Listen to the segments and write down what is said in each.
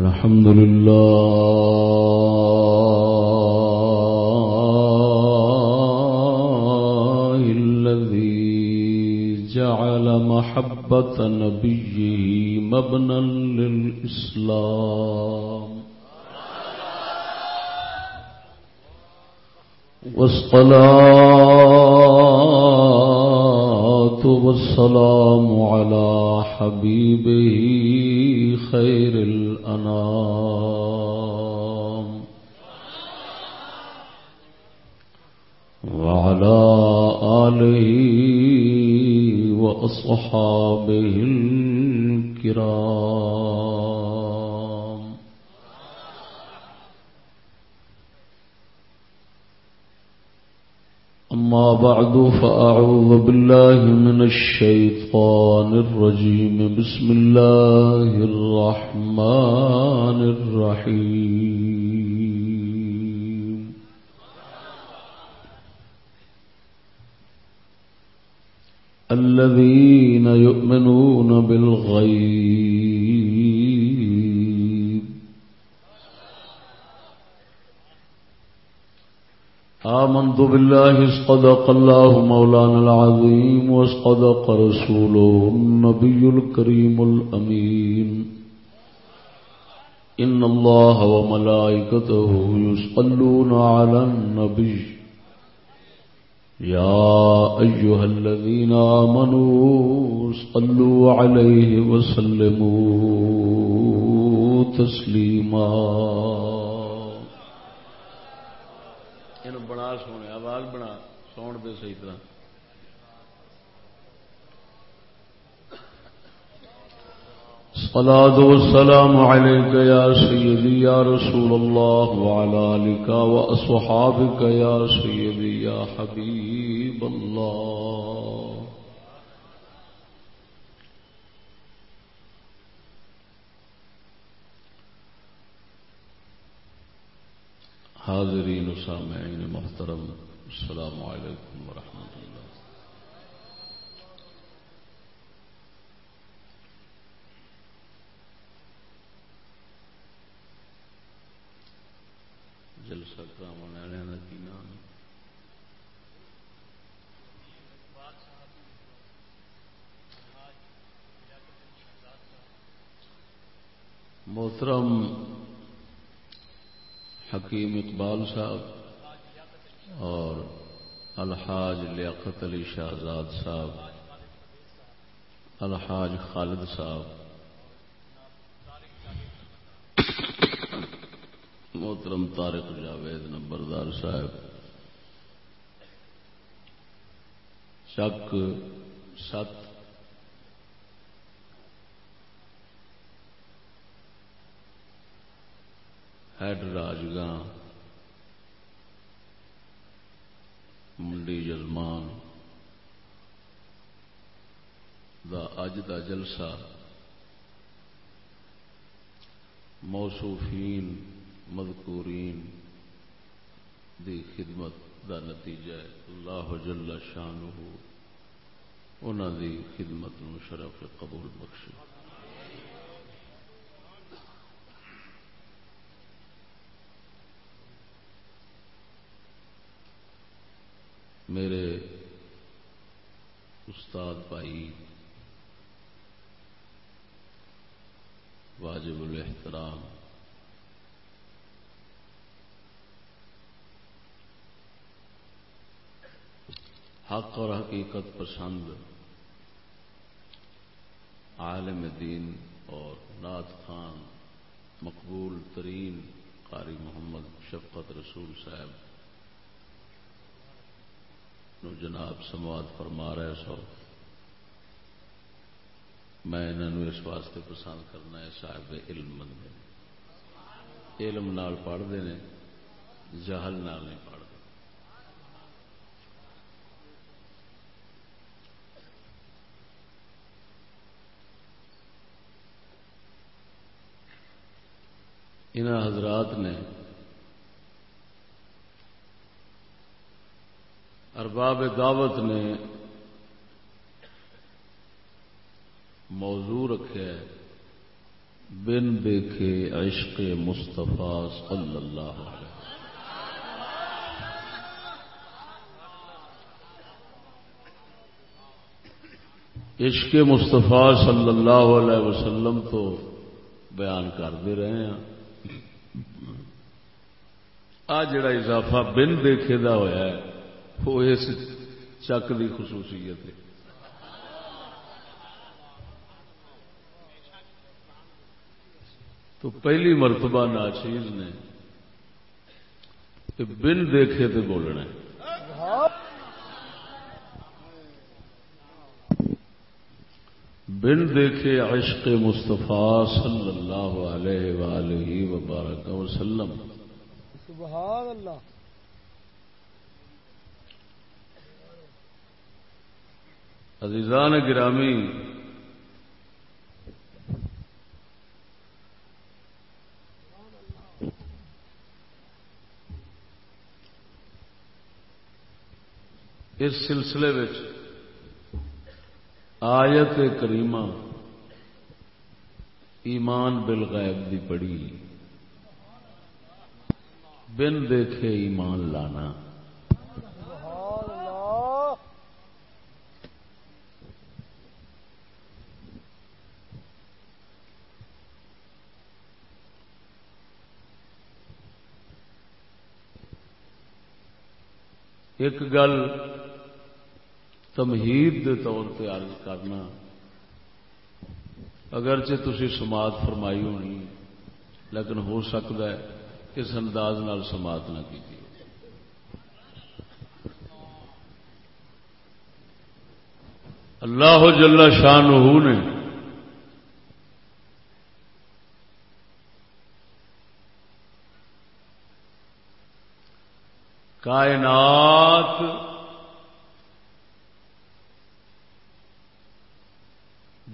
الحمد لله الذي جعل محبة نبيه مبنى للإسلام. والصلاة والسلام على حبيبه خير الأنام. وعلى آله وأصحابه بعد فأعوذ بالله من الشيطان الرجيم. بسم الله الرحمن الرحيم. الذين يؤمنون بالغيب آمنت بالله اسقدق الله مولانا العظيم واسقدق رسوله النبي الكريم الأمين. إن الله وملائكته يسقلون على النبي. يا أيها الذين آمنوا صلوا عليه وسلموا تسليما. بنا سونے آواز بنا، سون دے صحیح طرح۔ الصلاة والسلام عليك يا سيدي يا رسول الله وعلى آلك وأصحابك يا سيدي يا حبيب الله حاضرين وسامعين محترم السلام عليكم ورحمة الله جلسہ کرام والے کا کی نام؟ محترم حکیم اقبال صاحب اور الحاج لیاقت علی شہزاد صاحب، الحاج خالد صاحب۔ محترم طارق جاوید، نمبردار صاحب۔ چک ست ہیڈ راجگاں منڈی جزمان دا اج دا جلسہ موصوفین، مذکورین دی خدمت دا نتیجہ ہے۔ اللہ جل شانہ انہوں دی خدمت نو شرف قبول بخش میرے استاد بھائی واجب الاحترام، حق اور حقیقت پسند عالم دین اور نعت خان، مقبول ترین قاری محمد شفقت رسول صاحب جناب سماعت فرما رہے سو، میں انہوں اس واسطے پسند کرنا ہے، صاحب علم بندے علم نال پڑھتے ہیں، جہل نال نہیں پڑھتے۔ ان حضرات نے ارباب دعوت نے موضوع رکھا ہے بن دیکھے عشق مصطفیٰ صلی اللہ علیہ عشق مستفا صلی اللہ علیہ وسلم تو بیان کرتے رہے ہیں۔ آ جڑا اضافہ بن دیکھے دا ہوا ہے وہ اس چک کی خصوصیت ہے۔ تو پہلی مرتبہ ناچیز نے بن دیکھے تو بولنا ہے۔ بن دیکھے عشق مصطفیٰ صلی اللہ علیہ وآلہ وبارک وسلم۔ سبحان اللہ۔ عزیزان گرامی، اس سلسلے میں آیت کریمہ ایمان بالغیب دی پڑی بن دیکھے ایمان لانا۔ ایک گل تمہید دے طور پہ عرض کرنا۔ اگرچہ تھی سماعت فرمائی ہونی، لیکن ہو سکتا ہے اس انداز نال سماعت نہ کی اللہ جل شان نے کائنات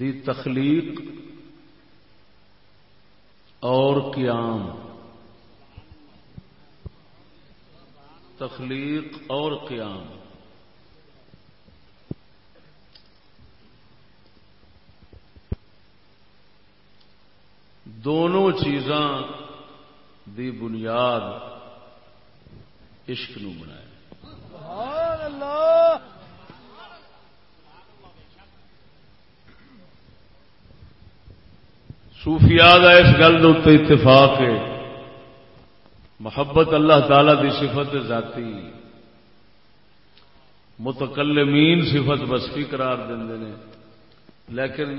دی تخلیق اور قیام۔ تخلیق اور قیام۔ دونوں چیزاں دی بنیاد عشق نو بنایا۔ صوفیاء دا اس گل اتفاق ہے۔ محبت اللہ تعالی دی صفت ذاتی۔ متکلمین صفت بسفی قرار دے لیکن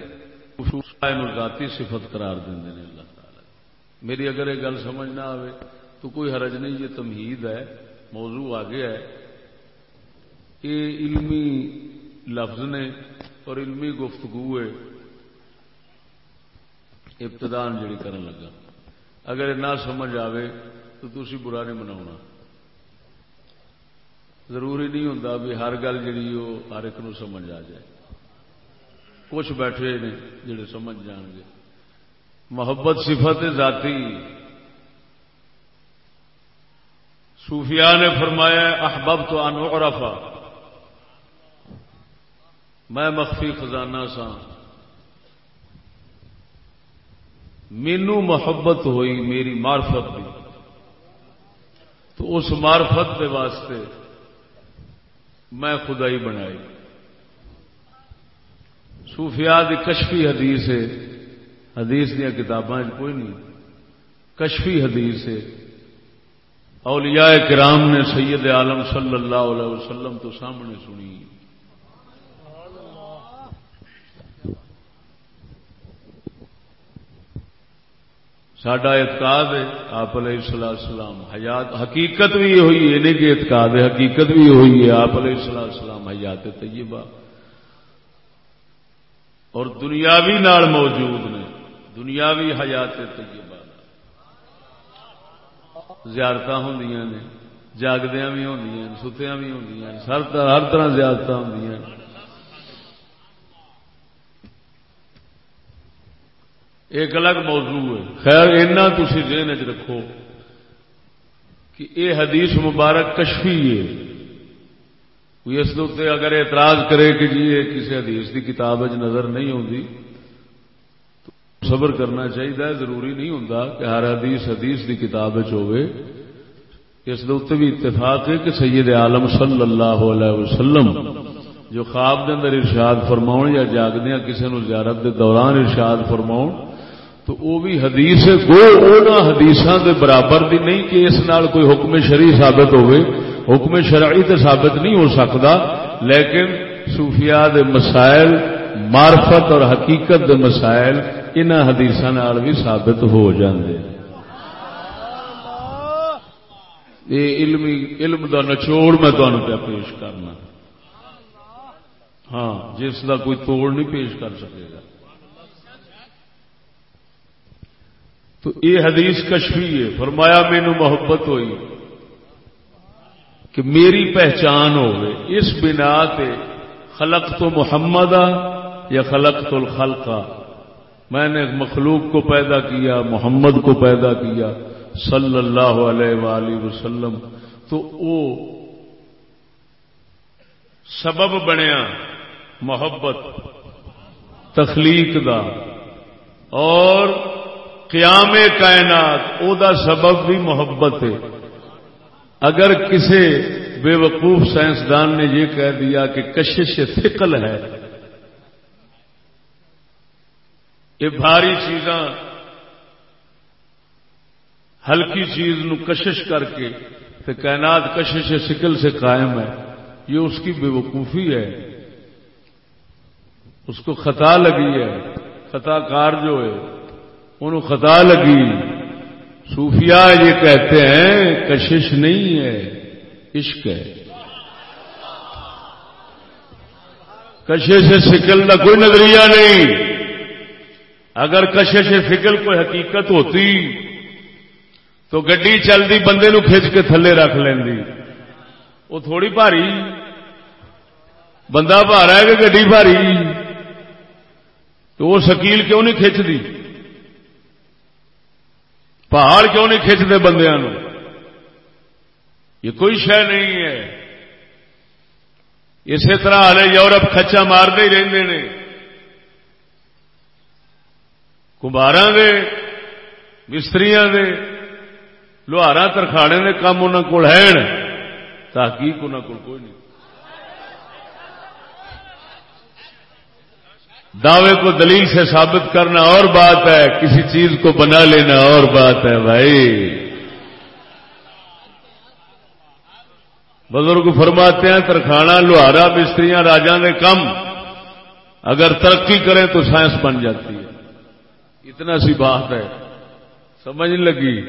ذاتی صفت قرار دے اللہ تعالی۔ میری اگر یہ گل سمجھ نہ آئے تو کوئی حرج نہیں یہ تمہید ہے۔ موضوع آگے ہے یہ علمی لفظ نے اور علمی گفتگو ہے ابتدان جڑی کرن لگا۔ اگر نہ سمجھ آئے تو تھی برا نہیں منا ضروری نہیں ہوں بھی ہر گل جی وہ ہر ایک نو سمجھ آ جائے۔ کچھ بیٹھے نے جڑے سمجھ جان گے۔ محبت صفت ذاتی صوفیاء نے فرمایا احباب تو انفا میں مخفی خزانہ سا مینو محبت ہوئی، میری مارفت بھی تو اس مارفت کے واسطے میں خدائی بنائی. صوفیاء دی کشفی حدیث ہے، حدیث دیا کتاباں کوئی نہیں. کشفی حدیث ہے اولیاء کرام نے سید عالم صلی اللہ علیہ وسلم تو سامنے سنی۔ سڈا اعتقاد ہے، آپ علیہ السلام حیات، حقیقت بھی ہوئی ہے یعنی کہ اعتقاد ہے، حقیقت بھی ہوئی ہے۔ آپ علیہ السلام حیات طیبہ اور دنیاوی نال موجود نے، دنیاوی حیات طیبہ۔ زیارت ہوں نے جاگدیا بھی ہوں ستیا بھی ہوں ہر طرح زیادت ہوں ایک الگ موضوع ہے۔ خیر، اینا تھی ذہن چ رکھو کہ اے حدیث مبارک کشفی ہے۔ اس اگر اعتراض کرے کہ جی یہ کسی حدیث کی کتاب نظر نہیں آتی صبر کرنا چاہیے، ضروری نہیں ہوں کہ ہر حدیث حدیث کی کتاب ہوئے اس بھی اتفاق ہے کہ سید عالم صلی اللہ علیہ وسلم جو خواب دے اندر ارشاد فرماؤ یا جاگدیا کسی نو زیارت دے دوران ارشاد فرماؤ تو وہ بھی حدیث گو حدیث دے برابر دی نہیں کہ اس نال کوئی حکم شرعی ثابت ہوئے حکم شرعی تو ثابت نہیں ہو سکتا لیکن صوفیاء دے مسائل معرفت اور حقیقت دے مسائل ان حدیث بھی ثابت ہو جاندے۔ یہ علمی علم دا نچوڑ میں تمہیں پہ پیش کرنا۔ ہاں جس کا کوئی توڑ نہیں پیش کر سکے گا۔ تو یہ حدیث کشفی ہے۔ فرمایا مینو محبت ہوئی کہ میری پہچان ہو اس بنا تے خلق تو محمد آ یا خلق تو الخلقہ میں نے مخلوق کو پیدا کیا، محمد کو پیدا کیا، صلی اللہ علیہ وآلہ وسلم۔ تو وہ سبب بنیا محبت، تخلیق دا۔ اور قیام کائنات، او دا سبب بھی محبت ہے۔ اگر کسی بے وقوف سائنسدان نے یہ کہہ دیا کہ کشش فکل ہے یہ بھاری چیزاں ہلکی چیز نو کشش کر کے تو کائنات کشش سکل سے قائم ہے، یہ اس کی بے وقوفی ہے۔ اس کو خطا لگی ہے، خطا کار جو ہے، انہوں خطا لگی۔ صوفیاء یہ کہتے ہیں، کشش نہیں ہے، عشق ہے۔ کشش سکل کا کوئی نظریہ نہیں۔ اگر کشش فکل کوئی حقیقت ہوتی تو گڈی چلتی بندے نو کھچ کے تھلے رکھ لینی وہ تھوڑی بھاری۔ بندہ بھارا ہے کہ گڈی بھاری۔ تو وہ شکیل کیوں نہیں کھچتی پہاڑ کیوں نہیں کھچتے بندیا یہ کوئی شہ نہیں ہے۔ اسی طرح ہلے یورپ کچا مارتے ہی رہتے ہیں کمبار دے مستری دے لوہارا ترخاڑے کے کام انہوں کو تحقیق انہوں کو کوئی نہیں۔ دعوے کو دلیل سے ثابت کرنا اور بات ہے، کسی چیز کو بنا لینا اور بات ہے بھائی۔ بزرگ فرماتے ہیں ترخانہ لوہارا مستریاں راجا نے کم، اگر ترقی کریں تو سائنس بن جاتی ہے۔ اتنا سی بات ہے۔ سمجھ لگی۔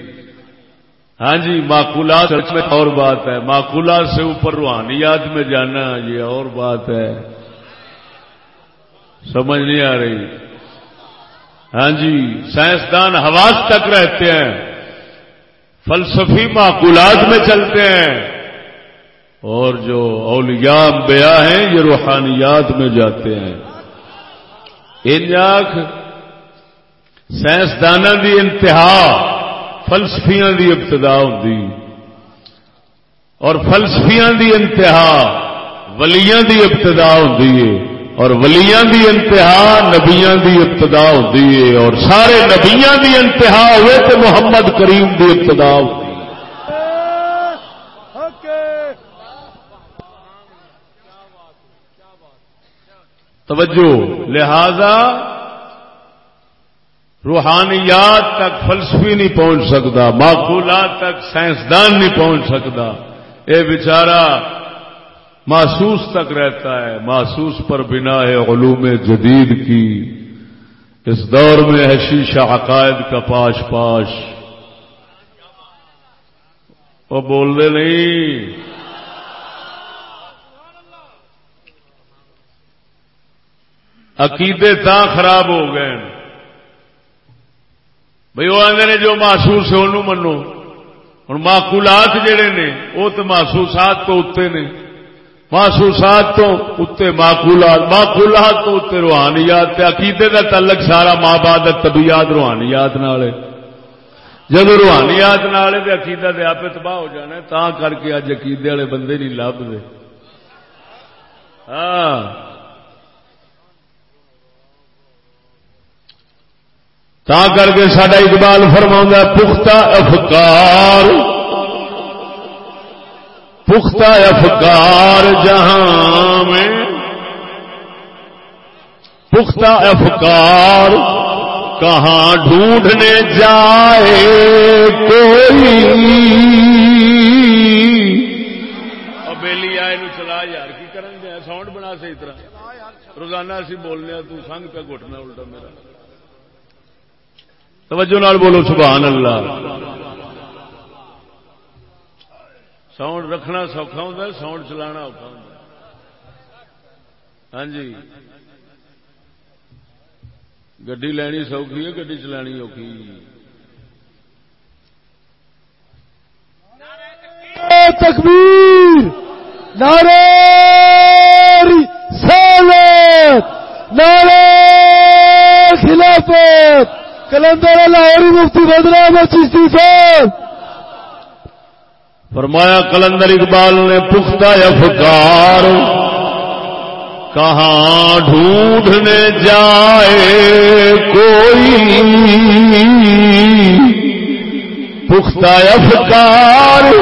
ہاں جی معقولات میں اور بات ہے۔ معقولات سے اوپر روحانیات میں جانا، یہ اور بات ہے۔ سمجھ نہیں آ رہی۔ ہاں جی سائنسدان حواس تک رہتے ہیں۔ فلسفی معقولات میں چلتے ہیں۔ اور جو اولیاء بیا ہیں، یہ روحانیات میں جاتے ہیں۔ ان سائنسدانوں کی انتہا، فلسفیاں دی ابتدا ہوتی اور فلسفیاں دی انتہا ولیاں دی ابتدا ہوتی ہے۔ اور ولیاں دی انتہا نبیاں دی ابتدا ہوتی ہے۔ اور سارے نبیاں دی انتہا ہوئے تو محمد کریم دی ابتدا ہوتی توجہ، لہذا روحانیات تک فلسفی نہیں پہنچ سکتا، معقولات تک سائنسدان نہیں پہنچ سکتا۔ یہ بیچارہ، محسوس تک رہتا ہے، محسوس پر بنا ہے علوم جدید کی۔ اس دور میں ہے شیشہ عقائد کا پاش پاش۔ وہ بول نہیں۔ عقیدے تا خراب ہو گئے۔ بھائی وہ آدھے جو محسوس ہے انہوں منو۔ ہوں معقولات جڑے نے، وہ تو محسوسات تو اتنے نے۔ محسوسات تو اتنے معقولات معقولات تو اتنے روحانیات عقیدے کا تعلق سارا ماں بعد طبیعت روحانیات نال جب روحانیات نال عقیدہ دے آپ تباہ ہو جانا تا کر کے اج عقیدے والے بندے نہیں لبتے ہاں۔ تا کر کے سڈا اقبال فرما پختہ افکار۔ پختہ افکار جہاں میں۔ پختہ افکار کہاں ڈھونڈنے جائے کوئی۔ بیلی آئے چلا یار، کی کرن دیا؟ ساؤنڈ بنا سی طرح۔ روزانہ اسی بولنے تو سنگ پہ گھٹنا الٹا میرا۔ توجہ نال بولو، سبحان اللہ۔ ساؤنڈ رکھنا سوکھا ہوں ساؤنڈ چلانا اوکھا ہوں ہاں جی۔ گڈی لینی سوکھی ہے، گڈی چلانی اوکھی۔ تکبیر۔ نعرے سالت نعرے خلافت۔ کلندر لاہوری مفتی بدلا میں چیشتی صاحب۔ فرمایا، کلندر اقبال نے پختہ افکار کہاں ڈھونڈنے جائے کوئی؟ پختہ افکار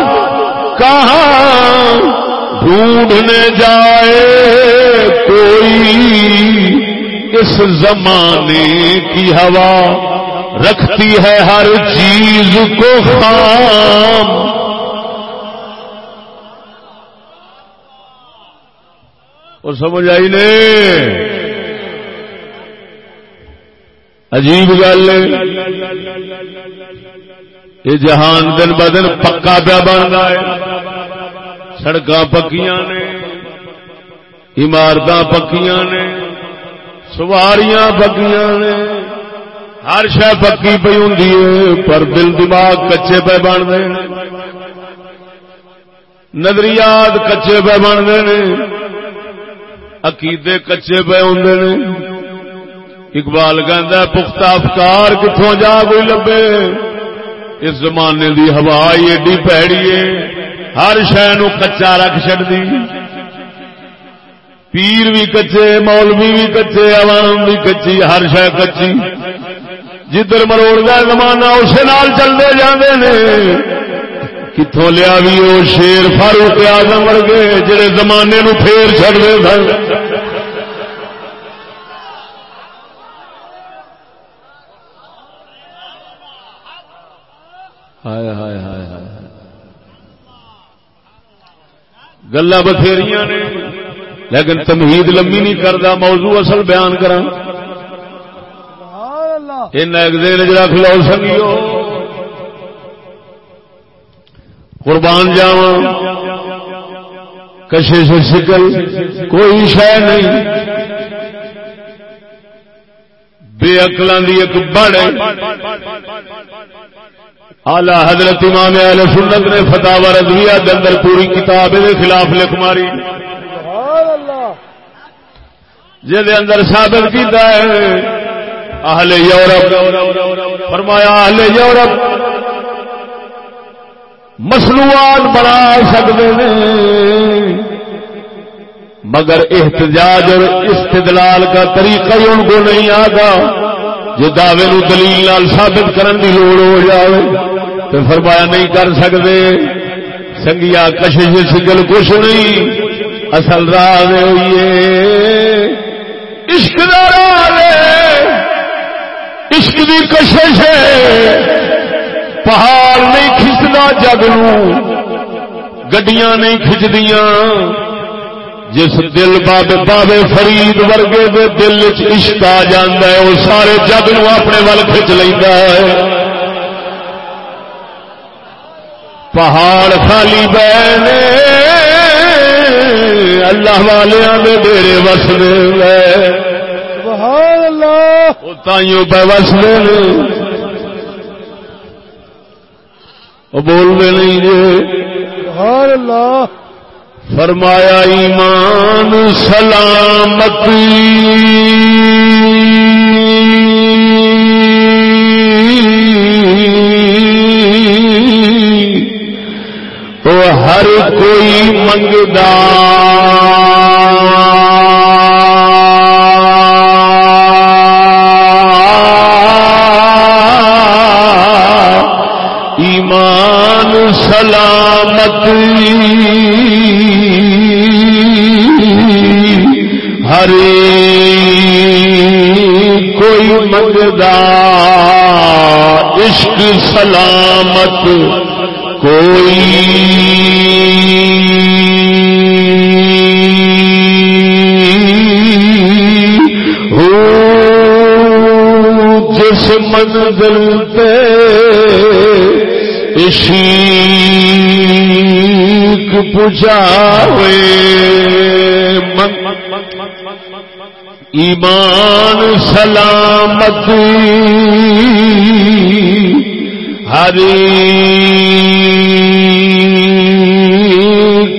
کہاں ڈھونڈنے جائے کوئی؟ اس زمانے کی ہوا رکھتی ہے ہر چیز کو خام۔ اور سمجھ آئی نے؟ عجیب گل یہ جہان دن ب دن پکا پیا بننا ہے۔ سڑک پکیاں نے عمارت پکیاں نے۔ سواریاں پکیاں نے۔ ہر شہ پکی پی ہوں پر دل دماغ کچے پہ بنتے نظریات کچے پہ بنتے ہیں عقیدے کچے پے ہوں اقبال کہ پختہ افکار کتوں جا کوئی لبے۔ اس زمانے دی ہوا ایڈی پیڑی ہے، ہر شہ کچا رکھ چڑتی پیر بھی کچے، مولوی بھی کچے، عوام بھی کچی، ہر شہ کچی۔ جدھر مروڑ کا زمانہ اسے نال چلتے جاندے کتوں لیا بھی وہ شیر فاروق آزم ورگے، جڑے زمانے نو پھیر چڑھتے سن گلا بتھیری نے۔ لیکن تمہید لمبی نہیں کرتا موضوع اصل بیان کرا رکھ لو سنگیو۔ قربان جاوا کشے سے شکل کوئی شہ نہیں۔ بے اکلان دی ایک بڑے۔ آلہ حضرت امام اہل سنت نے فتح رضویہ کے اندر پوری کتاب خلاف لکھ ماری۔ جہد اندر ثابت کیتا ہے۔ اہل یورپ، فرمایا اہل یورپ، مصنوعات بنا سکتے ہیں، مگر احتجاج اور استدلال کا طریقہ ہی ان کو نہیں آتا۔ جو دعوے نو دلیل لال ثابت کرن کی لوڑ ہو جائے تو فرمایا نہیں کر سکتے۔ سنگیا کشش سگل کچھ نہیں، اصل راہ ہوئیے عشق عشق کی کشش ہے۔ پہاڑ نہیں کھچتا جگ گڈیاں نہیں کھچدیا جس دل بابے بابے فرید ورگے دے دل عشق آ جاندہ ہے، وہ سارے جگ نو اپنے ول کھچ لینا ہے۔ پہاڑ خالی بہن اللہ والوں کے ڈیرے وس دے تائیوں پہ وس دے بولنے نہیں جی۔ اللہ۔ فرمایا ایمان سلامتی۔ وہ ہر کوئی منگدار سلامت ہر کوئی منگدا عشق سلامت کوئی۔ ہو جس منزل پہ عشق پجاوے ایمان سلامت ہر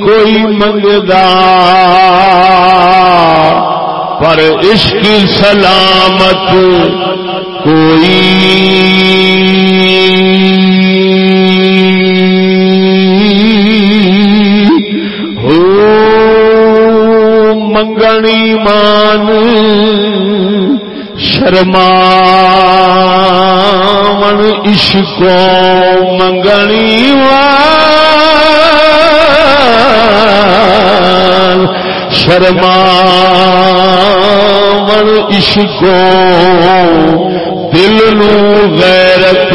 کوئی منگدا پر عشق سلامت کوئی منگنی مان شرما من عشقو منگنی مان شرما من عشقو دل نو غیرت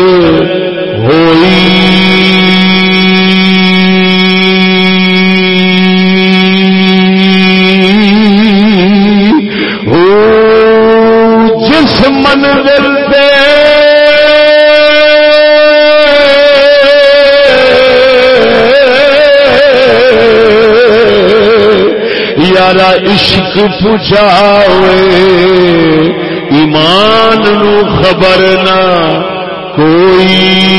ہوئی پہ یارا عشق پوچھاوے ایمان نو خبر نہ کوئی۔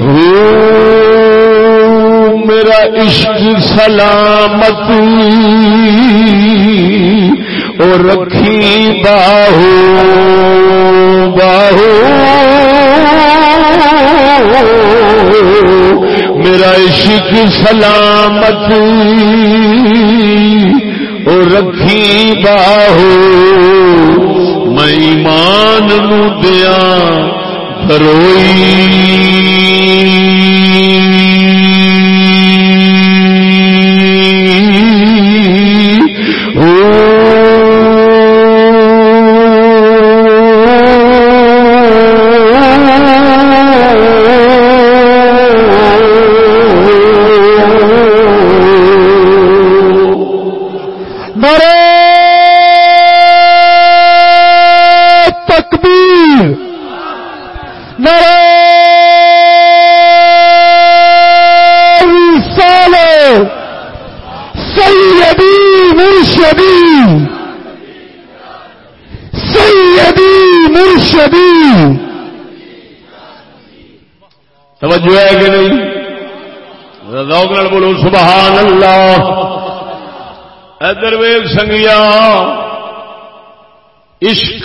ہو میرا عشق سلامت اور رکھی باہو باہو۔ میرا عشق سلامت۔ اور رکھی باہو، میں ایمان نو دیا دروئی سبحان اللہ ادھر ویل سنگیا، عشق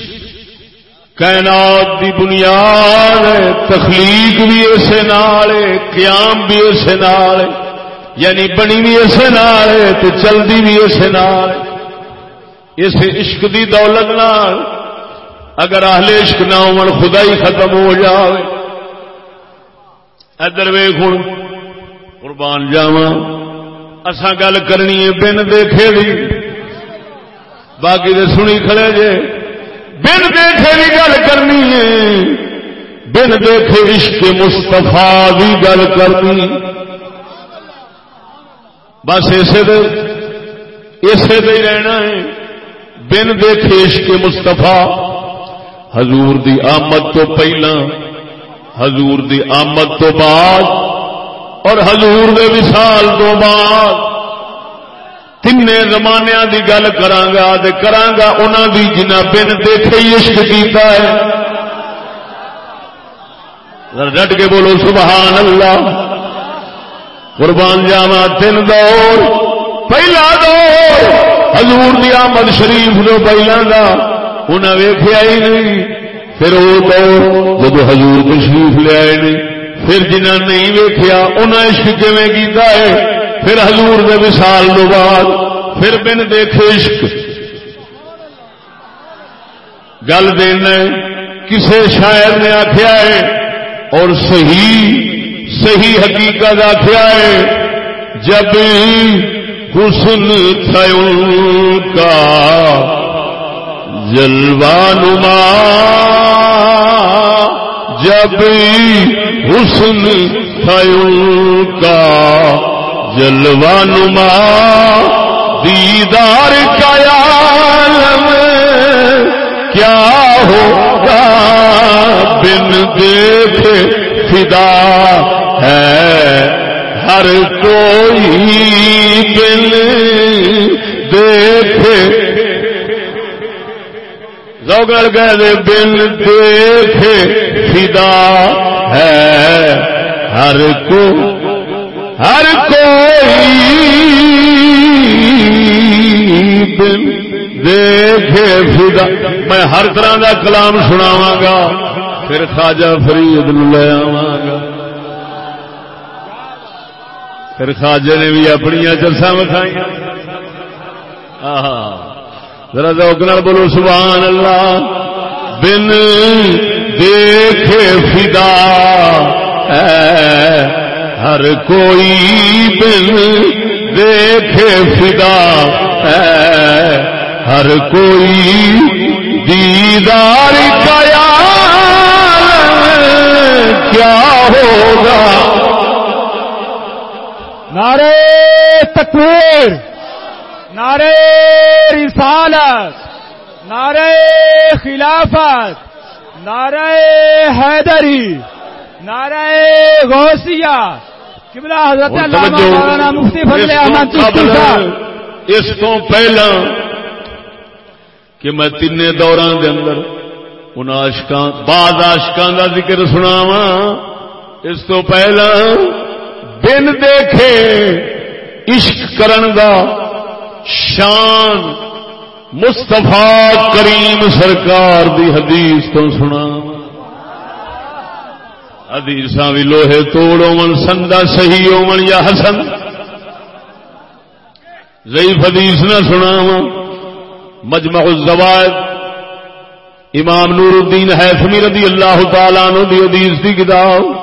کائنات دی بنیاد تخلیق بھی اسے نال قیام بھی اسے نال یعنی بنی بھی اسے نال تو چلدی بھی اسے نال اس عشق دی دولت نال اگر اہل عشق نہ ہون خدا ہی ختم ہو جاوے۔ ادھر ویخ ہوں قربان جاوا اساں گل کرنی ہے بن دیکھے بھی باقی دے سنی کھڑے جے۔ بن دیکھے بھی گل کرنی ہے۔ بن دیکھے عشق مستفا بھی گل کرنی۔ بس اسے دے اسے دے رہنا ہے۔ بن دیکھے عشق مستفا حضور دی آمد تو پہلا۔ حضور دی آمد تو بعد۔ اور حضور دے وصال تو بعد تین زمانیا دی گل کرانگا تے کرانگا انہاں دی جنہ بن دیکھے عشق کیتا ہے۔ ڈٹ کے بولو سبحان اللہ قربان جاوا تین دور، پہلا دور۔ حضور دی آمد شریف جو پہلا دا انہیں ویخیا ہی نہیں۔ پھر وہ دور جب حضور تشریف لے آئے نہیں۔ پھر جنہ نہیں ویخیا انہیں عشق کیتا ہے، پھر حضور دے وصال تو بعد، پھر بن دیکھے عشق گل دینا کسے شاعر نے آخیا ہے، اور صحیح صحیح حقیقت آخیا ہے، جب حسن تھا ان کا جلوانما جب حسن تھا ان کا جلوانما دیدار کا عالم کیا ہوگا بن دیکھ فدا ہے ہر کوئی بن دیکھ روگڑ گئے بن دیکھ، فدا ہے۔ ہر کو، ہر کوئی دیکھے فدا۔ میں ہر طرح کا کلام سناوا گا، پھر خواجہ فرید لے آوا گا۔ پھر خواجے نے بھی اپنی چرسا وکھائی ذرا دوکنا بولو، سبحان اللہ۔ بن دیکھے فدا۔ ہر کوئی بن دیکھے فدا۔ ہر کوئی دیدار کا کیا ہوگا؟ نعرے تکبیر۔ نعرے رسالت نعرے خلافت نعرے حیدری نعرہ غوثیہ قبلہ حضرت علامہ مولانا مفتی فضل احمد چشتی صاحب۔ اس تو پہلا کہ میں تین دوران دے اندر ان آشکان بعد آشکان کا ذکر سناوا اس تو پہلا بن دیکھے عشق کرن دا شان مستفا کریم سرکار دی حدیث تو سنا۔ حدیث بھی لوہے توڑ من سندا صحیح ہو یا حسن۔ ضعیف حدیث نہ سنا مجمع الزوائد۔ امام نور الدین حیثمی رضی اللہ تعالیٰ عنہ دی حدیث دی کتاب۔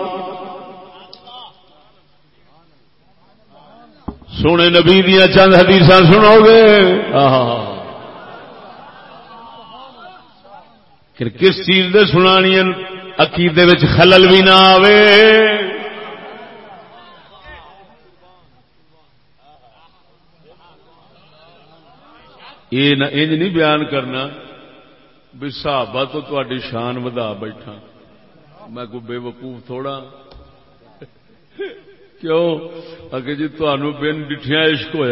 سونے نبی دیا چند حدیث سنو گے؟ کہ کس چیز دے سنانی عقیدے وچ خلل بھی نہ آوے۔ یہ انج نہیں بیان کرنا بھی صحابہ تو تاری شان ودا بیٹھا میں کوئی بے وقوف تھوڑا۔ کیوں؟ اگر جی تمہوں بن ڈٹھیا عشق ہوا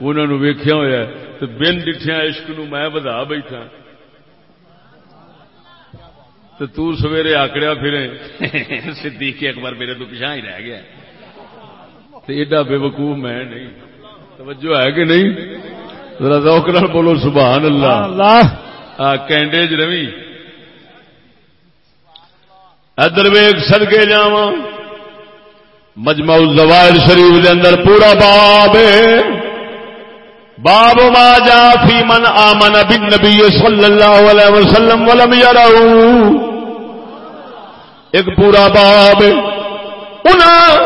انہوں نے ویخیا ہوا تو بن ڈٹھیا عشق نو میں ودا بیٹھا۔ تو تو سویرے آکڑیا پھرے۔ صدیق اکبر میرے تو پچھا ہی رہ گیا۔ تو ایڈا بے وقوف میں نہیں۔ توجہ ہے کہ نہیں؟ ذرا ذوق نال بولو سبحان اللہ۔ اللہ کینڈے چ روی ادر ویگ سدکے جاواں۔ مجمع الزوائر شریف دے اندر پورا باب باب ما جا فی من آمن بالنبی صلی اللہ علیہ وسلم ولم یرہو۔ ایک پورا باب انہاں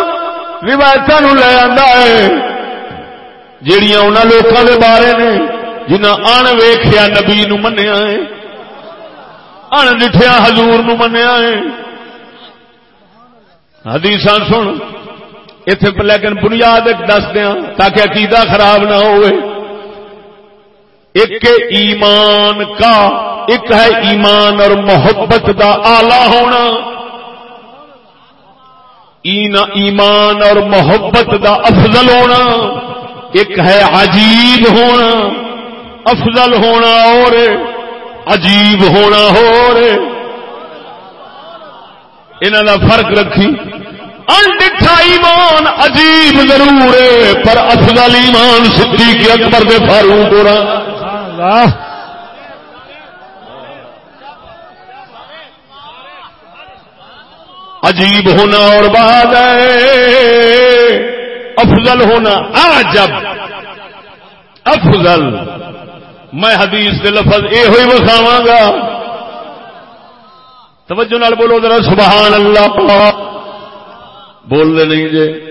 روایتاں نو لے آندا ہے۔ جیڑیاں انہاں لوکاں دے بارے نے، جنہاں ان ویکھیا نبی نو منیا ہے ان ڈٹھیا حضور نو منیا ہے۔ حدیث سن۔ اتے لیکن بنیاد ایک دس دیا تاکہ عقیدہ خراب نہ ہوئے۔ ایک ایمان کا، ایک ہے ایمان اور محبت دا آلہ ہونا۔ ایمان اور محبت دا افضل ہونا۔ ایک ہے عجیب ہونا۔ افضل ہونا اور عجیب ہونا ہو رہے انہوں کا فرق رکھی۔ انڈا ایمان عجیب ضرور ہے پر افضل ایمان صدیق اکبر دے فاروق ہو رہا۔ عجیب ہونا اور بات ہے افضل ہونا عجب۔ افضل میں حدیث کے لفظ یہ ہوئی بخاوا گا۔ توجہ نال بولو ذرا، سبحان اللہ۔ بول دے نہیں جے۔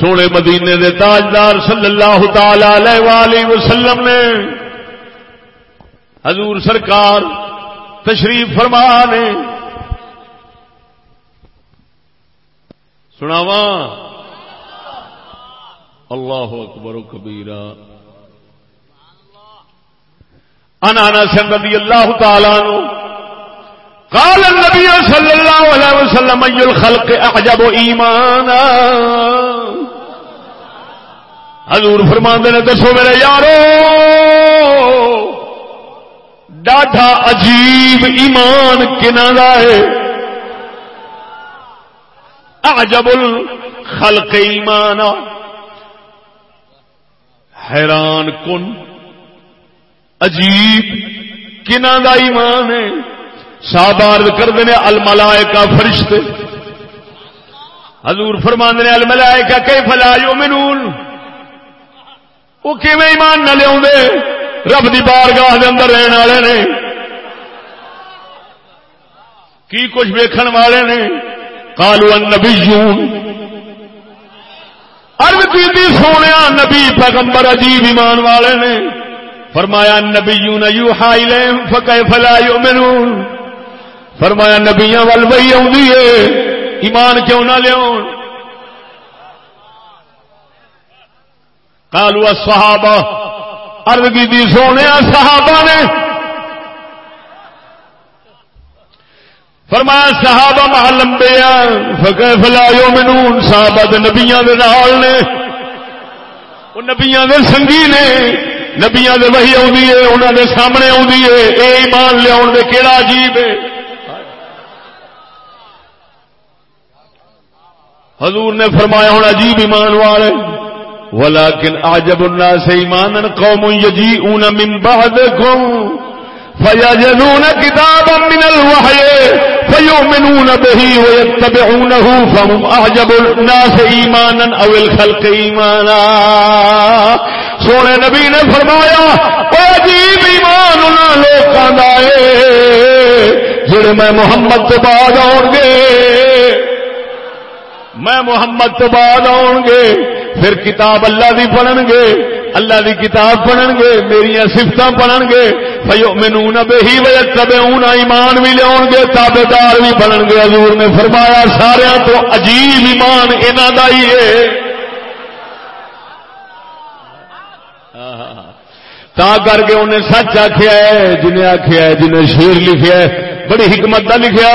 سونے مدینے دے تاجدار صلی اللہ تعالی علیہ وآلہ وسلم نے حضور سرکار تشریف فرما نے۔ سناوا اللہ اکبر و کبیرہ۔ انانا سے رضی اللہ تعالی عنہ قال النبي صلى الله عليه وسلم اي الخلق اعجب ایمانا حضور فرماندے نے، دسو میرے یارو، ڈاڈا عجیب ایمان کنا دا ہے؟ اعجب الخلق ایمانا حیران کن، عجیب کنا دا ایمان ہے؟ صاحب کرتے ہیں الملائے کا فرشتے۔ حضور فرمان نے الملائے کا کئی فلاو منون وہ کیون ایمان نہ لیا رب دی بارگاہ دے اندر رہن والے نے۔ کی کچھ ویکھن والے نے؟ کالو نبی ارد کی سونے نبی پیغمبر عجیب ایمان والے نے۔ فرمایا نبی یو ہائی لے فکے فلاو منون فرمایا نبیا ول وہی ایمان کیوں نہ لیا کالو صحابہ ارد کی سونے صحابہ نے۔ فرمایا صحابہ مہا لمبے فکے فلاو منون صحابہ نبیا نے۔ وہ نبیا سنگھی نے۔ نبیا وہی آ سامنے آمان لیا کہڑا عجیب ہے۔ حضور نے فرمایا ہوں عجیب ایمان والے. ولیکن آجب الناس ایمانا قوم یجیئون من بعدکم فیجدون کتابا من الوحی فیؤمنون به ویتبعونه فهم اعجب الناس ایمانا او الخلق ایمانا. سونے نبی نے فرمایا وہ عجیب ایمان انہاں لوکاں دا اے، جڑے میں محمد تو بعد آؤں گے. میں محمد تو بعد آؤ گے، پھر کتاب اللہ دی پڑھن گے، اللہ دی کتاب پڑھن گے میری سفت پڑھن گے۔ فیو مینو بہی وجہ تب ایمان بھی لیا گے تابے دار بھی بنن گے۔ حضور نے فرمایا سارا تو عجیب ایمان انہوں کا ہی ہے۔ تا کر کے انہیں سچ آخیا ہے، جنہیں آخیا ہے، جنہیں شیر لکھیا ہے، بڑی حکمت کا لکھا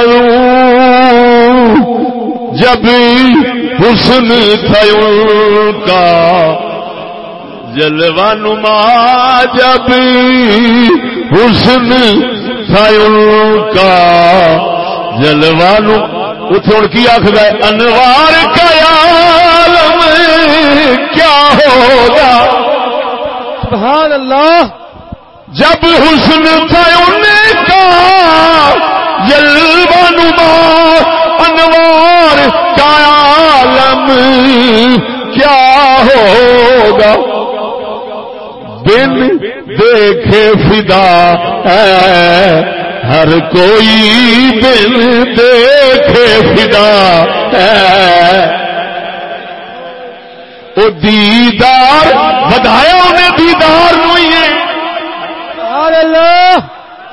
جب حسن تھا ان کا جلوہ نما جب حسن تھا ان کا جلوہ اتر کی آخر انوار کا عالم کیا ہوگا؟ سبحان اللہ جب حسن تھا ان کا جلوہ نما انوار کا عالم کیا ہوگا؟ بن دیکھے فدا ہے ہر کوئی بن دیکھے فدا ہے وہ دیدار بدایا انہیں دیدار نہیں ہے۔ سبحان اللہ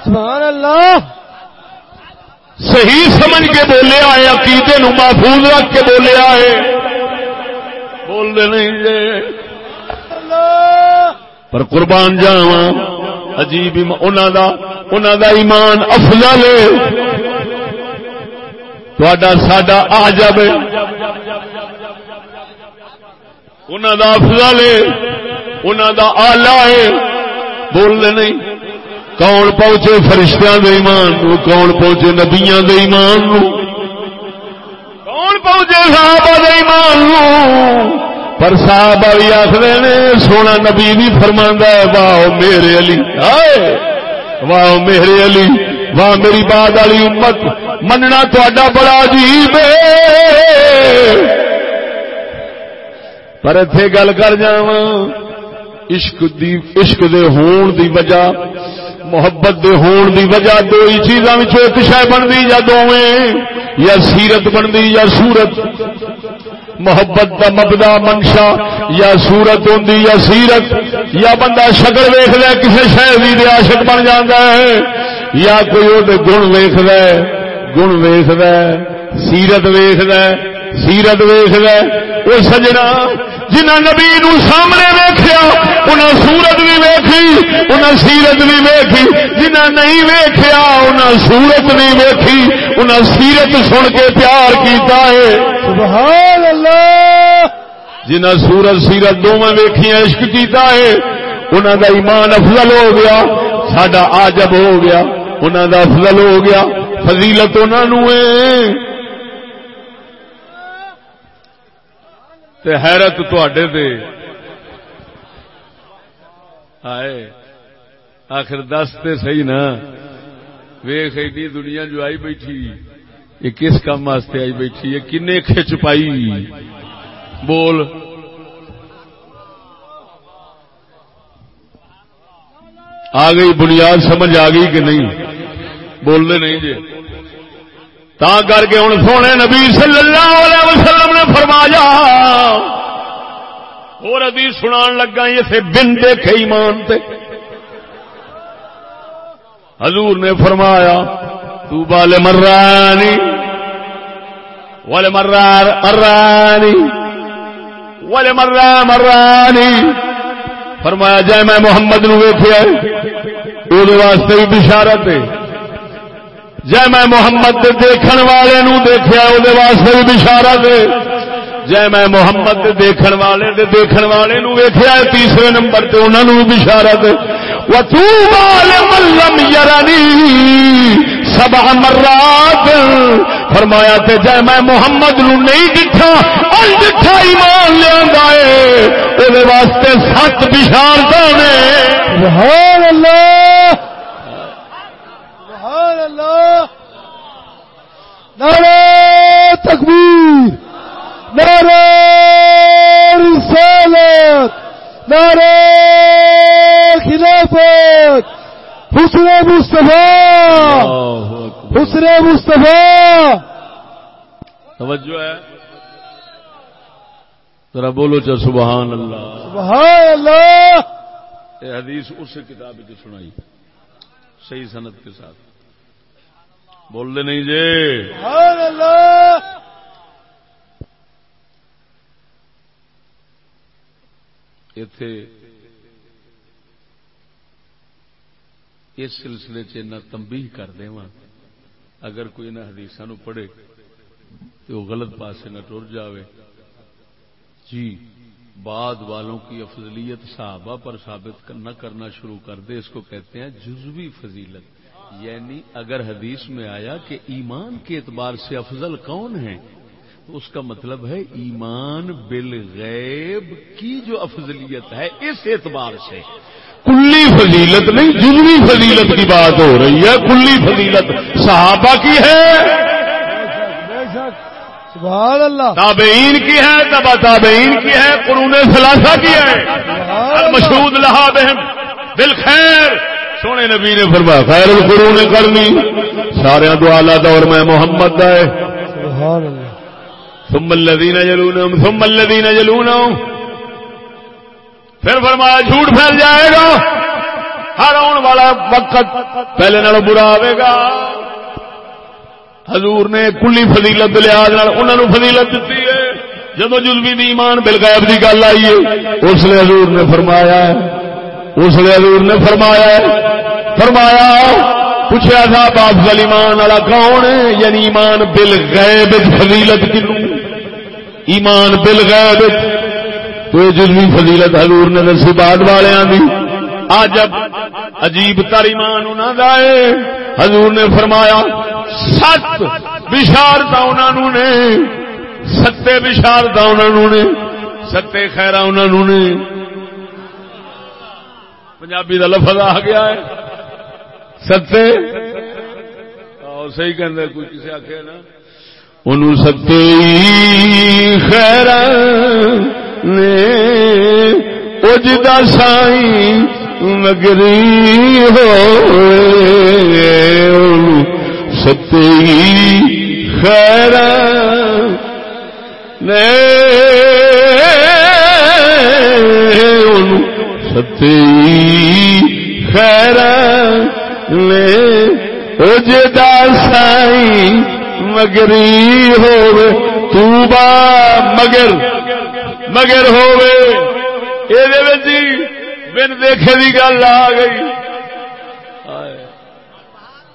سبحان اللہ۔ صحیح سمجھ کے بولے آئے عقیدے نو محفوظ رکھ کے بولے آئے بول دے نہیں جے۔ پر قربان جاوا عجیب دا ایمان افضل ہے۔ تھوڑا ساڈا آ جائے انہوں دا افضل ہے۔ انہوں دا آلہ ہے۔ بول دے نہیں۔ کون پہنچے فرشتیاں دے ایمان نو، کون پہنچے نبیاں دے ایمان نو؟ کون پہنچے صحابہ دے ایمان نو؟ پر صحابہ بھی آخر نے، سونا نبی بھی فرما ہے، واہ میرے علی واہ میرے علی، واہ میری بات والی امت، مننا تا بڑا عجیب پر اتے گل کر جا عشق دی، عشق دے ہون دی وجہ محبت دے ہون دی وجہ دو ہی چیزاں وچوں ایک شے بندی یا دوویں، یا سیرت بندی یا صورت محبت دا مبدا منشا، یا صورت ہوندی یا سیرت۔ یا بندہ شکل ویکھ لے کسی شے دی دے عاشق بن جاندا ہے۔ یا کوئی او دے گن ویکھ لے، گن ویکھ لے، سیرت ویکھ لے سیرت ویخ وہ سجنا جنہ نبی نو سامنے ویخیا انہیں سورت بھی ویکھی انہیں سیرت بھی ویکھی۔ جنہ نہیں ویخیا انہیں سورت نہیں ویکھی۔ انہیں سیرت سن کے پیار کیتا ہے۔ سبحان اللہ۔ جنہ سورت سیرت دونوں ویکھیا عشق کیتا ہے انہوں دا ایمان افضل ہو گیا سڈا آجب ہو گیا انہوں دا افضل ہو گیا۔ فضیلت انہوں تے حیرت تے آئے۔ آخر دس تے صحیح نا۔ ویخ ایڈی دنیا جو آئی بیٹھی۔ یہ کس کام واسطے آئی بیٹھی؟ یہ کن کھچ پائی۔ بول۔ آ گئی بنیاد سمجھ آ گئی کہ نہیں؟ بولنے نہیں جی تا کر کے ہوں سونے نبی صلی اللہ علیہ وسلم نے فرمایا، اور ابھی سنا لگا اسے بن دیکھے ایمان تے۔ حضور نے فرمایا، تو بال مرانی والے مرار مرانی والے مرا مرانی۔ فرمایا جائے میں محمد نو ویخیا وہ واسطے بھی بشارت ہے۔ جے میں محمد دیکھن والے نو دیکھیا وہ واسطے بھی بشارا دے۔ جے میں محمد دیکھن والے دے دیکھن والے نو ویکھیا ہے، تیسرے نمبر تے انہاں نو بشارا دے۔ وتوبا لمن یرانی سبع مرات۔ فرمایا تے جے میں محمد نو نہیں دکھا ان دکھا ایمان لیندا اے او واسطے سات بشارتاں نے۔ سبحان اللہ سبحان اللہ نعرہ تکبیر نعرہ رسالت نعرہ خلافت حسن مصطفیٰ حسن مصطفیٰ۔ توجہ ہے؟ ذرا بولو چا سبحان اللہ۔ سبحان اللہ۔ یہ حدیث اس کتاب کی سنائی صحیح صنعت کے ساتھ۔ بول دے نہیں جی۔ سبحان اللہ۔ اتے اس سلسلے چ تمبی کر دے اگر کوئی انہیں حدیث نو پڑھے تو وہ غلط پاسے نہ ٹر جاوے۔ جی بعد والوں کی افضلیت صحابہ پر ثابت نہ کرنا شروع کر دے اس کو کہتے ہیں جزوی فضیلت۔ یعنی اگر حدیث میں آیا کہ ایمان کے اعتبار سے افضل کون ہے تو اس کا مطلب ہے ایمان بالغیب کی جو افضلیت ہے اس اعتبار سے۔ کلی فضیلت نہیں جزوی فضیلت کی بات ہو رہی ہے کلی فضیلت صحابہ کی ہے۔ سبحان اللہ۔ تابعین کی ہے تبا تابعین کی ہے قرون ثلاثہ کی ہے۔ مشہور لہا بہم بالخیر۔ سونے نبی نے فرمایا، خیر القرون نے کرنی۔ سارے تو آلہ دور میں محمد ہے۔ ثم الذين يلونهم ثم الذين يلونهم پھر فرمایا، جھوٹ پھیل جائے گا۔ ہر آن والا وقت پہلے نال برا آئے گا۔ حضور نے کلی فضیلت، لحاظ انہوں فضیلت دیتی ہے۔ جب جزوی ایمان بلغیب کی گل آئی ہے، اس لیے حضور نے فرمایا ہے اس لیے حضور نے فرمایا فرمایا، پوچھا تھا باپ ایمان والا کون یعنی ایمان بل غیب فضیلت کنو۔ ایمان بل غیب تو جزوی فضیلت حضور نے دسی بعد والوں کی آج اب عجیب تر ایمان انہوں کا ہے۔ حضور نے فرمایا، سات بشارتا انہوں نے۔ ستے بشارتا انہوں نے۔ ستے خیرا انہوں نے۔ پنجابی کا لفظ آ گیا ہے۔ ستے؟ صحیح کہ کوئی کسی آخیا نا؟ ان ستے خیر نے اجدا سائی مگری ہو ستی خیر نے ستی خیر لے جدا سائی مگری ہو توبا مگر مگر ہوئے جی بن دیکھے کی گل آ گئی۔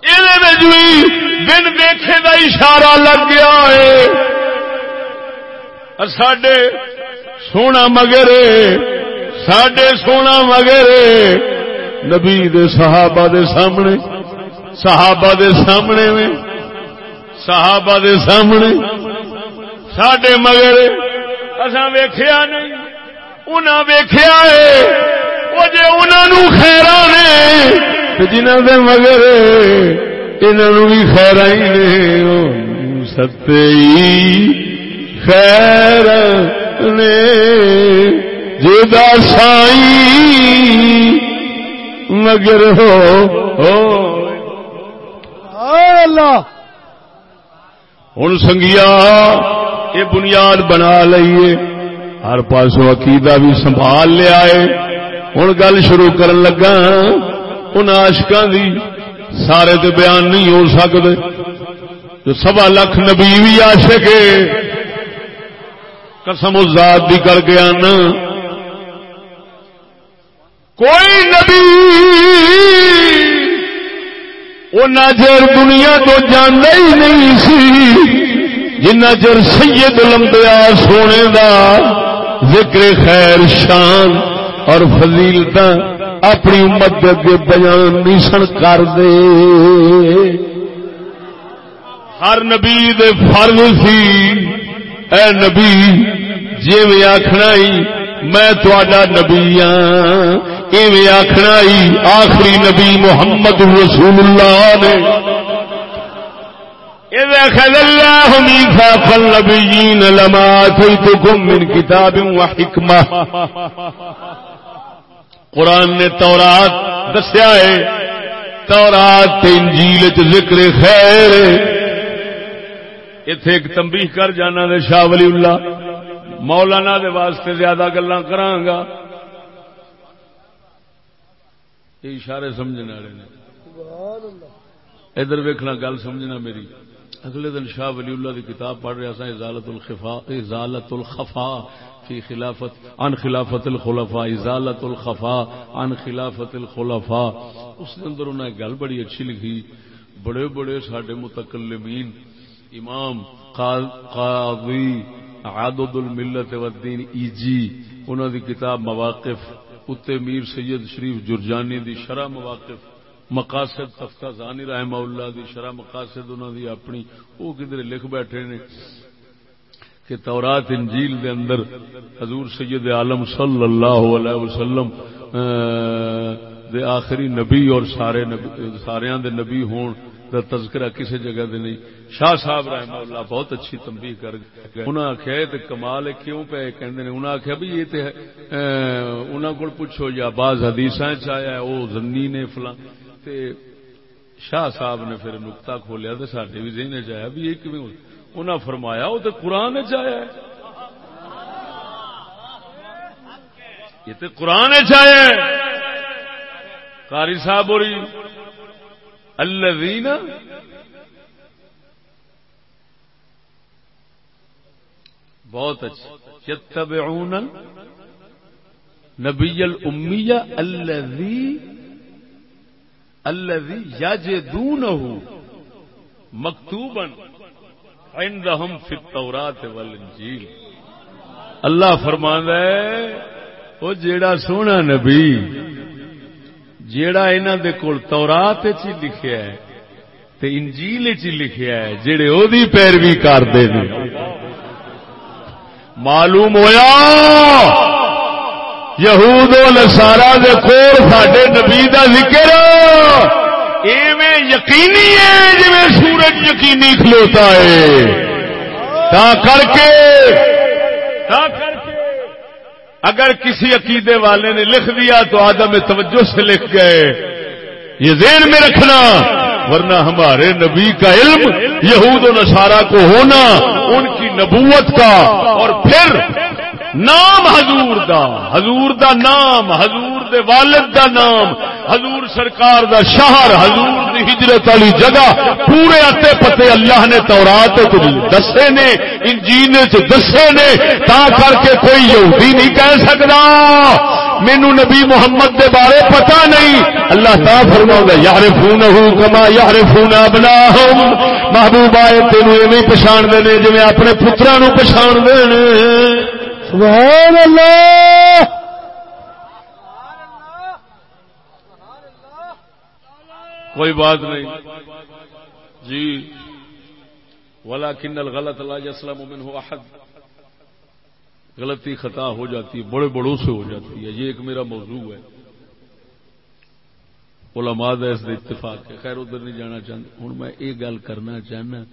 یہ بن دیکھے کا اشارہ لگ گیا ہے۔ ساڈے سونا مگر ساڈے سونا مگر نبی دے صحابہ دے سامنے، صحابہ دے سامنے میں، صحابہ دے سامنے، ساڈے مگر اصا ویخیا نہیں، انہاں ویخیا ہے، وہ جی انہوں خیرا نے جنہوں دے مگر انہوں بھی خیرا ہی نے ستے ہی خیر نے۔ جدا سائی مگر ہو ہوں سنگیا یہ بنیاد بنا لئیے۔ ہر پاس عقیدہ بھی سنبھال لیا ہے۔ ہوں گل شروع کرن لگا ان آشکا دی سارے تو بیان نہیں ہو سکتے جو سوا لکھ نبی بھی آشک قسم ازاد بھی کر گیا نا کوئی نبی وہ چر دنیا تو جانا ہی نہیں سی، جنہ چر سید لمبیا سونے دا ذکر خیر شان اور فضیلت اپنی امت اگے بیان نہیں سن کر دے۔ ہر نبی دے فرض سی، اے نبی جی میں آخنا میں تھوڑا نبی ہاں۔ ایویں آخنا آخری نبی محمد رسول اللہ نے خل اللہ میثاق النبیین لما اتیتکم من کتاب و حکمہ۔ قرآن نے تورات دسیا ہے۔ تورات انجیل چ ذکر خیر اتے ایک تنبیہ کر جانا دے شاہ ولی اللہ۔ مولانا دے واسطے زیادہ گلا کرانگا یہ اشارے سمجھنے والے نے۔ ادھر ویکھنا گل سمجھنا میری۔ اگلے دن شاہ ولی اللہ دی کتاب پڑھ رہا سا ازالت الخفا ازالت الخفا فی خلافت عن خلافت الخلفاء ازالت الخفا عن خلافت الخلفاء۔ اس کے اندر انہوں نے گل بڑی اچھی لکھی۔ بڑے بڑے ساڈے متکلمین امام قاضی عادد الملت والدین ایجی انہوں دی کتاب مواقف اتنے میر سید شریف جرجانی دی شرح مواقف، مقاصد تفتہ زانی رحمہ اللہ دی شرح مقاصد انہوں دی اپنی وہ کدھر لکھ بیٹھے نے کہ تورات انجیل دے اندر حضور سید عالم صلی اللہ علیہ وسلم دے آخری نبی اور سارے نبی سارے دے نبی ہون دا تذکرہ کسی جگہ دے نہیں۔ شاہ صاحب رحمہ اللہ بہت اچھی تنبیہ کر گئے۔ انہاں آخیا تے کمال ہے کیوں پہ کہندے نے انہاں آخیا بھی یہ تے انہاں کول پوچھو یا بعض حدیثاں چ آیا ہے، او زنی نے فلاں۔ تے شاہ صاحب نے پھر نکتا کھولیا تو سارے بھی ذہن چیا بھی یہ کیون انہیں فرمایا وہ تو قرآن چیا یہ تو قرآن چیا کاری صاحب ہو رہی بہت اچھا یتبعون نبی الامیہ الذی الذي يجدونه مكتوبا عندهم في التوراة والانجيل اللہ فرماندا ہے او جیڑا سونا نبی جیڑا انہاں دے کول تورات وچ لکھیا ہے تے انجیل وچ لکھیا ہے جڑے او دی پیروی کردے نے۔ معلوم ہویا؟ یہود و نسارا دے کول ساڈے نبی دا ذکر ایویں یقینی ہے جی سورج یقینی کھلوتا ہے۔ تا کر کے تا کر کے اگر کسی عقیدے والے نے لکھ دیا تو آدم توجہ سے لکھ گئے۔ یہ ذہن میں رکھنا، ورنہ ہمارے نبی کا علم، یہود و نصارہ کو ہونا، ان کی نبوت کا، اور پھر نام حضور دا حضور دا نام، حضور دے والد دا نام، حضور سرکار دا شہر، حضور دی ہجرت والی جگہ، پورے اتے پتے اللہ نے تورات دسے نے انجین دسے نے، تا کر کے کوئی یہودی نہیں کہہ سکتا۔ مینو نبی محمد دے بارے پتا نہیں۔ اللہ تا فرما یار فون کما یار فون بنا محبوب آئے تین ایویں پچھاڑ دے جی اپنے پترا نو پچھاڑ دے سبحان اللہ! کوئی بات نہیں۔ جی۔ ولا کنل غلط اللہ اسلم احد۔ غلطی خطا ہو جاتی ہے، بڑے بڑوں سے ہو جاتی ہے۔ یہ ایک میرا موضوع ہے۔ علماء ہے اس اتفاق ہے۔ خیر، ادھر نہیں جانا چاہتا ہوں میں یہ گل کرنا چاہنا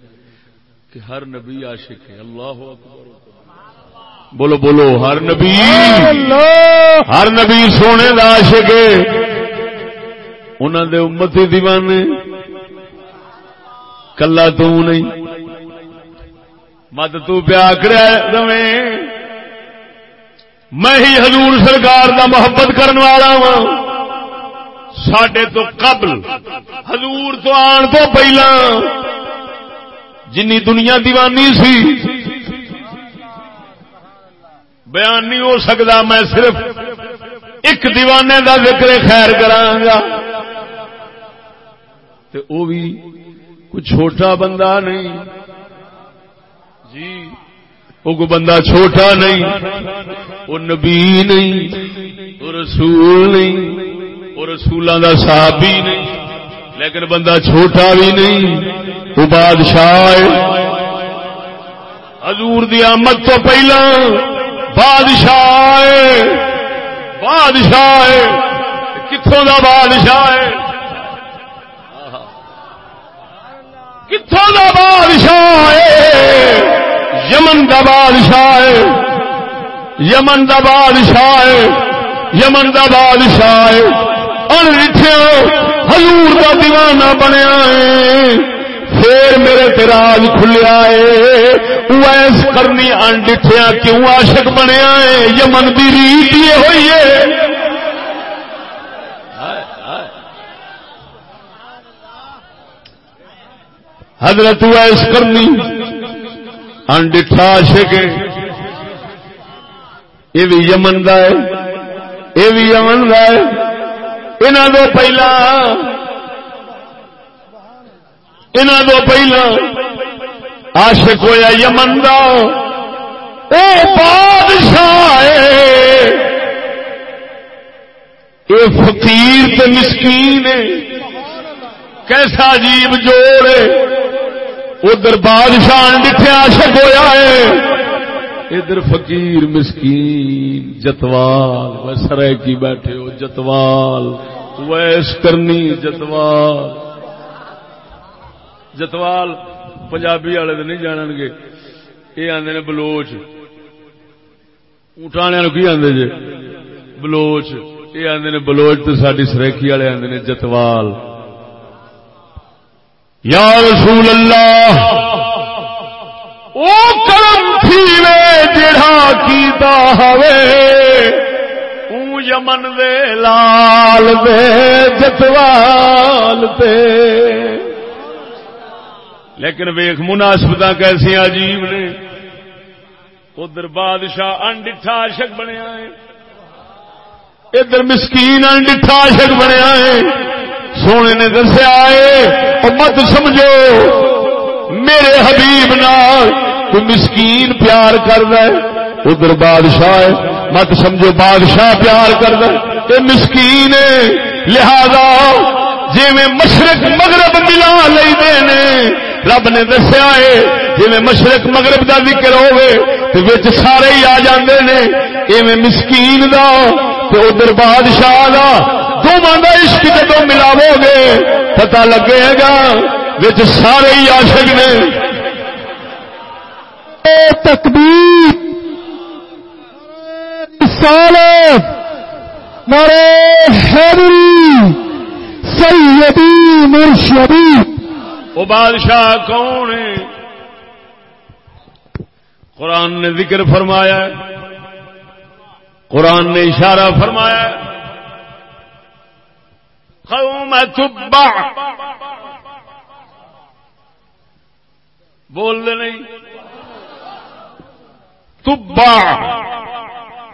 کہ ہر نبی عاشق ہے۔ اللہ اکبر۔ بولو بولو، ہر نبی ہر نبی سونے کا عاشق ہے۔ انہوں دے امتی دیوانے کلا تو نہیں۔ مت تو پیا کر میں ہی حضور سرکار دا محبت کرنے والا ہاں۔ وا سڈے تو قبل، حضور تو آن تو پہلا۔ جنی دنیا دیوانی سی بیان نہیں ہو سکتا، میں صرف ایک دیوانے دا ذکر خیر کرانگا تے او بھی کوئی چھوٹا بندہ نہیں۔ جی وہ کوئی بندہ چھوٹا نہیں۔ وہ نبی نہیں وہ رسول نہیں وہ رسولوں کا صحابی نہیں۔ لیکن بندہ چھوٹا بھی نہیں وہ بادشاہ حضور دی آمد تو پہلا بادشاہ بادشاہ کتوں کا بادشاہ کتوں کا بادشاہ یمن کا بادشاہ یمن کا بادشاہ یمن کا بادشاہ انٹھیا ہزور کا دیوانہ بنیا پھر میرے تراج کھلیا ہے۔ ویس کرنی انڈیا کیوں عاشق بنیا ہے؟ یمن کی ریت یہ ہوئی ہے۔ حضرت ویس کرنی انڈا شکے یہ بھی یمن کا ہے۔ یہ بھی یمن کا ہے۔ انہوں پہلا انہوں دو پہلا عاشق ہویا یمن کا او بادشاہ یہ فقیر تے مسکین کیسا عجیب جوڑ ہے ادھر بادشاہ ڈٹھے عاشق ہویا ہے ادھر فقیر مسکین، جتوال۔ سرے کی بیٹھے ہو، جتوال۔ ویس کرنی، جتوال۔ جتوال پنجابی والے تو نہیں جان گے یہ آدھے نے بلوچ اٹھانے کی آدھے جی بلوچ یہ آدھے نے بلوچ تو ساری سریکی والے آدھے نے جتوال یا رسول اللہ او کرم تھی جڑا کیتا ہوے یمن دے لال دے جتوال تے لیکن ویخ مناسبت کیسی عجیب نے۔ ادھر بادشاہ انڈا عاشق بنیا ہے۔ ادھر مسکین انڈا عاشق بنیا ہے۔ سونے نے دسیا ہے مت سمجھو، میرے حبیب نال کوئی مسکین پیار کر دے ادھر بادشاہ مت سمجھو، بادشاہ پیار کر دے مسکین لہذا جی مشرق مغرب ملا لے رب نے دسیا ہے جی مشرق مغرب کا ذکر ہوگے تو سارے ہی آ جاندے نے۔ ایویں مسکین دا تو ادھر بادشاہ دا دونوں کا عشق جدو ملاو گے پتا لگے گا بچ سارے ہی آشک نے۔ تکبیر، رسالت، نعرہ حیدری۔ سیدی مرشدی۔ وہ بادشاہ کون ہے؟ قرآن نے ذکر فرمایا ہے۔ قرآن نے اشارہ فرمایا ہے۔ قوم تبع۔ بول دے نہیں۔ تبع۔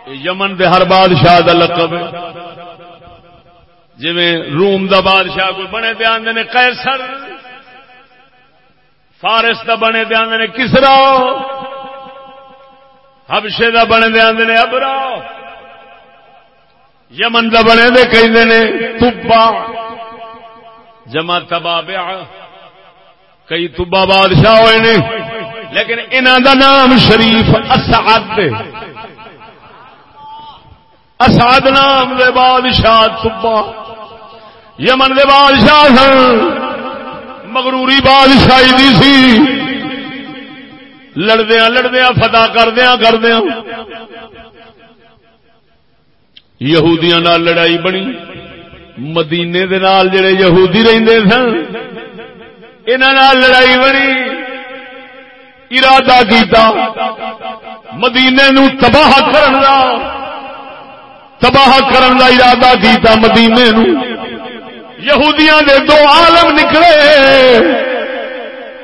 یمن دے ہر بادشاہ دا لقب ہے۔ جی روم دا بادشاہ کوئی بنے دے آندے نے قیصر، فارس دا بنے دے آندے نے کسرا، حبشے دا بنے دے آندے نے ابرا، یمن دا بنے دے کہیں نے تبا، جمع تبابع، کئی تبا بادشاہ ہوئے نے، لیکن انہوں دا نام شریف اسعد اسعد نام دے بادشاہ تبا۔ یمن دے بادشاہ سن، مغروری بادشاہی دی سی۔ لڑدیا لڑدیا فتح کردیا کردیا یہودیاں نال لڑائی بنی۔ مدینے دے نال جڑے یہودی رہندے سن، انہاں لڑائی بنی۔ ارادہ کیتا، مدینے نو تباہ کرن دا، تباہ کرن دا ارادہ کیتا مدینے نو۔ یہودیاں دے دو عالم نکلے۔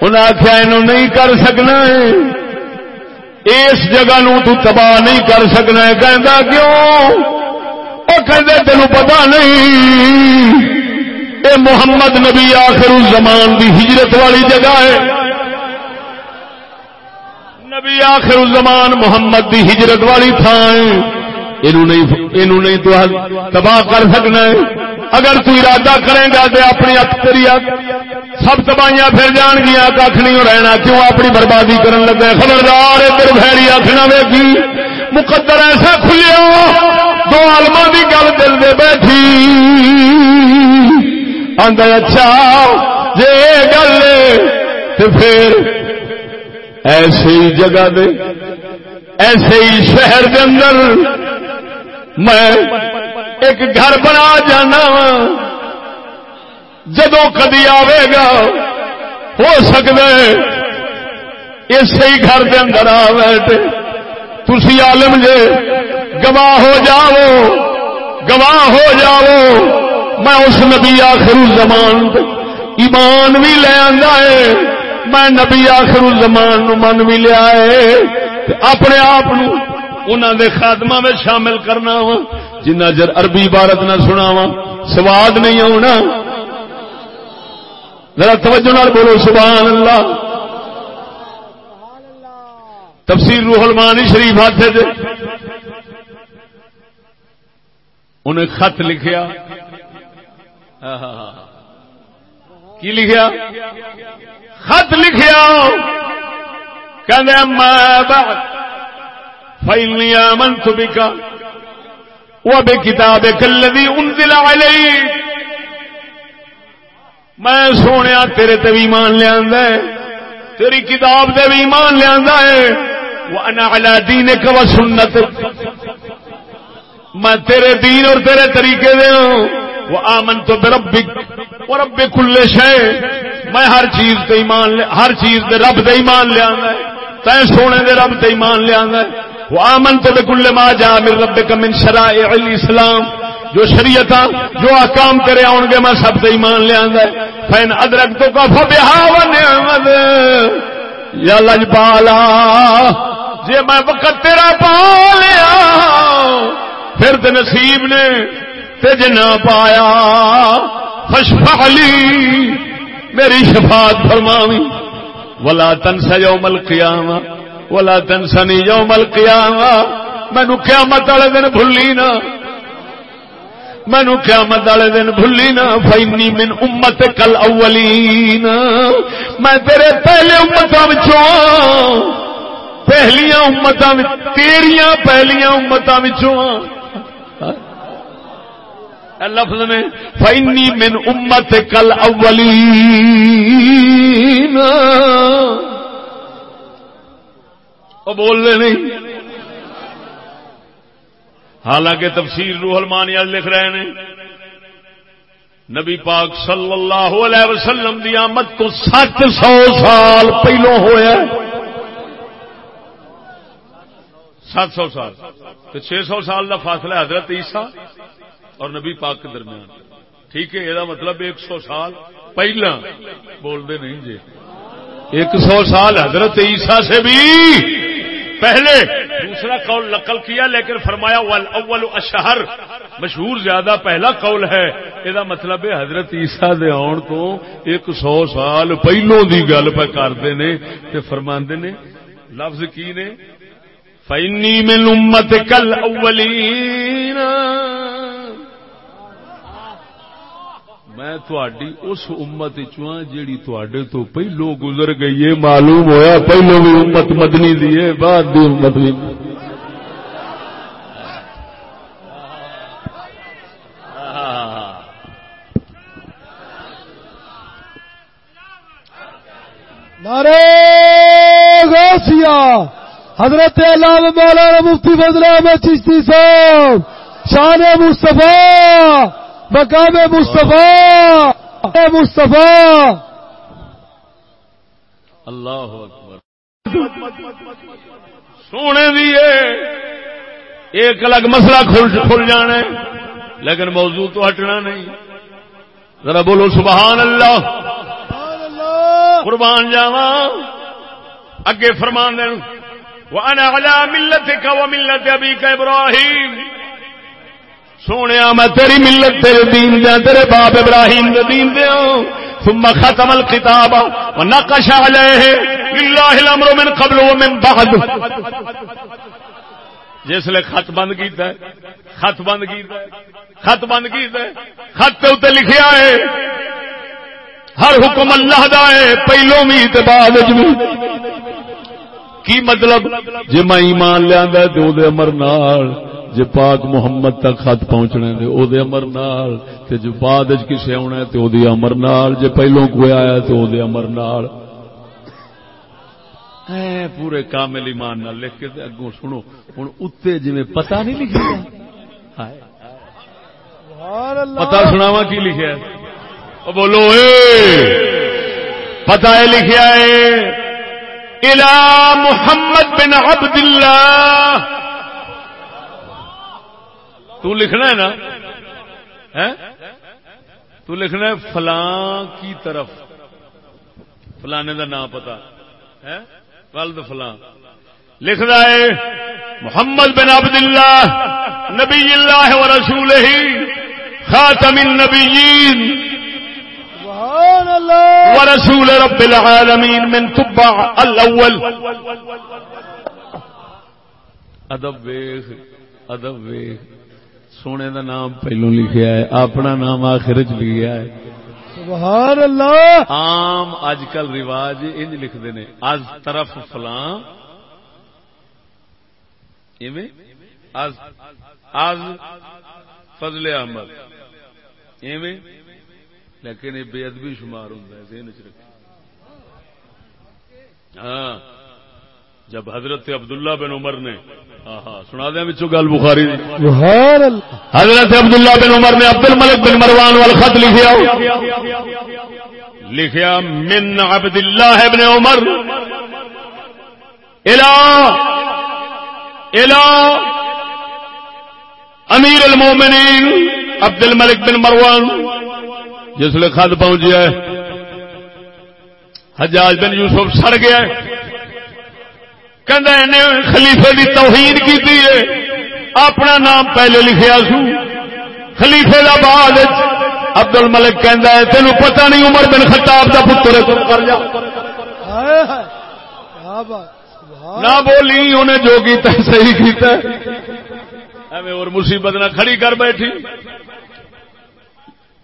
انہیں آخیا یہ نہیں کر سکنا ہے۔ اس جگہ نو تو تباہ نہیں کر سکنا ہے۔ کہندا کیوں؟ وہ کہتے تینوں پتا نہیں۔ اے محمد نبی آخر الزمان دی ہجرت والی جگہ ہے۔ نبی آخر الزمان محمد دی ہجرت والی تھان نہیں تو تباہ کر سکنا ہے۔ اگر تو ارادہ کرے گا تو اپنی اختری سب تباہیاں پھر جان گیا کھ نہیں رہنا کیوں؟ اپنی بربادی کرن لگے۔ خبردار ادھر بھڑی آخنا ویگی مقدر ایسا کھلیا، دو آلما کی گل دل دے بیٹھی۔ آدھا اچھا جی گل تو پھر ایسی جگہ دے ایسے ہی شہر دے اندر میں ایک گھر بنا جانا۔ وا جدو کدی آئے گا، ہو سکتا ہے اسی گھر کے اندر آ بیٹھے۔ تھی عالم جے، گواہ ہو جاؤ۔ گواہ ہو جاؤ۔ میں اس نبی آخر زمان ایمان بھی لے آندا ہے۔ میں نبی آخر زمان من بھی لیا ہے۔ اپنے آپ انہوں دے خاتمہ میں شامل کرنا وا۔ جنہ چر عربی عبارت نہ سنا وا سواد نہیں آنا ذرا توجہ نال بولو سبحان اللہ تفسیر روح المانی شریف ہاتھ انہیں خط لکھیا۔ کی لکھیا؟ خط لکھیا۔ کہ فیلنی آمنت بکا وہ بے کتاب کلوی انزل علی میں سونے تیرے تے بھی مان لیا تیری کتاب تے بھی مان لیا ہے۔ وانا على دينك وسنتك. میں تیرے دین اور تیرے طریقے دے ہوں۔ وہ آمن تو بربک وہ رب کل شے میں ہر چیز تے ایمان لے، ہر چیز دے رب دے ایمان لیا تے سونے دے رب تے ایمان لیا وہ آمن تو بکل ما جا من رب من شرائع الاسلام جو شریعت جو احکام کرے آن گے میں سب تے ایمان لیا فین ادرک تو کا فبہا و نعمت یا لجپالا جی میں وقت تیرا پا لیا پھر تو نصیب نے تج نہ پایا۔ فشفالی میری شفاعت فرماوی۔ ولا تنسا یوم القیامہ ولا تنسنی یوم القیامہ۔ مینو قیامت والے دن بھولی نہ۔ مینو قیامت والے دن بھولی نہ۔ فینی من امت کل اولین میں تیرے پہلے امتوں ہاں۔ پہلیاں امت تیریاں پہلیاں امتوں ہاں۔ لفظ میں فینی من امت کل اولی بول رہے نہیں۔ حالانکہ تفسیر روح المانی لکھ رہے ہیں۔ نبی پاک صلی اللہ علیہ وسلم دی آمد تو سات سو سال پہلو ہوا سات سو سال۔ تو چھ سو سال کا فاصلہ حضرت عیسیٰ اور نبی پاک کے درمیان۔ ٹھیک ہے، یہ مطلب ایک سو سال پہلا۔ بولتے نہیں جی۔ ایک سو سال حضرت عیسیٰ سے بھی پہلے۔ دوسرا قول نقل کیا، لیکن فرمایا اول اشہر مشہور زیادہ پہلا قول ہے۔ یہ مطلب ہے، حضرت عیسا دے آن تو ایک سو سال پہلو دی گل پہ کرتے نے تے فرماندے نے۔ لفظ کی نے؟ فینی من امت کل اولین میں تھوڑی اس امت چاہ جیڑی تھوڑے تو پہلو گزر گئی ہے، معلوم ہویا پہلو بھی امت مدنی دی ہے، بعد دی امت بھی۔ نارے غوثیہ، حضرت علامہ مولانا مفتی فضل احمد چشتی صاحب، شان مصطفیٰ مقام مصطفیٰ! مصطفیٰ! اللہ اکبر۔ سونے دیے ایک الگ مسئلہ کھل جانا لیکن موضوع تو ہٹنا نہیں۔ ذرا بولو سبحان اللہ۔ قربان جاوا اگے فرمان دین وانا علی ملتک و ملت ابیک ابراہیم سونے میں تیری ملت تیرے دین دیا، تیرے باپ ابراہیم دے دین دیا ثم ختم الكتاب ونقش عليه لله الامر من قبل ومن بعد۔ جس لے خط بند کیتا ہے، خط بند کیتا ہے، خط بند کیتا ہے۔ خط تے اوتے لکھیا ہے، ہر حکم اللہ دا ہے، پہلو بھی تے بعد وچ کی مطلب؟ جے میں ایمان لیا تو دے امر نال۔ جے پاک محمد تک خط پہنچنے دے، او دے امر نال، تے جو بعد وچ کسے آنا ہے تے او دے امر نال، جے پہلوں کوئی آیا تے او دے امر نال۔ اے پورے کامل ایمان نال لکھ کے تے اگوں سنو، ہن اوتے جویں پتہ نہیں لکھیا ہائے۔ سبحان اللہ پتہ سناواں کی لکھیا ہے؟ او بولو، اے! پتہ ہے لکھیا ہے الى محمد بن عبد اللہ تو لکھنا ہے نا؟ تو لکھنا ہے فلاں کی طرف۔ فلانے کا نام پتا ولد فلاں۔ لکھنا ہے محمد بن عبد اللہ نبی اللہ و رسول ہی خاتم النبیین ورسول رب العالمین من تبع الاول۔ ادب ویخ ادب ویخ۔ سونے دا نام پہلو لکھیا ہے اپنا نام آخر چ لکھا ہے۔ سبحان اللہ! عام اج کل رواج انج لکھتے ہیں از طرف فلاں۔ از از فضل احمد۔ ایویں؟ لیکن یہ بے ادبی شمار ہوں ذہن چ رکھ ہاں۔ جب حضرت عبداللہ بن عمر نے سنا دیا بچوں گل بخاری حضرت عبداللہ بن عمر نے عبد الملک بن مروان وال خط لکھیا۔ لکھیا من عبد اللہ بن عمر. الى الى امیر المومنین عبد الملک بن مروان جس لیے خط پہنچ ہے۔ حجاج بن یوسف سڑ گیا ہے۔ خلیفے کی توہین کی اپنا نام پہلے لکھیا سو۔ خلیفے کا بعد ابدل ملک کہ تین پتا نہیں عمر بن خطاب کا پتر کر جا۔ نہ بولی انہیں جو کیتا صحیح کیتا ایویں اور مصیبت نہ کھڑی کر بیٹھی۔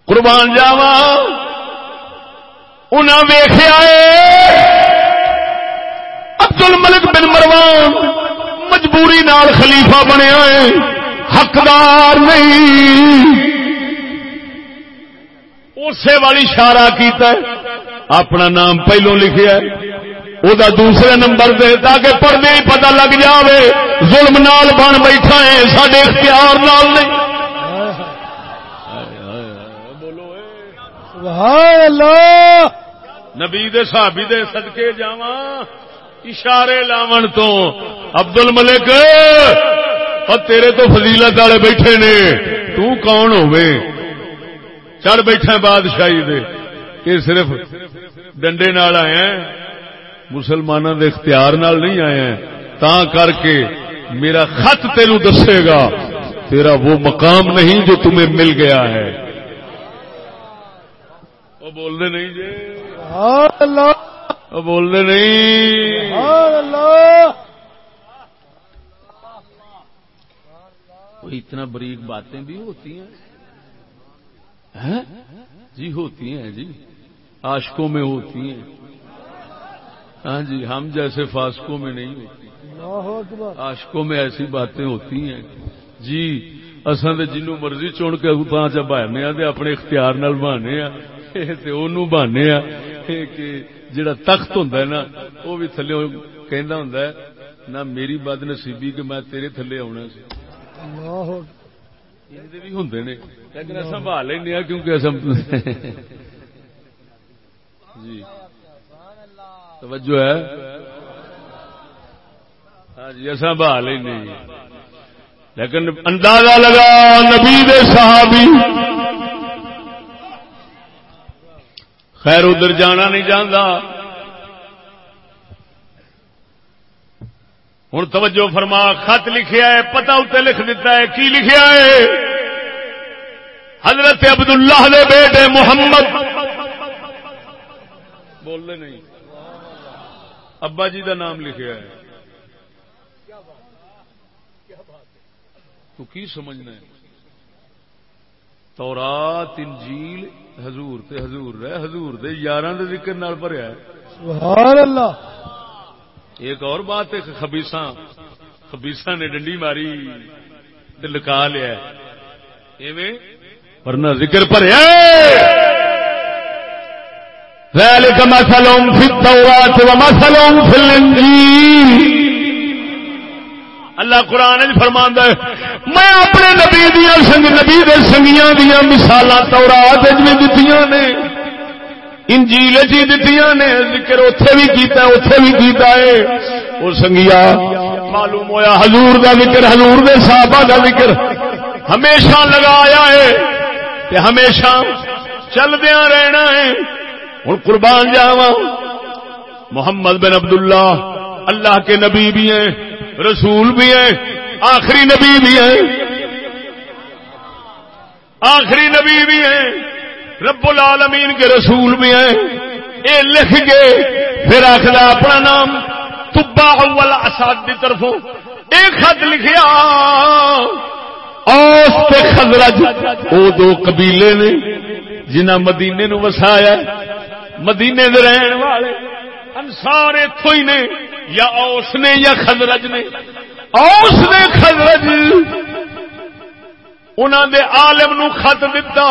قربان جاوا انہیں ویخیا عبد الملک بن مروان مجبوری نال خلیفہ بنیا ہے۔ حقدار نہیں۔ اسی والی اشارہ کیتا ہے۔ اپنا نام پہلو لکھیا ہے۔ وہ دوسرے نمبر دے تاکہ پردے ہی پتہ لگ جاوے۔ ظلم نال بن بیٹھا ہے۔ سڈے اختیار نال نہیں۔ سبحان اللہ۔ نبی دے صحابی دے صدقے جاواں۔ اشارے لاون تو۔ عبد الملک اور تیرے تو فضیلت والے بیٹھے نے۔ تو کون ہوے چڑھ بیٹھا بادشاہی دے۔ یہ صرف ڈنڈے نال آئے ہیں۔ مسلمانوں دے اختیار نال نہیں آئے ہیں۔ تا کر کے میرا خط تینو دسے گا۔ تیرا وہ مقام نہیں جو تمہیں مل گیا ہے۔ وہ بول دے نہیں جی۔ اللہ۔ وہ بول دے نہیں۔ سبحان اللہ۔ وہ اتنا بریک باتیں بھی ہوتی ہیں؟ ہیں؟ جی ہوتی ہیں جی۔ عاشقوں میں ہوتی ہیں۔ ہاں جی ہم جیسے فاسکوں میں نہیں ہوتی۔ اللہ اکبر۔ عاشقوں میں ایسی باتیں ہوتی ہیں۔ جی اصل تو جنوں مرضی چن کے تا چ بہانے آ اپنے اختیار نال بہانے آ تے اونوں آ کہ جڑا تخت ہوندا ہے نا وہ بھی تھلے کہندا ہوندا ہے نہ میری بد نصیبی کہ میں تیرے تھلے آنا سی۔ اللہ بھی ہوں نے۔ لیکن اصا بہا لینا کیونکہ اصا جی۔ توجہ ہے۔ ہاں جی اصا بہا لینا لیکن اندازہ لگا نبی دے صحابی خیر ادھر جانا نہیں جانا ہوں توجہ فرما، خط لکھیا ہے، پتہ اتنے لکھ دیتا ہے، کی لکھیا ہے؟ حضرت عبداللہ دے بیٹے محمد۔ بولنے نہیں۔ ابا جی دا نام لکھیا ہے۔ تو کی سمجھنا ہے؟ تورات انجیل حضور تے حضور رہے حضور دے یاراں دے ذکر نال بھریا ہے۔ سبحان اللہ ایک اور بات ہے خبیسا خبیسا نے ڈنڈی ماری تے لکا لیا ایویں ورنہ ذکر بھریا ذلك مثلهم في التوراة ومثلهم في الانجيل اللہ قرآن فرمان ہے، میں اپنے نبی دیا سنگ نبی دے سنگیاں دیا مثال تورات بھی دتیاں نے، انجیل چی دتیاں نے، ذکر اتے بھی کیتا ہے اتے بھی کیتا ہے۔ وہ سنگیا، معلوم ہویا حضور دا ذکر، حضور دے صحابہ دا ذکر۔ ہمیشہ لگایا ہے کہ ہمیشہ چلدیا رہنا ہے۔ ہوں قربان جاوا محمد بن عبداللہ، اللہ کے نبی بھی ہیں۔ رسول بھی ہیں، آخری نبی بھی ہیں۔ آخری نبی بھی ہیں، رب العالمین کے رسول بھی ہیں۔ یہ لکھ کے پھر آخر اپنا نام، تبا اول اساد کی طرفوں۔ ایک خط لکھیا، اوس تے خزرج وہ دو قبیلے نے جنہ مدینے نو وسایا مدینے دے رہن والے انسار اتو ہی نے۔ یا اوس نے یا خزرج نے. اوس نے خزرج. انہوں دے عالم نو خط دتا.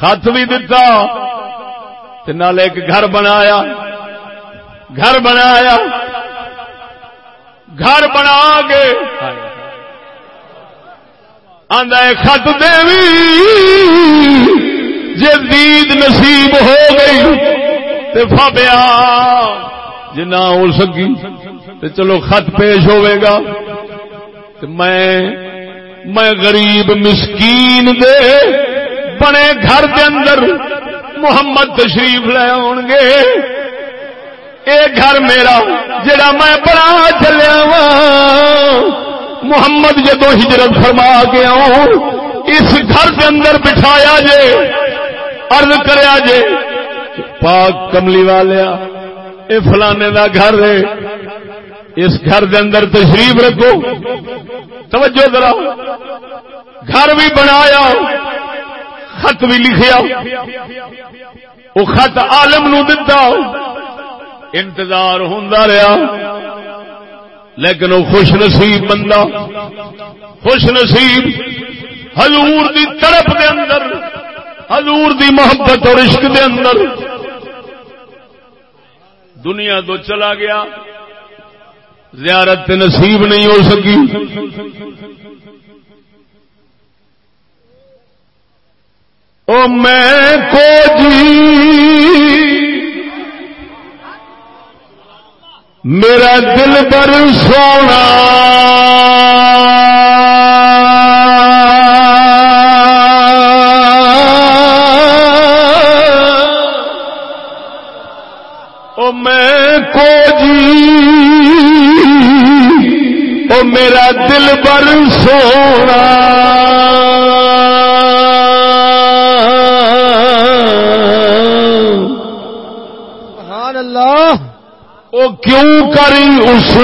خط بھی دتا. تے نال ایک گھر بنایا. گھر بنایا. گھر بنا کے. آدھا خط دیوی جی دید نصیب ہو گئی. تو فبیا جی نہ ہو سکی تو چلو خط پیش ہوئے گا۔ میں میں غریب مسکین دے بنے گھر دے اندر محمد تشریف لے آن گے۔ اے گھر میرا جڑا میں بنا چلیا وا محمد جدو ہجرت فرما کے آؤ اس گھر کے اندر بٹھایا جے ارد کریا جے پاک کملی والیا اے فلانے دا گھر ہے۔ اس گھر کے اندر تشریف رکھو۔ توجہ کرا گھر بھی بنایا، خط بھی لکھیا۔ وہ خط عالم نو دتا، انتظار ہوں رہا لیکن وہ خوش نصیب بندہ، خوش نصیب حضور دی طرف دے اندر۔ حضور دی محبت اور عشق دے اندر۔ دنیا تو چلا گیا۔ زیارت نصیب نہیں ہو سکی۔ او میں کو جی۔ میرا دل پر سونا۔ دل پر سونا۔ سبحان اللہ۔ او کیوں کری اس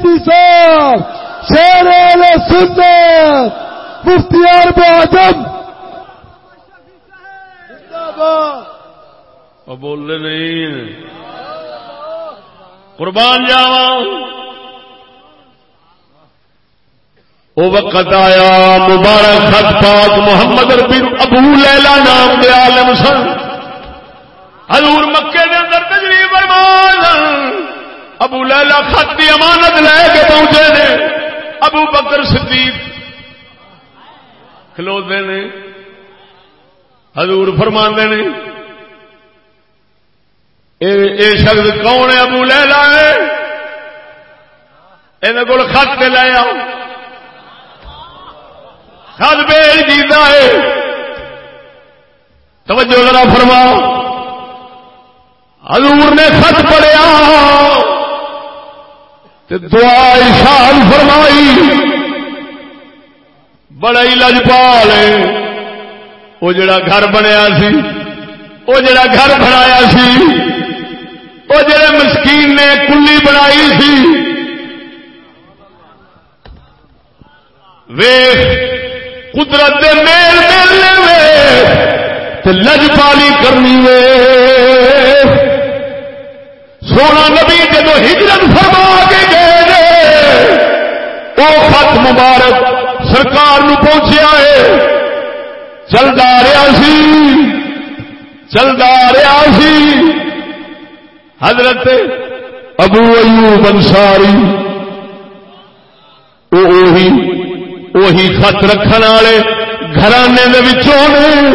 احمد چشتی صاحب شیر علیہ سنت، مفتی عرب اعظم۔ اور بولنے نہیں قربان جاوا وہ وقت آیا، مبارک خط پاک محمد ربی ابو لیلا نام دے عالم سن حضور مکے دے اندر تجریب فرمان ابو لیلا خط کی امانت لے کے پہنچے نے ابو بکر صدیق کھلوتے نے، حضور فرماندے نے، اے شخص کون ہے؟ ابو لیلا ہے۔ یہ کو خط پہ لے آؤ۔ خط بھیج دیتا ہے۔ توجہ ذرا فرما حضور نے خط پڑھیا۔ دعا اشار فرمائی۔ بڑا ہی لجپال ہے۔ وہ جڑا گھر بنیا سی، وہ جڑا گھر بنایا سی، وہ جڑے مسکین نے کلی بنائی سی۔ ویخ، قدرت دے میل ملنے وے لجپالی کرنی وے مبارک سرکار نو پہنچیا ہے۔ چلتا رہا سی۔ چلتا رہا سی۔ حضرت ابو ایوب انصاری۔ خط رکھنے والے گھرانے نے۔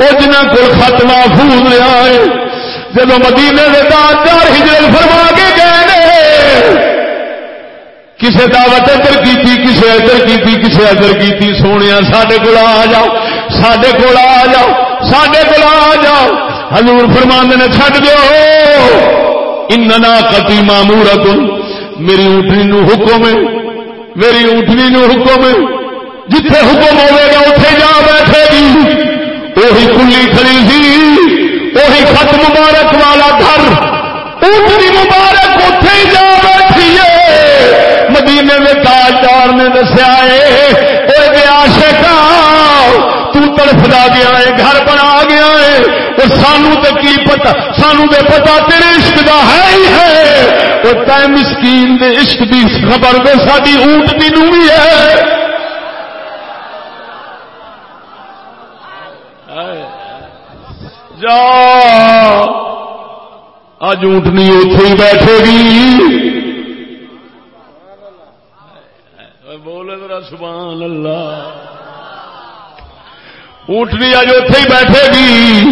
وہ کو خط محفوظ رہا ہے۔ جب مدینے کے دار ہجرت فرما کے گئے کسے دعوت ادھر کی کسے ادھر کی کسے ادھر کی سونے سڈے کو آ جاؤ سڈے کو آ جاؤ سڈے کو آ جاؤ۔ حضور فرمانے نے، چھڈ دو اننا کتی مامورت میری اونٹنی نو حکم ہے، میری اونٹنی نو حکم ہے۔ جتھے حکم ہوئے گا اتے جا بیٹھے گی۔ وہی کلی کھڑی سی وہی خط مبارک والا گھر۔ اونٹنی مبارک اتے جا مدینے میں تاجدار نے دسیا ہے آشکا تڑفدا گیا ہے گھر بنا گیا ہے اور سانو تو کی پتا سانو دے پتا تیرے عشق دا ہے ہی ہے۔ اور تے مسکین دے عشق دی خبر دے ساری اونٹ دی نو بھی ہے۔ جا اج اونٹنی اتے ہی بیٹھے گی بولے ذرا سبحان اللہ۔ اونٹنی اج اتے ہی بیٹھے گی۔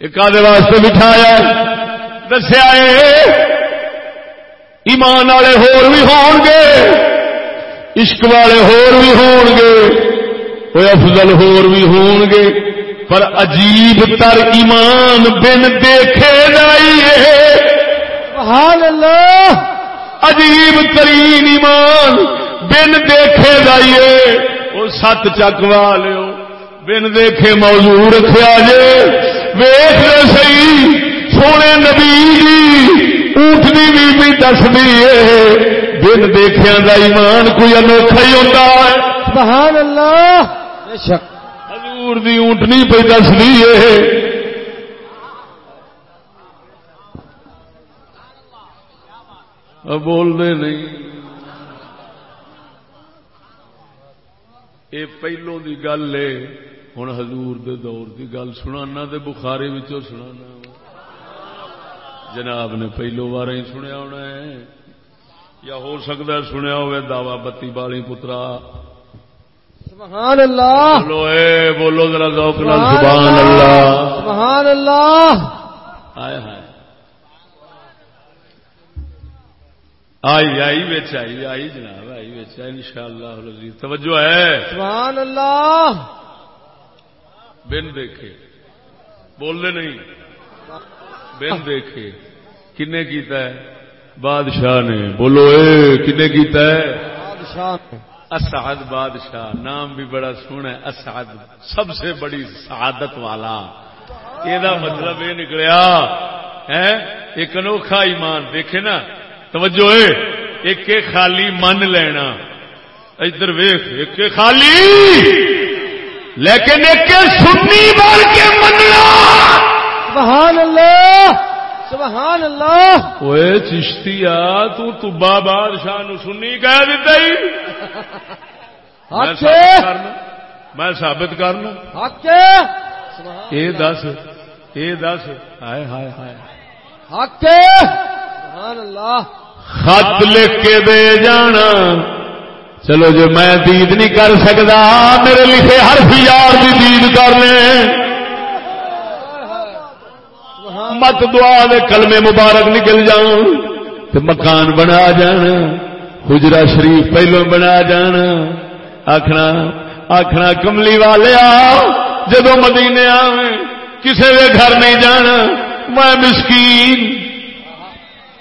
ایک آدھے واسطے بٹھایا دسیا ایمان والے ہور بھی ہون گے عشق والے ہور بھی ہون گے کوئی افضل ہور بھی ہون گے۔ پر عجیب تر ایمان بن دیکھے سبحان اللہ۔ عجیب ترین ایمان بن دیکھے جائیے۔ وہ سات چک والو بن دیکھے موضوع رکھا جے۔ ویخ لے سی سونے نبی اونٹنی بھی دس دی دن دیکھا ایمان کوئی انوکھا ہی ہوتا ہے۔ سبحان اللہ۔ حضور دی اونٹنی پہ دس دی بول دے نہیں۔ یہ پہلو دی گل ہے ہوں ہزور دور کی گل سنا بخاری سنا جناب نے پہلو بار ہی سنیا ہونا ہے یا ہو سکتا ہے سنیا ہوئے دعوی بتی بالی پترا سبحان اللہ بولو اے بولو ذرا سبحان اللہ سبحان اللہ آئے ہائے آئی آئی بچ آئی آئی جناب آئی بچ آئی ان شاء اللہ توجہ ہے۔ سبحان اللہ بن دیکھے۔ بولنے نہیں۔ بن دیکھے۔ کنے کیتا ہے؟ بادشاہ نے۔ بولو اے کنے کیتا ہے؟ بادشاہ اسعد بادشاہ نام بھی بڑا سونا ہے اسعد۔ سب سے بڑی سعادت والا۔ یہ مطلب یہ نکلیا ہے ایک انوکھا ایمان دیکھے نا؟ توجہ اے ایک خالی من لینا۔ ادھر ویخ ایک خالی۔ لیکن ایک سنی بن کے مننا۔ سبحان اللہ سبحان اللہ وہ چشتی آ تو با بادشاہ نو سنی کہہ دیتا ہی۔ میں ثابت کرنا یہ دس یہ دس۔ ہائے ہائے ہائے۔ حق خط لکھ کے دے جانا۔ چلو جو میں دید نہیں کر سکتا۔ میرے لکھے ہر یار کی دید کر لیں مت دعا دے کلمے مبارک نکل جان تو مکان بنا جان حجرا شریف پہلو بنا جان آخنا آخنا کملی والے آ جدو مدینے آویں گھر نہیں جانا۔ میں مسکین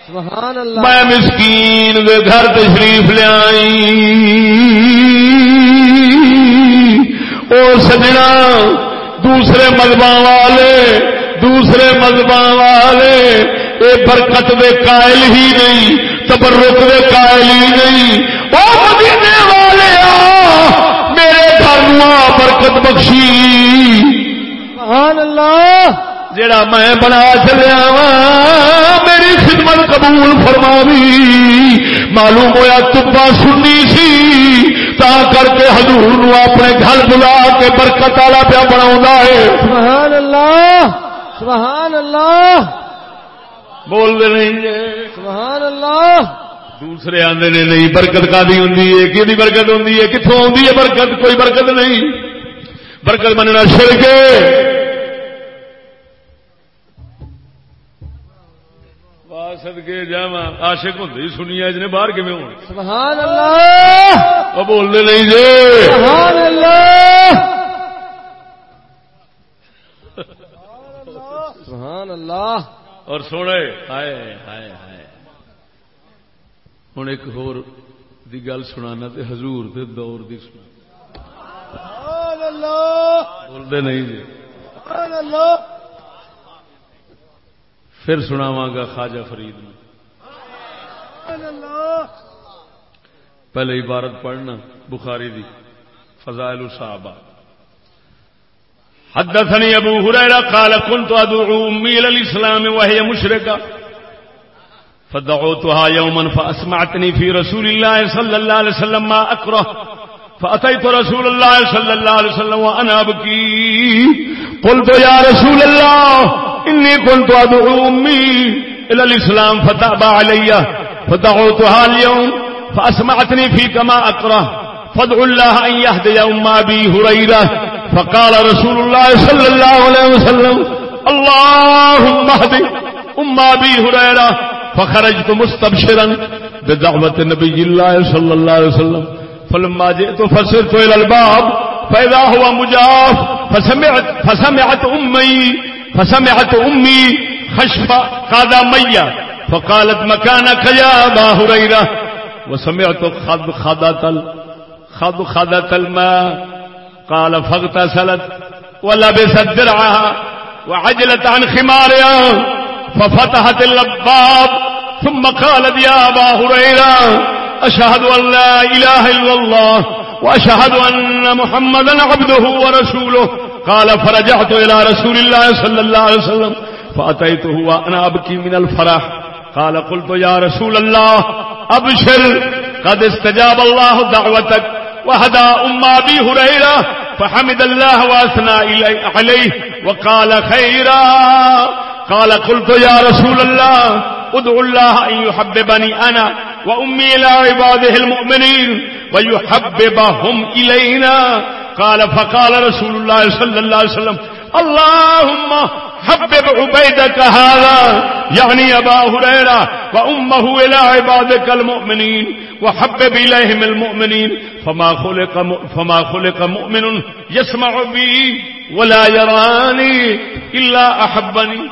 میں مسکین دے گھر تشریف لیا او سجنا دوسرے مذہب والے دوسرے مذہب والے اے برکت دے قائل ہی نہیں تبرک دے قائل ہی نہیں۔ او مدینے والے آ میرے گھر برکت بخشی۔ سبحان اللہ. جڑا میں بنا چلیا وا میری خدمت قبول فرماوی۔ معلوم ہوا تبا سنی سی تا کر کے حضور نو اپنے گھر بلا کے برکت والا پیا بنا ہے۔ سبحان اللہ سبحان اللہ۔ بول دے نہیں سبحان اللہ۔ دوسرے آدھے نے نہیں برکت کا ہوں کہ برکت ہوں کتوں آ برکت؟ کوئی برکت نہیں۔ برکت مننا شر سدکے جا آشک ہوں سنیا جی باہر کم ہو سبحان اللہ! بولتے نہیں جی۔ سبحان اللہ! سبحان اللہ! اور سونے ہائے ہائے ہائے۔ ہوں ایک ہور دی گل سنانا تے حضور دے دور دی سنا۔ سبحان اللہ! بولتے نہیں جی۔ سبحان اللہ! پھر سناواں گا خواجہ فرید میں پہلے عبارت پڑھنا بخاری دی۔ فضائل الصحابہ۔ حدثني ابو هريره قال كنت ادعو امي الى الاسلام وهي مشركه فدعوتها يوما فاسمعتني في رسول الله صلى الله عليه وسلم ما اكره فاتيت رسول الله صلى الله عليه وسلم وانا ابكي قلت يا رسول الله اني كنت ادعو امي الى الاسلام فتاب علي، فدعوتها اليوم فاسمعتني فيك ما اكره فادعوا الله ان يهدي ام ابي هريره فقال رسول الله صلى الله عليه وسلم، اللهم اهد ام ابي هريره فخرجت مستبشرا بدعوه النبي الله صلى الله عليه وسلم. فلما جئت فسرت الى الباب فاذا هو مجاف، فسمعت فسمعت امي فسمعت أمي خشف قدمي فقالت مكانك يا أبا هريرة. وسمعت خد خدت خد خدت الماء. قال فاغتسلت ولبست درعها وعجلت عن خمارها ففتحت اللباب ثم قالت يا أبا هريرة أشهد أن لا إله إلا الله وأشهد أن محمدا عبده ورسوله. قال، فرجعت إلى رسول الله صلى الله عليه وسلم، فأتيته وأنا أبكي من الفرح. قال، قلت يا رسول الله، أبشر، قد استجاب الله دعوتك، وهدى أم أبي هريرة، فحمد الله وأثنى عليه، وقال، خيرا. قال، قلت يا رسول الله ادعو الله أن يحببني أنا وأمي إلى عباده المؤمنين ويحببهم إلينا قال فقال رسول الله صلى الله عليه وسلم اللهم حبب عبيدك هذا يعني أبا هريرة وأمه إلى عبادك المؤمنين وحبب إليهم المؤمنين فما خلق, فما خلق مؤمن يسمع بي ولا يراني إلا أحبني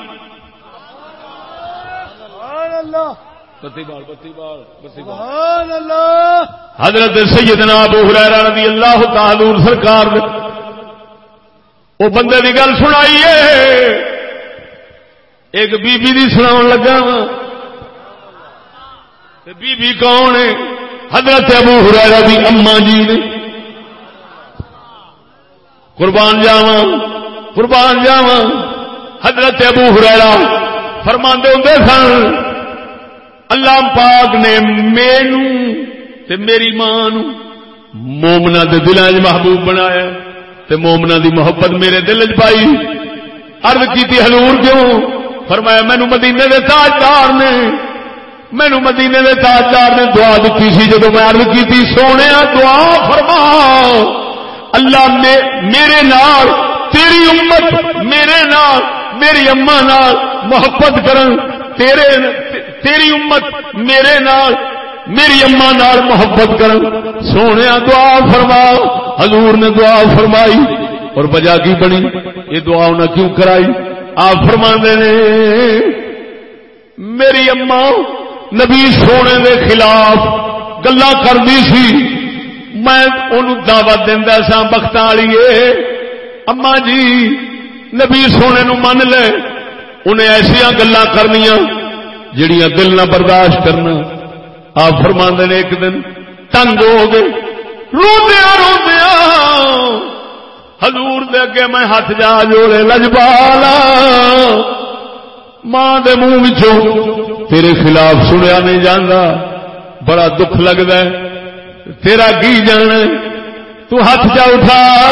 حضرت سیدنا ابو ہریرہ رضی اللہ تعالی سرکار وہ بندے کی گل سنائیے ایک بی بی دی سنا لگا بی بی کون ہے؟ حضرت ابو ہریرہ دی اما جی نے۔ قربان جاوا قربان جاوا حضرت ابو ہریرہ فرما ہوں سن اللہ پاک نے مینو تے میری ماں مومنا دے دلان محبوب بنایا تے مومنا دی محبت میرے دل چ پائی۔ ارد کی حضور کیوں؟ فرمایا، مینو مدینے دے تاجدار نے، مینو مدینے دے تاجدار نے دعا دیتی سی جب میں ارد کی سونے دعا فرما۔ اللہ میں میرے نال، تیری امت میرے نال، میری اما نال محبت کرن۔ تیرے تیری امت میرے نال، میری اما نال محبت کرن۔ سونے دعا فرما حضور نے دعا فرمائی اور بجا کی بنی؟ یہ دعا انہیں کیوں کرائی؟ آپ فرما نے، میری اما نبی سونے دے خلاف گلا کرتی سی۔ میں ان دعوت دینا سا بخت والی اما جی نبی سونے نو من لے۔ انہیں ایسا گلا کرنیا جڑیاں دل نہ برداشت کرنا۔ آپ فرما نے ایک دن، تنگ ہو گئے۔ روندیا روندیا حضور دے اگے میں ہاتھ جا جوڑے، لجبالا۔ ماں دے منہ تیرے خلاف سنیا نہیں جانا بڑا دکھ لگتا ہے۔ تیرا کی جان تو ہاتھ جا اٹھا۔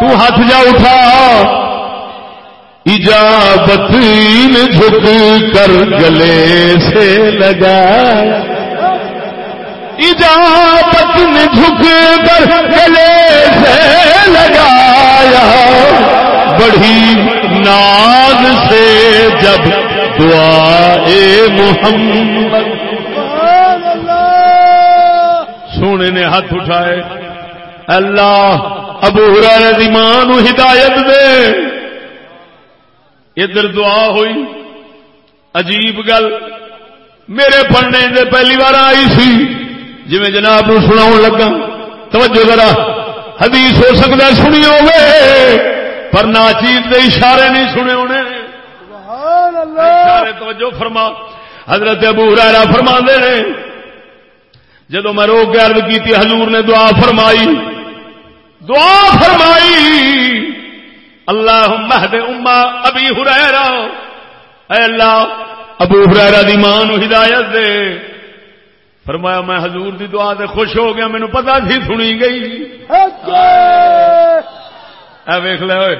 تو ہاتھ جا اٹھا۔ اجابت نے جھک کر گلے سے لگایا۔ اجابت نے جھک کر گلے سے لگایا۔ بڑی ناز سے جب دعا محمد۔ سونے نے ہاتھ اٹھائے۔ اللہ ابو دی ماں ہدایت دے۔ ادھر دعا ہوئی عجیب گل میرے پڑھنے سے پہلی بار آئی سی۔ جی جناب نو سنا لگا توجہ ذرا حدیث ہو سکتا سنی ہوگی پر ناچیز دے اشارے نہیں سنے ہونے۔ اشارے توجہ فرما۔ حضرت ابو ہرا فرما دے جدو میں روک کے عرض کی حضور نے دعا فرمائی۔ دعا فرمائی۔ اللہ مہد اما ابھی ہرا اے اللہ، ابو ہرا دی ماں نو ہدایت دے۔ فرمایا، میں حضور دی دعا دے خوش ہو گیا مینو پتا تھی سنی گئی۔ اے ویخ لے ہوئے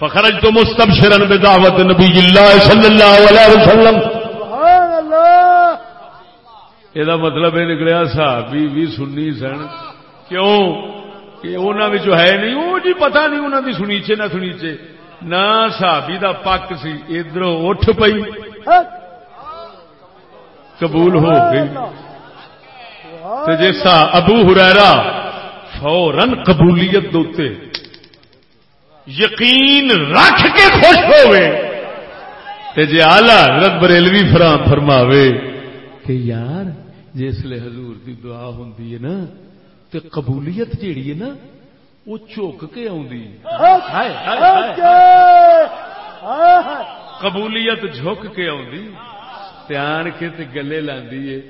فخرج تو مستب شرن بے نبی اللہ صلی اللہ علیہ وسلم۔ یہ مطلب یہ نکلیا صحابی بھی سننی سن۔ کیوں؟ کہ انہوں ہے نہیں، وہ جی پتا نہیں انہوں کی سنیچے نہ سنیچے۔ نہ صحابی دا پک سی، ادھر اٹھ پئی۔ قبول ہو گئی۔ جیسا ابو ہرا فورن قبولیت دوتے یقین رکھ کے خوش ہوئے۔ جی آلہ حضرت بریلوی فرام فرماوے کہ یار جسے حضور دی دعا ہوں نا تو قبولیت جیڑی ہے نا وہ چوک کے قبولیت جھک کے آن کے تے گلے لاندی ہے۔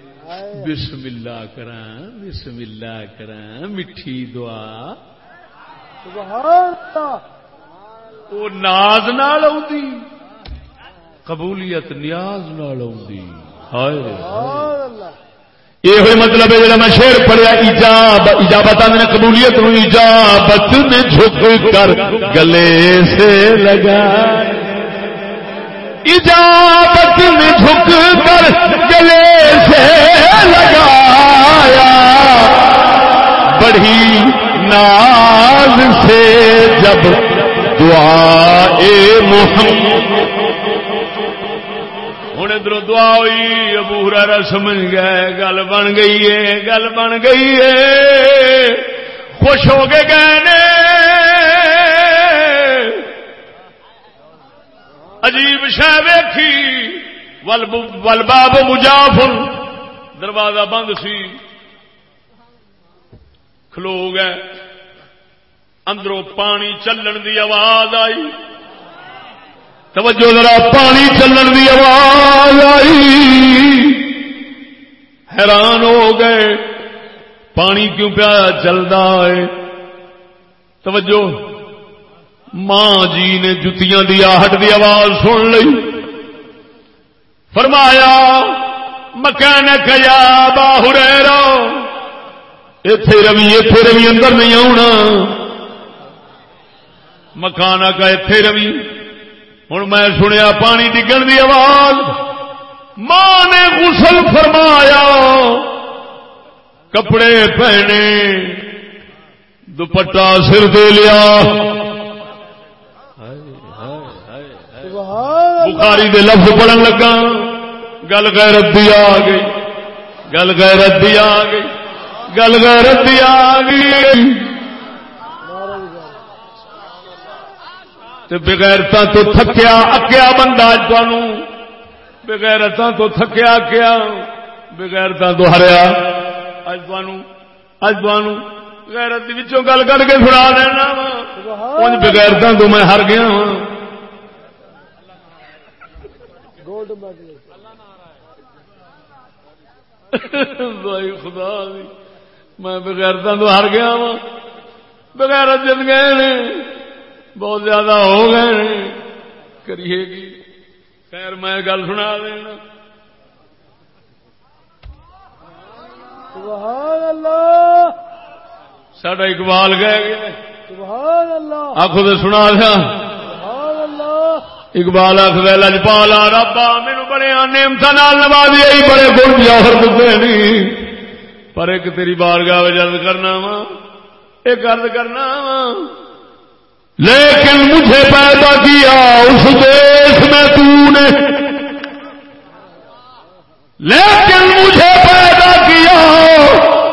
بسم اللہ کرا بسم اللہ کرا میٹھی دعا وہ ناز نال قبولیت نیاز نال یہ ہوئی مطلب ہے جا میں شیر پڑھیا، ایجاب، ایجابت نے، قبولیت نو ایجابت نے جھک کر گلے سے لگا ایجابت نے جھک کر گلے سے لگایا۔ بڑی ناز سے جب دعا محمد ہوں ادھر دعا ہوئی ابو ہرا سمجھ گئے گل بن گئی ہے گل بن گئی ہے خوش ہو کے گئے عجیب شہ ویکھی ول باب دروازہ بند سی کھلو گئے اندروں پانی چلن دی آواز آئی توجہ ذرا پانی چلن دی آواز آئی۔ حیران ہو گئے۔ پانی کیوں پیا چلتا ہے؟ توجہ۔ ماں جی نے جتیاں دی آہٹ دی آواز سن لی فرمایا مکان کیا باہر اتے روی اتے روی اندر نہیں آنا مکان کا اتے روی۔ ہوں میں سنیا پانی ڈگن کی آواز۔ ماں نے غسل فرمایا۔ کپڑے پہنے۔ دوپٹا سر دے لیا۔ بخاری دے لفظ پڑھن لگا۔ گل گئے ردی آ گئی۔ گل گئے ردی آ گئی۔ گل گئے ردی آ گئی۔ بغیرتا تو تھکیا اکیا بندہ بغیرتا تو تھکیا اکیا بغیرتا تو ہریا۔ اج اج غیرت گل کر کے سنا دینا ان بغیرتا تو میں ہر گیا ہوں خدا میں بغیرتا تو ہر گیا وا۔ بغیر جن گئے بہت زیادہ ہو گئے کریے گی خیر میں گل سنا دینا۔ سڈا اقبال گئے گیا آخو تو سنا دیا۔ اقبال آخر لجپالا ربا میرے بڑے نعمت نال نوازی بڑے گن جوہر دتے نہیں۔ پر ایک تیری بارگاہ جلد کرنا وا ایک ارد کرنا وا لیکن مجھے پیدا کیا، اس دیش میں تو نے۔ لیکن مجھے پیدا کیا،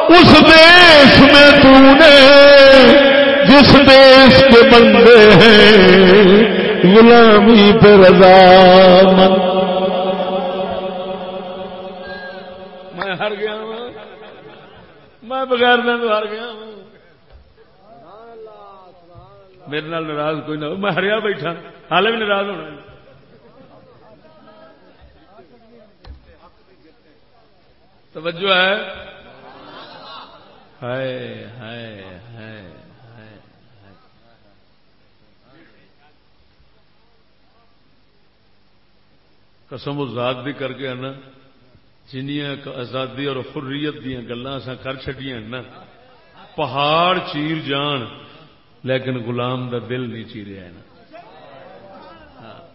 اس دیش میں تو نے۔ جس دیش کے بندے ہیں، غلامی پہ رضا من میں ہر گیا ہوں۔ میں بغیر دن ہر گیا ہوں۔ میرے نال ناراض کوئی نہ ہو، میں ہریا بیٹھا حال بھی ناراض ہونا توجہ ہے؟ ہائے ہائے ہائے قسم ذات بھی کر کے نا جنیا آزادی اور حریت دیا گلا کر چڈیا نا۔ پہاڑ چیر جان۔ لیکن غلام دا دل نہیں چیریا ہاں۔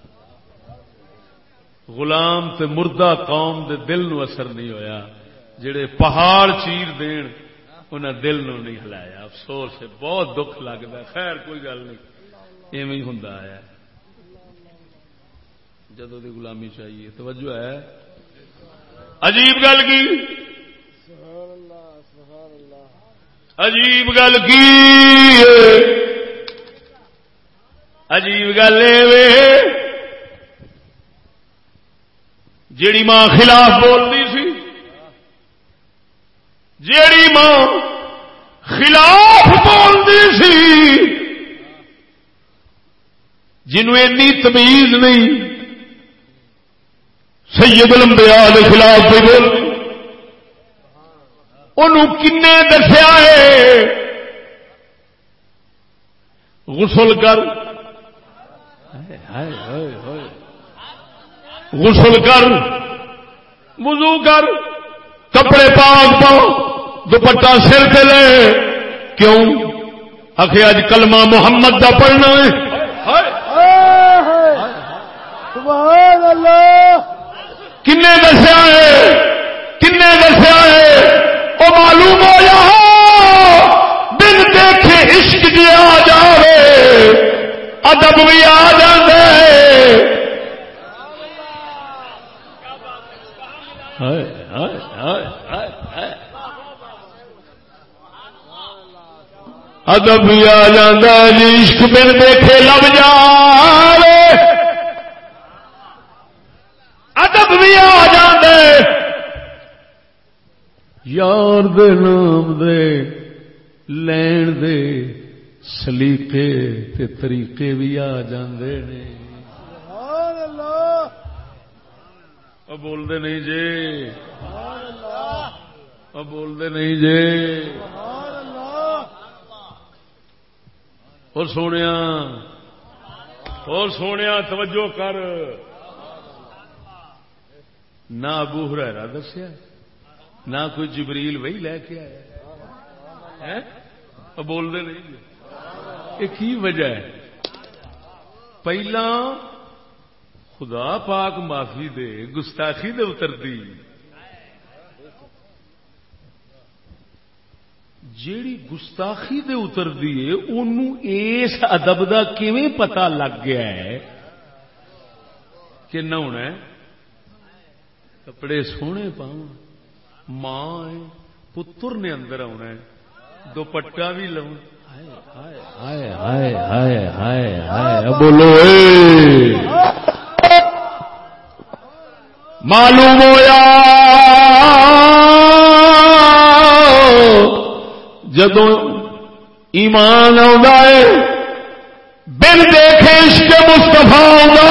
غلام تے مردہ قوم دے دل نو اثر نہیں ہویا۔ جڑے پہاڑ چیر دین انہیں دل نو نہیں ہلایا۔ افسوس ہے، بہت دکھ لگتا خیر، کوئی گل نہیں۔ ایویں ہوں آیا جدو دی غلامی چاہیے، توجہ ہے۔ عجیب گل کی۔ عجیب گل کی عجیب گل جیڑی ماں خلاف بولتی سی، جیڑی ماں خلاف بولتی سی جنوں اینی تمیز نہیں، سید الانبیاء کے خلاف بھی بول ان دسیا ہے؟ غسل کر۔ غسل کر۔ وضو کر۔ کپڑے پاک پاؤ۔ دوپٹا سر پہ لے۔ کیوں؟ آخر اج کلمہ محمد کا پڑھنا ہے۔ کن دسیا ہے؟ کن دسیا ہے؟ معلوم ہو جا دن دیکھے عشق جی آ جائے ادب بھی آ ادب بھی آ جی عشق بن دیکھے لب جا ادب بھی آ جاندے۔ یار دے نام دے، لین دے، سلیقے تے طریقے بھی آ جاندے نے۔ بولتے نہیں جی۔ بولتے نہیں جی۔ اور سونے اور سونے توجہ کر۔ نہ ابو ہرا دسیا۔ نہ کوئی جبریل وہی لے کے آیا۔ بولتے نہیں جی۔ یہ کی وجہ ہے؟ پہلا خدا پاک معافی دے، گستاخی دے اترتی جیڑی گستاخی دے اترتی ہے انہوں اس ادب کا کیویں پتا لگ گیا ہے؟ کہ نہ ہونا کپڑے سونے پاؤ ماں پتر نے اندر آنا دوپٹا بھی لو بولو معلوم ہوا جدو ایمان آ بن دیکھے عشق مستفا آ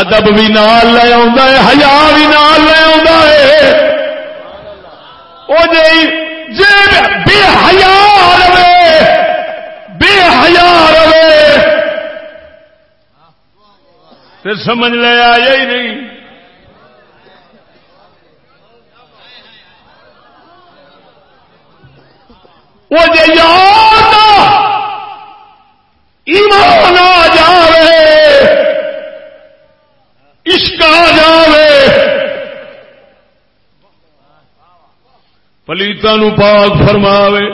ادب بھی نال لے ہیا بھی نال لے وہ جی جی بے حیا رہے، بے حیا رہے۔ پھر سمجھ لے آیا ہی نہیں۔ وہ جی یاد ایمان آ جا رہے پلیتا نو پاک فرماوے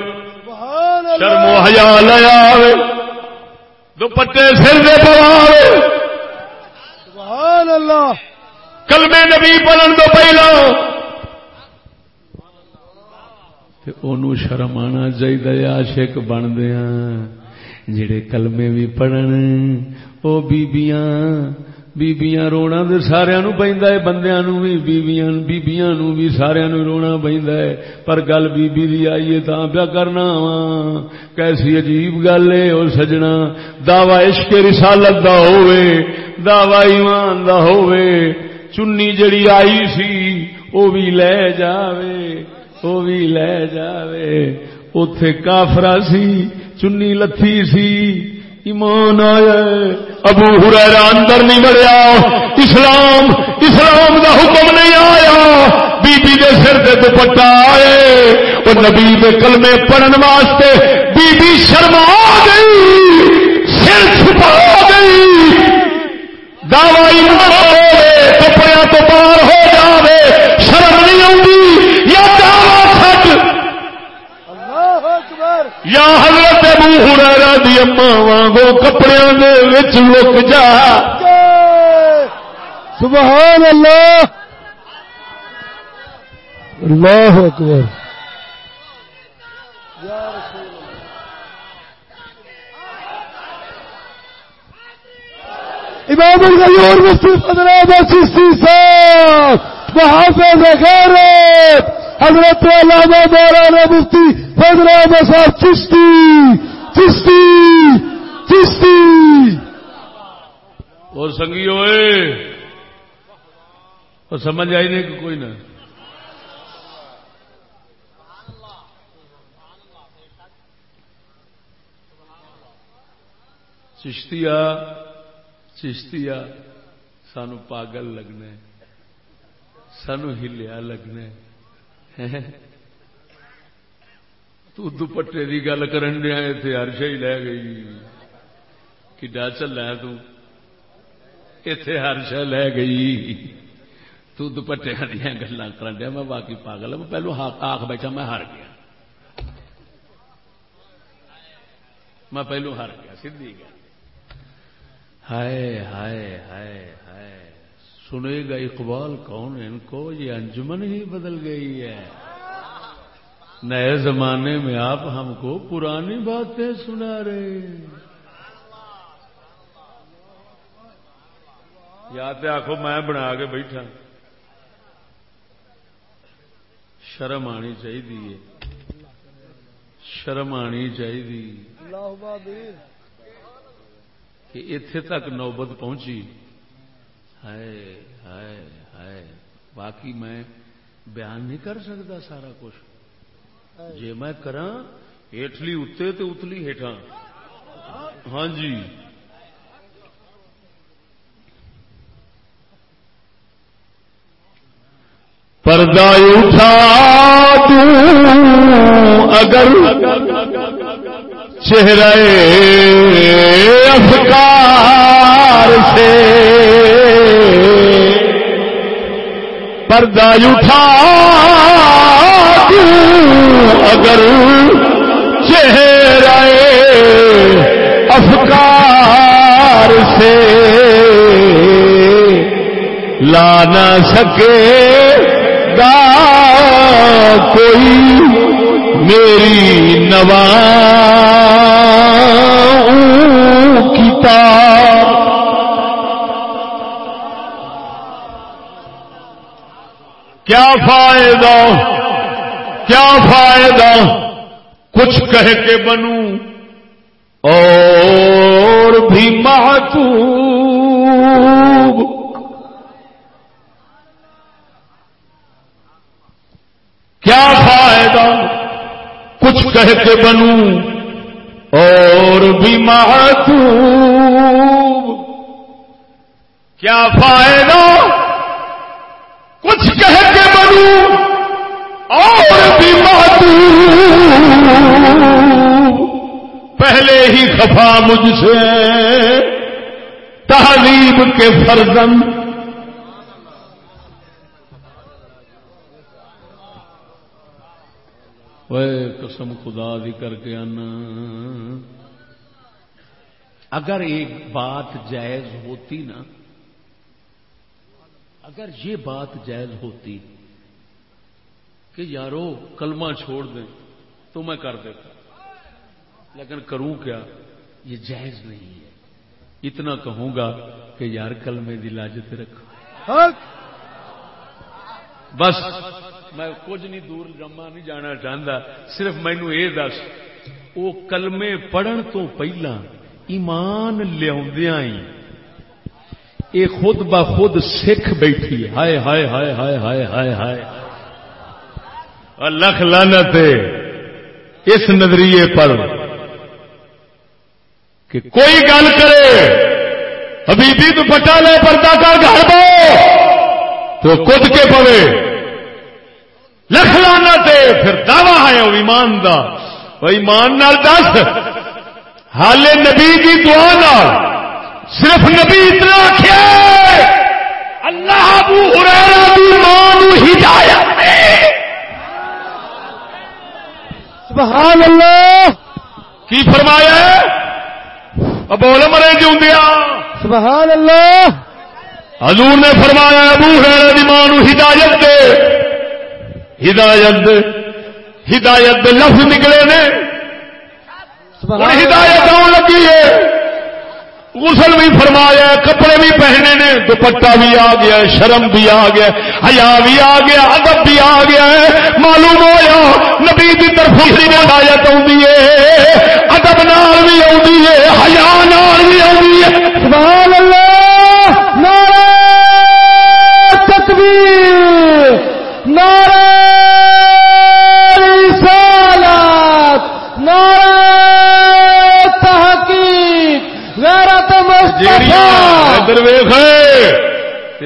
شرم و حیا لیا آوے دوپٹے سر دے پواوے۔ سبحان اللہ۔ کلمے نبی پڑھن تو پہلا۔ تے اونوں شرم آنا چاہیے عاشق بندیا جڑے کلمے بھی پڑھن او بیبیاں بیبیاں رونا تے سارے نو پیندا ہے بندیاں نو بھی بیبیاں بیبیاں نو بھی سارے نو رونا پیندا ہے پر گل بیبی دی آئیے تاں پیا کرنا وا کیسی عجیب گل ہے او سجنا دعوی عشق رسالت دا ہوے دعوی ایمان دا ہوے چنی جڑی آئی سی او بھی لے جاوے او بھی لے جاوے اوتھے کافرا سی چنی لتھی سی ایمان آیا ابو ہریرا اندر نہیں بڑیا اسلام اسلام دا حکم نہیں آیا۔ بی بی دے سر دے دوپٹا آئے۔ اور نبی دے کلمے پڑھن واسطے بی بی شرما گئی، سر چھپا گئی۔ دعوی کپڑے تو پار ہو جاوے۔ شرم نہیں آتی، یا دعوی سچ یا حضرت اما وانگو کپڑے دے وچ لک جا سبحان اللہ اللہ اکبر امام الغیور مفتی فضل احمد چشتی صاحب محافظ غیرت حضرت علامہ مولانا مفتی فضل احمد صاحب چشتی چشتی چشتی اور سنگی ہوئے۔ اور سمجھ آئی نہیں کہ کوئی نہ۔ چشتیا چشتیا سانو پاگل لگنے، سانو ہلیا لگنے۔ تو دوپٹے کی گل کرن دیا اتنے ہرش ہی لے گئی۔ کڈا چلا تو؟ اتے ہرش لے گئی۔ تو دوپٹے دیا گلا کرن دیا۔ میں باقی پاگل میں پہلو آخ بیٹھا، میں ہار گیا۔ میں پہلو ہار گیا، سیدھی گیا ہائے ہائے ہائے ہائے۔ سنے گا اقبال کون ان کو یہ انجمن ہی بدل گئی ہے۔ نئے زمانے میں آپ ہم کو پرانی باتیں سنا رہے یا تو آخو میں بنا کے بیٹھا۔ شرم آنی چاہیے۔ شرم آنی چاہیے۔ کہ اتے تک نوبت پہنچی۔ ہائے ہائے ہائے۔ باقی میں بیان نہیں کر سکتا سارا کچھ۔ جی میں کرا ہیٹلی اتنے تو اتلی ہیٹاں۔ ہاں جی۔ پردہ اٹھا دوں اگر چہرے افکار سے پردہ اٹھا اگر چہرے افکار سے لا نہ سکے گا کوئی میری نوا کتاب۔ کیا فائدہ؟ کیا فائدہ؟ کچھ کہہ کے بنوں اور بھی محتوب کیا فائدہ؟ کچھ کہہ کے بنوں اور بھی محتوب کیا فائدہ؟ کچھ کہہ کے بنوں اور بھی محتوب پہلے ہی خفا مجھ سے۔ تہذیب کے فرزند۔ قسم خدا دی کر کے آنا اگر ایک بات جائز ہوتی نا، اگر یہ بات جائز ہوتی کہ یارو کلمہ چھوڑ دیں تو میں کر دیتا۔ لیکن کروں کیا؟ یہ جائز نہیں ہے۔ اتنا کہوں گا کہ یار کلمے دی لاجت رکھو۔ بس میں کچھ نہیں دور جمع نہیں جانا چاہتا صرف مینو یہ دس وہ کلمے پڑھن تو پہلا ایمان لیا یہ خود بخود سکھ بیٹھی ہائے ہائے ہائے ہائے ہائے ہائے ہائے۔ اور لکھ لانت اس نظریے پر کہ کوئی گل کرے ابھی بھی تو پٹا لے، پردہ کر، گھر پو تو کد کے پوے۔ لکھ لانا تے پھر دعوی ہے وہ ایمان دا۔ وہ ایمان نال دس، حال نبی کی دعا نال صرف نبی اتنا آخیا اللہ ابو ہریرہ دی مان ہدایت سبحان اللہ! کی فرمایا بول مرے جی سبحان اللہ! حضور نے فرمایا ابو ہے ماں ہدایت دے۔ ہدایت ہدایت دے لفظ نکلے نے۔ ہدایت آن لگی ہے۔ غسل بھی فرمایا کپڑے بھی پہنے نے دوپٹا بھی آ گیا شرم بھی آ گیا حیا بھی آ گیا ادب بھی آ گیا معلوم ہوا نبی کی طرف ہی ہدایت آتی ہے، ادب نال بھی آتی ہے، حیا نال بھی آتی ہے۔ سبحان اللہ، نعرہ تکبیر، نعرہ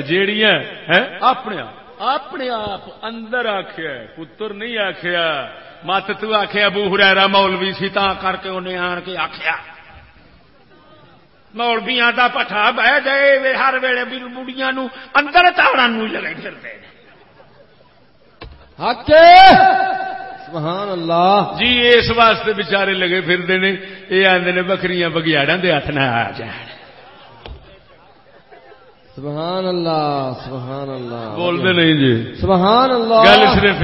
جیڑیاں اپنے اپنے آپ اندر آخیا پتر نہیں آخیا مت تو آخیا ابو ہرا مولوی سی تا کر کے انہیں آن کے آخیا مولویا کا پٹھا بہ گئے ہر ویلے بڑیاں اندر تاڑا لگے پھرتے سبحان اللہ۔ جی اس واسطے بچارے لگے پھرتے ہیں۔ یہ آدھے نے بکریاں بگیاڑا دے ہاتھ نہ آ جان سبحان اللہ سبحان اللہ۔ بولتے نہیں جی۔ سبحان اللہ۔ گل صرف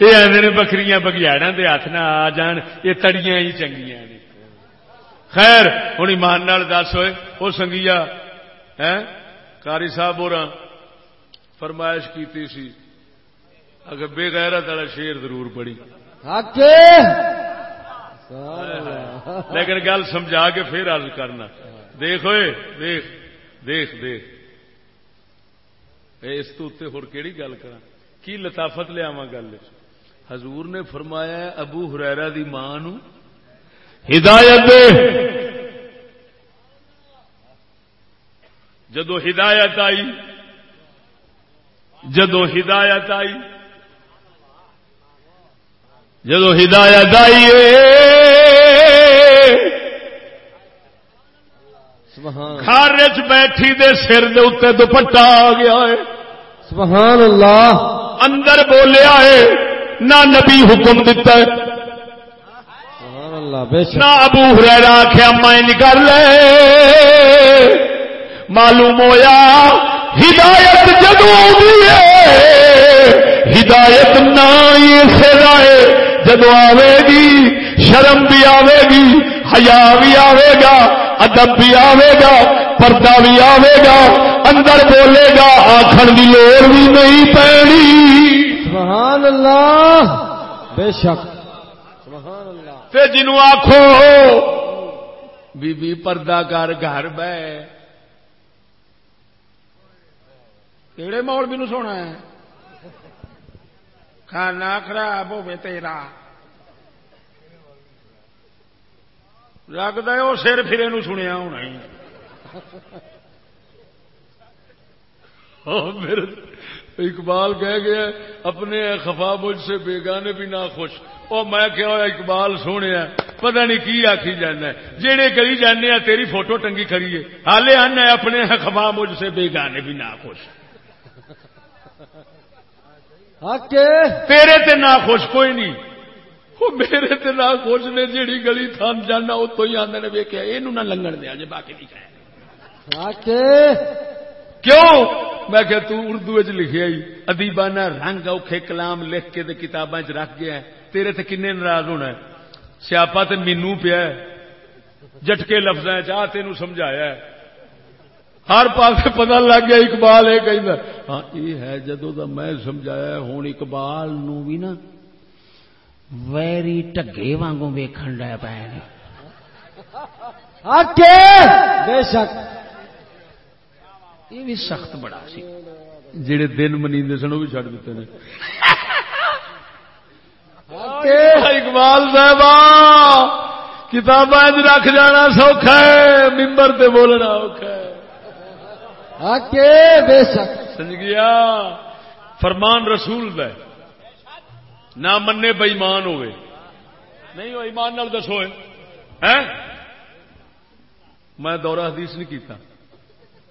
یہ آدھے نے بکریاں بگیاڑا دے ہاتھ نہ آ جان یہ تڑیاں ہی چنگیاں نے۔ خیر ہوں ایمان دس ہوئے۔ وہ سنگیا کاری صاحب اور فرمائش کی سی۔ اگر بے غیرت والا شیر ضرور پڑی لیکن گل سمجھا کے پھر عرض کرنا۔ دیکھ ہوئے دیکھ دیکھ دیکھ۔ اس کیڑی گل کرا کی لطافت لیا گل حضور نے فرمایا ابو ہریرا دی ماں ہدایت جدو ہدایت آئی جدو ہدایت آئی جدو ہدایت آئی گھر بیٹھی دے سر دے اتنے دوپٹا آ گیا ہے سبحان اللہ۔ اندر بولیا ہے نہ نبی حکم دیتا ہے۔ نہ ابو ہرا آخیا میں نکل لے۔ معلوم ہویا ہدایت جدو ہدایت نہ ہے جدو آئے گی شرم بھی آئے گی حیا بھی آئے گا۔ ادب بھی آئے گا پردہ بھی آئے گا اندر بولے گا آخر کی لوڑ بھی نہیں پی سبحان اللہ بے شک۔ سبحان اللہ۔ جنو آخو بی بی پردہ کر گھر بہ۔ کہڑے مول بھی سونا ہے؟ کھانا خراب ہو تیرا۔ لگتا ہے وہ سر فرے نو سنیا ہونا ہی اقبال کہہ گیا اپنے خفا مجھ سے بیگانے بھی نہ خوش وہ میں کیا اقبال سونے پتہ نہیں کی آخی جانا جہے کری جانے تیری فوٹو ٹنگی کریے حالے آنا اپنے خفا مجھ سے بیگانے بھی نہ خوش تیرے تے نہ خوش کوئی نہیں وہ میرے تے نہ خوش نے جیڑی گلی تھان جانا اتو ہی آدھے نے ویکیا یہ نہ لنگن دیا جی باقی نہیں کہے۔ کیوں؟ میں کہ تو اردو چ لکھے ادیبا نے رنگ اوکھے کلام لکھ کے کتاباں چ رکھ گیا تیرے تے کنے ناراض ہونا ہے؟ سیاپا تے مینو پیا جٹکے لفظ چاہ تین سمجھایا ہر پاس پتا لگ گیا اقبال یہ کہ ہاں یہ ہے جدو دا میں سمجھایا ہوں اقبال نو بھی نا ویری ٹگے وانگوں ویکھن ڈے پے بے شک۔ یہ بھی سخت بڑا سی۔ جڑے دن منی سن وہ بھی چڑھ دیتے ہیں اقبال صاحب کتابیں رکھ جانا سوکھا ہے ممبر تے بولنا اوکھا ہے۔ بے شک۔ سمجھ گیا؟ فرمان رسول دے۔ نہ منے بئیمان ہوئے۔ نہیں ہو ایمان نال دسو میں دورہ حدیث نہیں کیتا۔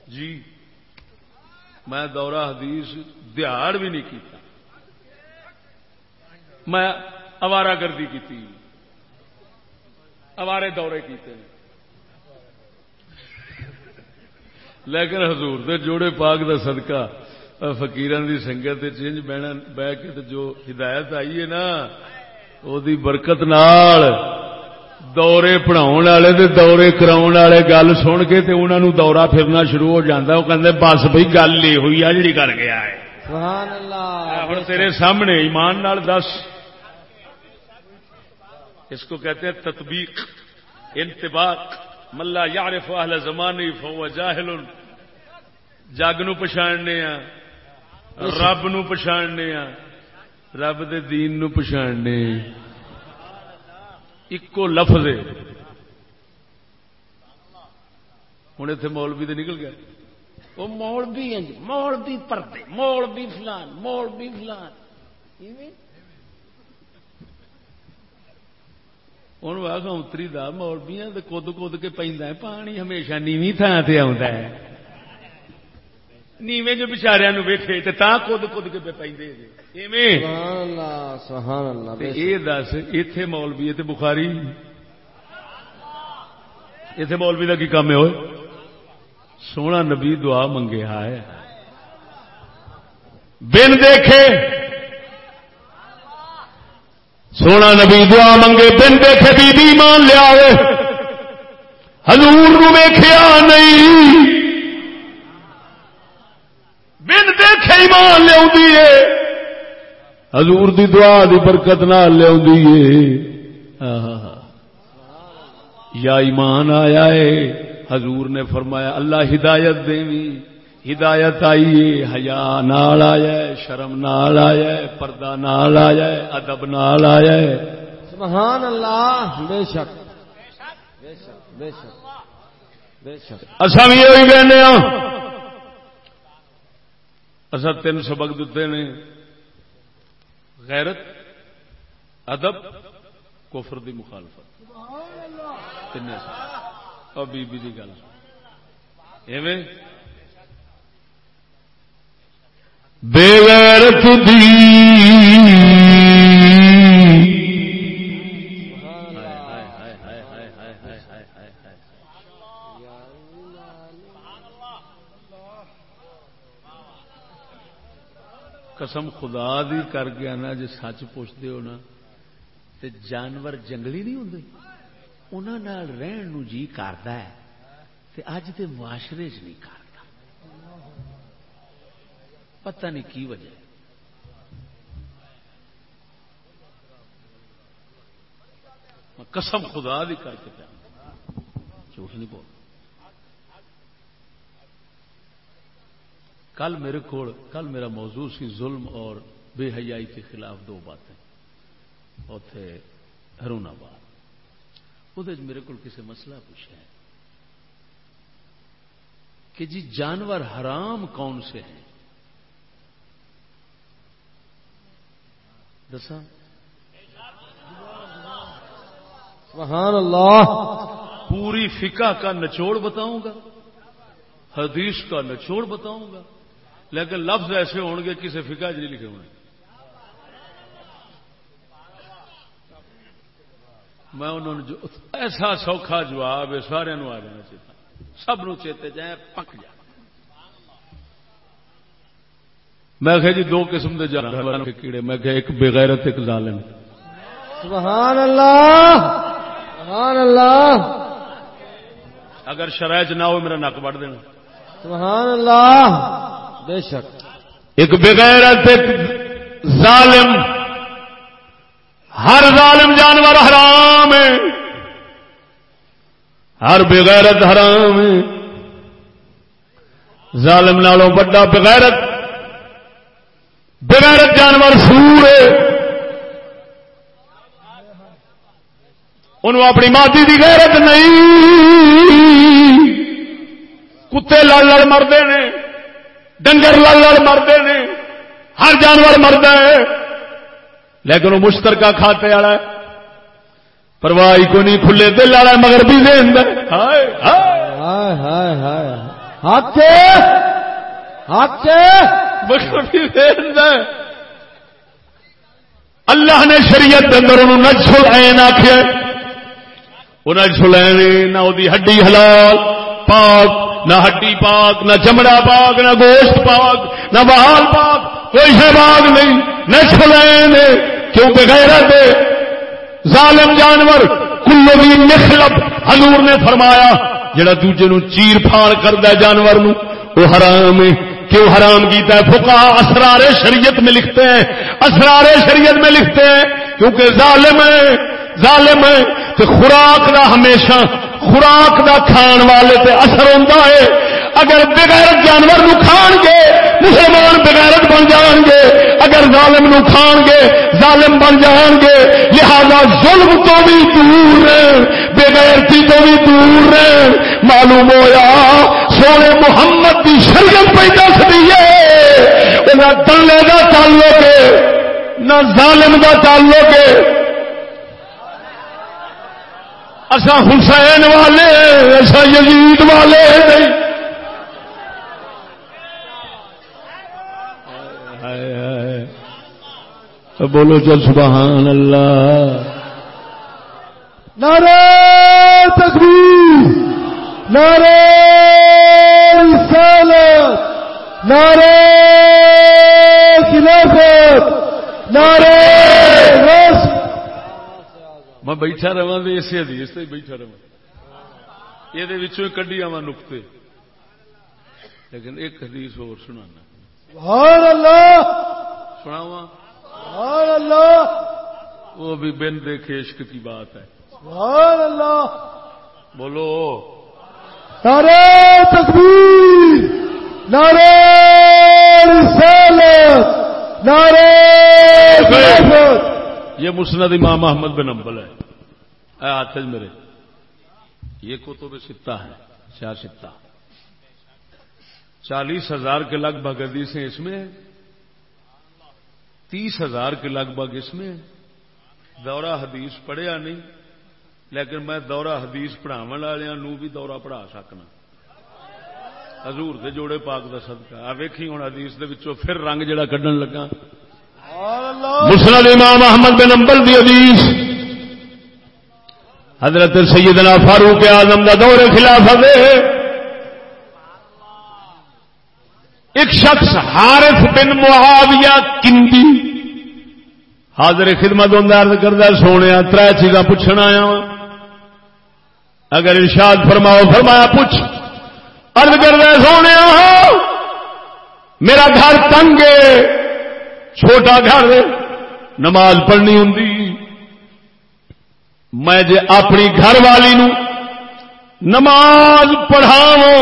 جی میں دورہ حدیث دیہڑ بھی نہیں کیتا۔ میں اوارا گردی کی اوارے دورے کیتے۔ ہیں لیکن حضور دے جوڑے پاک دا صدقہ فقیران دی سنگت چنج بہنا بہ کے جو ہدایت آئی ہے نا او دی برکت نال دورے پڑھاؤ والے دورے کراؤ والے گل سن کے تے انہاں نو دورہ پھرنا شروع ہو جاتا وہ کہندے بس بھائی گل یہ ہوئی ہے جڑی کر گیا ہے سبحان اللہ ہن تیرے سامنے ایمان نال دس اس کو کہتے ہیں تطبیق انتباق ملا یعرف اہل زمانے فهو جاہل جگ نو پچھاڑنے ہاں رب نو پچھاڑنے ہاں۔ رب دے دین نو پچھاڑنے اکو لفظ ہوں اتنے مولوی تو نکل گیا۔ وہ مولوی ہیں مولوی پردے مولوی فلان مولوی فلان۔ ہوں آخ اتری دا مولوی کد کد کے پہ پانی ہمیشہ نیوی تھان سے آتا ہے۔ نیویں جو بچاریا ویٹے تو کد کد کے پہ یہ دس اتے مولوی تے بخاری اتے مولوی کا کی کام ہے سونا نبی دعا منگے ہے بن دیکھے سونا نبی دعا منگے بن دیکھے بی بی مان لیا ہزور ویخیا نہیں بن دیکھے ایمان لیا حضور دی دعا دی برکت نہ لیا یا ایمان آیا ہے۔ حضور نے فرمایا اللہ ہدایت دیں ہدایت آئیے حیا نال آیا شرم نال آیا پردہ نال آیا ادب نال آیا سبحان اللہ بے شک۔ بے شک بے شک۔ بے شک۔ اصا بھی یہ کہنے ہاں۔ اصا تین سبق دیتے نے۔ غیرت، ادب، کفر دی مخالفت۔ تین اور بی بی دی گل۔ ایویں۔ بے غیرت دی قسم خدا دی کر گیا نا جی سچ پوچھتے ہو نا، تے جانور جنگلی نہیں ہوں انہوں رہن جی کرتا ہے، تے اج دے معاشرے چ نہیں کرتا پتہ نہیں کی وجہ میں قسم خدا بھی کر کے پیا جھوٹ نہیں بول کل میرے کو کل میرا موضوع سی ظلم اور بے حیائی کے خلاف دو باتیں۔ اتے ہرون آباد۔ وہ میرے کو کسی مسئلہ پوچھا ہے کہ جی جانور حرام کون سے ہیں؟ دسا سبحان اللہ۔ پوری فقہ کا نچوڑ بتاؤں گا حدیث کا نچوڑ بتاؤں گا۔ لیکن لفظ ایسے ہون گے کسی فقہ نہیں لکھے ہوئے میں انہوں نے ایسا سوکھا جواب ہے سارے آ جانا چیتا سب نو چیتے جائے پک جا میں کہ جی دو قسم کے جانور کیڑے میں کہ ایک بغیرت ایک ظالم۔ سبحان اللہ سبحان اللہ۔ اگر شرائط نہ ہو میرا نک بڑھ دینا۔ سبحان اللہ۔ بے شک۔ ایک بغیرت ظالم، ہر ظالم جانور حرام ہے۔ ہر بغیرت حرام ہے۔ ظالم نالوں بڑا بغیرت۔ بغیرت جانور سور ہے۔ انہوں اپنی مادی کی غیرت نہیں۔ کتے لڑ لڑ مردے نے۔ ڈنگر لڑ لڑ مردے نے ہر جانور مرد ہے۔ لیکن وہ مشترکہ کھاتے والا ہے۔ پرواہ کو نہیں کھلے دل والا مگر بھی دین ہاتھ ہاتھ مگر بھی دین اللہ نے شریعت اندر انہوں نج سلائن آخیا وہ نج سلائن نہ وہ ہڈی حلال پاک نہ ہڈی پاک، نہ چمڑا پاک، نہ گوشت پاک، نہ بحال پاک، کوئی شہباگ نہیں، نہ سلائن کیوں بغیر دے ظالم جانور، کلو بھی نخلب حضور نے فرمایا، جڑا دوجے نو چیر پھاڑ کرتا ہے جانور نو، وہ حرام ہے۔ کیوں حرام کیتا ہے؟ فقہ اسرار شریعت میں لکھتے ہیں۔ اسرار شریعت میں لکھتے ہیں، کیونکہ ظالم ہے ظالم ہے کہ خوراک دا ہمیشہ خوراک دا کھان والے تے اثر ہوتا ہے۔ اگر بغیرت جانور نو کھان گے، مسلمان بغیرت بن جان گے۔ اگر ظالم نو کھان گے، ظالم بن جان گے۔ لہذا ظلم تو بھی دور رہے بغیرتی تو بھی دور رہے معلوم ہویا، سونے محمد کی شریعت پہ دس دیے نہ دلے کا تعلق ہے، نہ ظالم کا تعلق ہے۔ اصا حسین والے ایسا یزید والے۔ بولو چل سبحان اللہ۔ نعرہ تکبیر، نعرہ رسالت، نعرہ خلافت، نعرہ رسم میں بیٹھا رہا تو اسی حدیث سے بیٹھا رہا یہ کڈی آوا نقطے۔ لیکن ایک حدیث اور سنانا۔ اللہ! سبحان اللہ! وہ بھی بن دیکھے عشق کی بات ہے۔ سبحان اللہ! بولو۔ نعرہ تکبیر! نعرہ رسالت! نعرہ خلافت یہ مسند امام محمد بن امبل ہے۔ اے ہاتھ میرے، یہ کتب ستا ہے شاہ ستا چالیس ہزار کے لگ بھگ حدیثیں اس میں۔ تیس ہزار کے لگ بھگ اس میں۔ دورہ حدیث پڑھیا نہیں، لیکن میں دورہ حدیث پڑھاو والوں ہاں، بھی دورہ پڑھا سکنا۔ حضور دے جوڑے پاک کا صدقہ۔ آ ویکھی ہوں حدیث دے وچوں پھر رنگ جڑا کڈن لگا۔ مسلم امام احمد بن امبل دی حدیث۔ حضرت سیدنا فاروق اعظم دا دور خلافت ہے۔ ایک شخص حارف بن معاویہ کندی۔ حاضر خدمت ارد کردہ سونے تر چیزاں پوچھنا آیا ہاں۔ اگر ارشاد فرماؤ، فرمایا، پوچھ۔ ارد کردہ سونے میرا گھر تنگ ہے۔ چھوٹا گھر نماز پڑھنی ہوں میں جے اپنی گھر والی نو نماز پڑھاو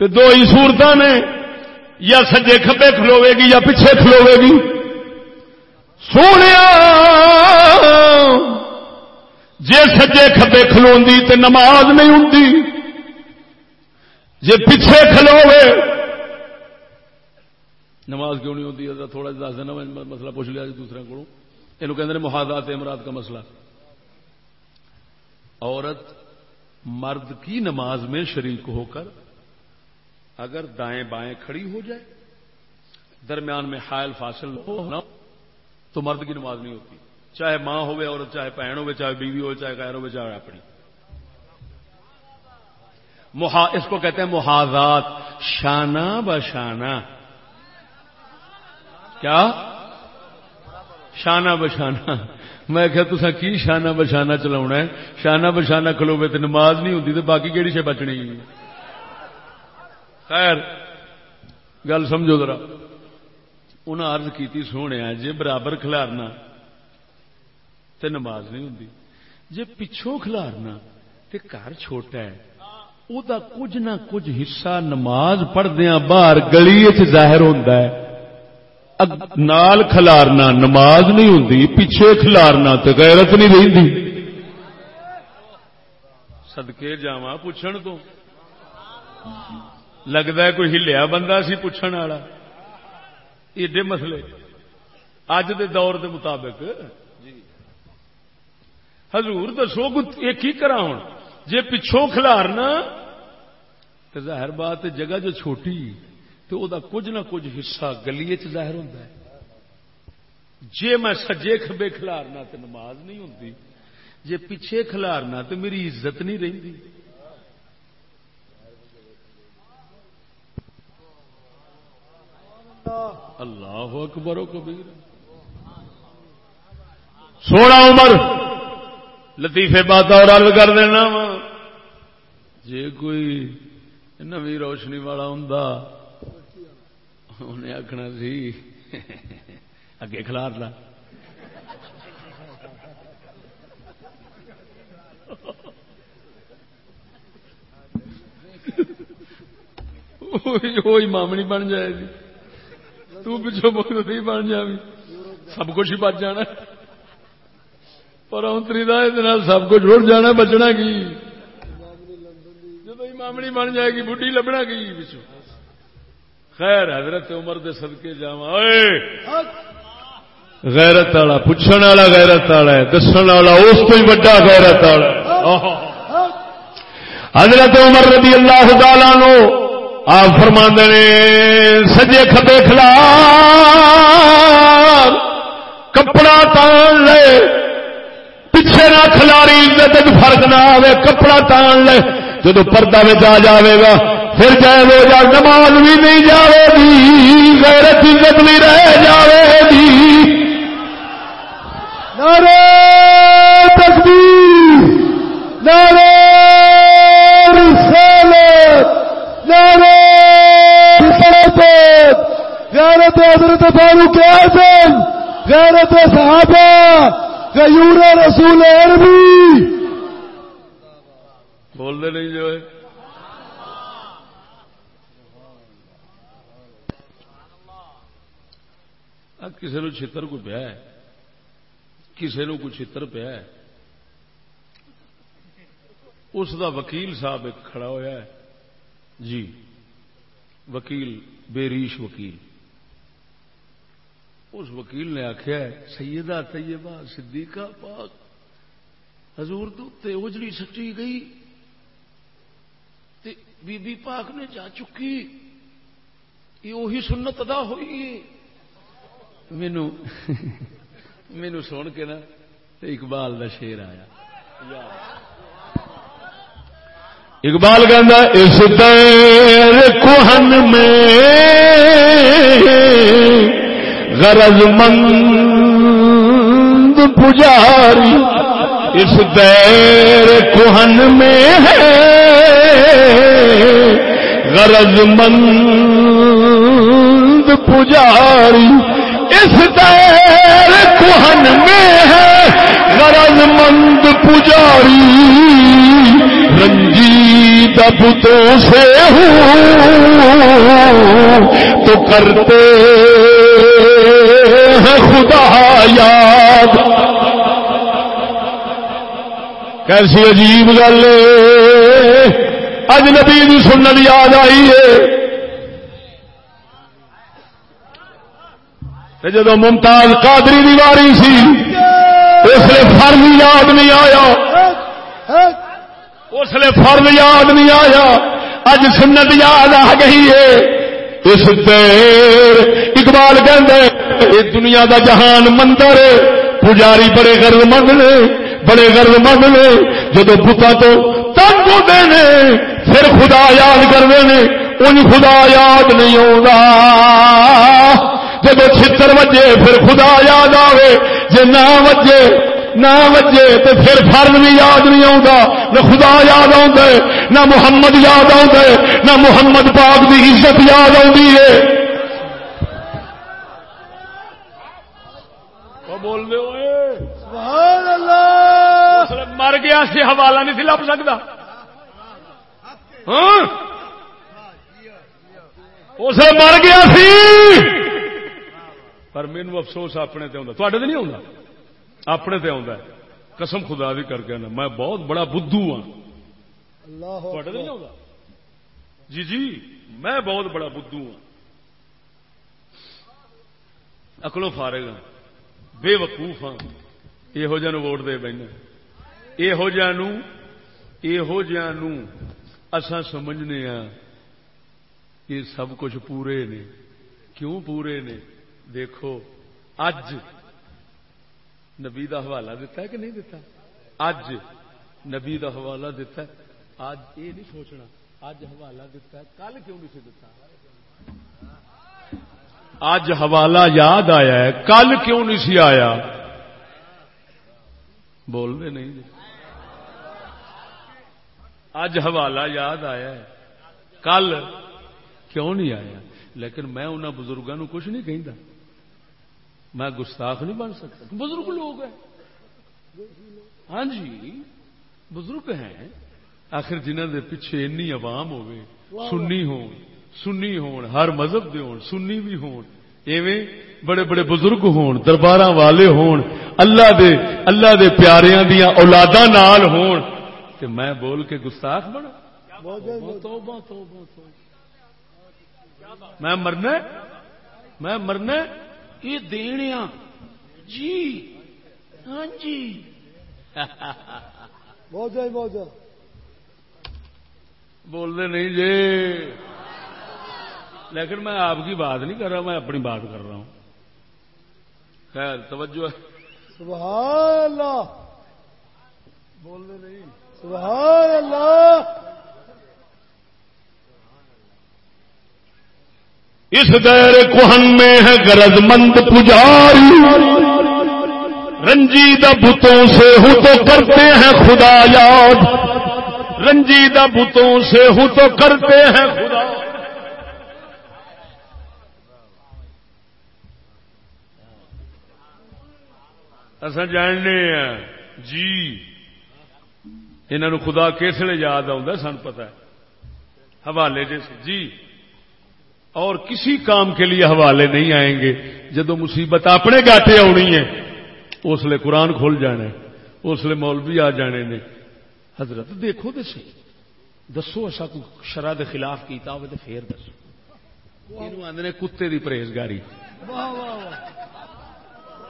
تو دو ہی سورت نے، یا سجے کھبے کھلوے گی یا پیچھے کھلوے گی۔ سونے جے سجے کھبے کھلو تو نماز نہیں ہوں جے پیچھے کھلوے نماز کیوں نہیں ہوتی؟ تھوڑا دس دینا مسئلہ پوچھ لیا جی دوسرے کو۔ یہ کہ محادات امراد کا مسئلہ۔ عورت مرد کی نماز میں شریک ہو کر اگر دائیں بائیں کھڑی ہو جائے، درمیان میں حائل فاصل ہو، تو مرد کی نماز نہیں ہوتی۔ چاہے ماں ہوے عورت، چاہے بھن ہوے چاہے بیوی ہو چاہے غیر ہو چاہے اپنی۔ اس کو کہتے ہیں محاذات، شانہ بشانہ کیا؟ شانہ بشانہ۔ میں کہ تسا کی شانہ بشانہ چلا ہے؟ شانہ بشانہ کھلوے تو نماز نہیں ہوتی تو باقی کہڑی سے بچنی؟ خیر، گل سمجھو ذرا۔ انہیں ارد کی سونے جی برابر کھلارنا تو نماز نہیں ہوں جی پچھوں کھلارنا تو گھر چھوٹا ہے وہ کچھ نہ کچھ حصہ نماز پڑھدیا باہر گلی ظاہر ہوتا ہے۔ نال کھلارنا نماز نہیں ہوں پیچھے کھلارنا تو غیرت نہیں رہی سدکے جا پوچھن تو۔ لگتا ہے کوئی ہلیا بندہ سی پوچھنے والا۔ ایڈے مسئلے۔ اج دے دور دے مطابق۔ حضور دسو ایک ہی کرا ہوں جی پچھوں کھلارنا تو ظاہر بات جگہ جو چھوٹی۔ تو وہ کچھ نہ کچھ حصہ گلی ظاہر ہوتا ہے۔ جی میں سجے کبے کھلارنا تو نماز نہیں ہوتی جی پیچھے کھلارنا تو میری عزت نہیں رہتی اللہ اکبر و کبیر۔ سونا عمر، لطیفے بات اور حل کر دینا وا۔ جی کوئی نوی روشنی والا ہوں انہیں آخنا سی، اگے کھلار لا۔ مامنی بن جائے گی۔ تو پچھو نہیں بن جا سب کچھ ہی بچ جانا۔ پر اتری دا سب کچھ اڑ جانا، بچنا کی؟ جب مامنی بن جائے گی بڈی لبنا کی پچھو؟ خیر حضرت عمر دے صدقے جا غیرت والا پوچھنے والا غیرت والا ہے دسن والا اس کو ہی بڑا غیرت والا حضرت عمر رضی اللہ تعالی نو آپ فرما نے سجے کھبے کھلا کپڑا تان لے پیچھے نہ کھلاری فرق نہ آئے کپڑا تان لے جدو پردہ میں آ جائے گا پھر جائے وہ جا نماز بھی نہیں جائے گی، غیرت عزت بھی رہ جائے گی۔ نارے تکبیر نارے رسالت نارے غیرت حضرت فاروق اعظم، غیرت صحابہ، غیور رسول عربی۔ بول دے نہیں جو ہے۔ کسی نو چھتر کو پیا کسی نو کو چھتر پیا اس دا وکیل صاحب ایک کھڑا ہوا ہے۔ جی وکیل بیریش وکیل۔ اس وکیل نے آخیا سیدہ طیبہ، صدیقہ پاک۔ حضور تو اجڑی سٹی گئی۔ بی بی پاک نے جا چکی۔ یہ وہی سنت ادا ہوئی۔ مینو مینو سن کے نا اقبال کا شیر آیا۔ اقبال کہ اس دیر کوہن میں غرض مند پجاری، اس دیر کوہن میں ہے، غرض مند پجاری۔ اس دیر کوہن میں ہے غرض مند پجاری رنجی دبتوں سے ہوں۔ تو کرتے ہیں خدا یاد۔ کیسی عجیب گل اج نبی سنت یاد آئی ہے۔ جب ممتاز قادری دیواری سی، اس لیے فرض یاد نہیں آیا۔ اس لیے فرض یاد نہیں آیا۔ اج سنت یاد آ گئی ہے۔ اس دیر اقبال کہ دنیا دا جہان مندر پجاری بڑے گرد مند نے، بڑے گرد مند نے۔ جب بتا تو تنگ ہوتے ہیں پھر خدا یاد کرتے ہیں ان خدا یاد نہیں آتا جب چھتر وجے پھر خدا یاد آوے جے نہ وجے نہ وجے تو پھر فرد بھی یاد نہیں آتا نہ خدا یاد آتا ہے نہ محمد یاد آتا ہے نہ محمد پاک کی عزت یاد آتی ہے۔ بول دے سبحان اللہ۔ مر گیا سی حوالہ نہیں سی لب سکتا۔ ہاں؟ اسے مر گیا سی۔ پر مینو افسوس اپنے تے آتا تے نہیں آتا اپنے تے آتا قسم خدا بھی کر کے میں بہت بڑا بدھو ہاں۔ اللہ تے نہیں آتا جی جی میں بہت بڑا بدھو ہاں۔ اکلو فارغ ہاں۔ بے وقوف ہاں۔ یہو جہ ووٹ دے بہن یہو یہو جہ اسان سمجھنے ہاں یہ سب کچھ پورے نے۔ کیوں پورے نے؟ دیکھو، اج نبی کا حوالہ دتا ہے کہ نہیں دتا؟ اج نبی کا حوالہ دتا ہے۔ اج یہ نہیں سوچنا، اج حوالہ دتا ہے۔ کل کیوں نہیں سی اج حوالہ یاد آیا ہے۔ کل کیوں نہیں سی آیا؟ بول دے۔ نہیں اج حوالہ یاد آیا ہے۔ کل کیوں نہیں آیا؟ لیکن میں انہوں بزرگوں کچھ نہیں کہتا میں گستاخ نہیں بن سکتا۔ بزرگ لوگ ہیں۔ ہاں جی بزرگ ہیں۔ آخر جنہ دے پیچھے اینی عوام ہوئے سنی ہون سنی ہون، ہر مذہب دے ہون، سنی بھی ہون۔ ایویں بڑے بڑے بزرگ ہون دربار والے ہون، اللہ دے اللہ دے پیاریاں دیا اولادا نال ہون۔ کہ میں بول کے گستاخ بنا۔ میں مرنا میں مرنا یہ دنیا جی ہاں جی بہت بہت بولتے نہیں جی لیکن میں آپ کی بات نہیں کر رہا میں اپنی بات کر رہا ہوں خیر توجہ سبحان اللہ بولنے نہیں سبحان اللہ اس دیر کوہن میں ہے گرد مند پجاری۔ رنجیدہ بتوں سے ہوں تو کرتے ہیں خدا یاد۔ رنجیدہ بتوں سے ہوں تو کرتے ہیں خدا۔ اصا جاننے ہیں۔ جی۔ انہوں خدا کس لیے یاد آتا سن پتا حوالے جیسے جی۔ اور کسی کام کے لیے حوالے نہیں آئیں گے۔ جب مصیبت اپنے گاٹے آنی ہے اس لیے قرآن کھل جانا اس لیے مولوی آ جانے نے۔ حضرت، دیکھو تو سی۔ دسو ایسا کو شرح کے خلاف کیتا ہو تو پھر دسو۔ یہ آدھے کتے کی پرہیزگاری۔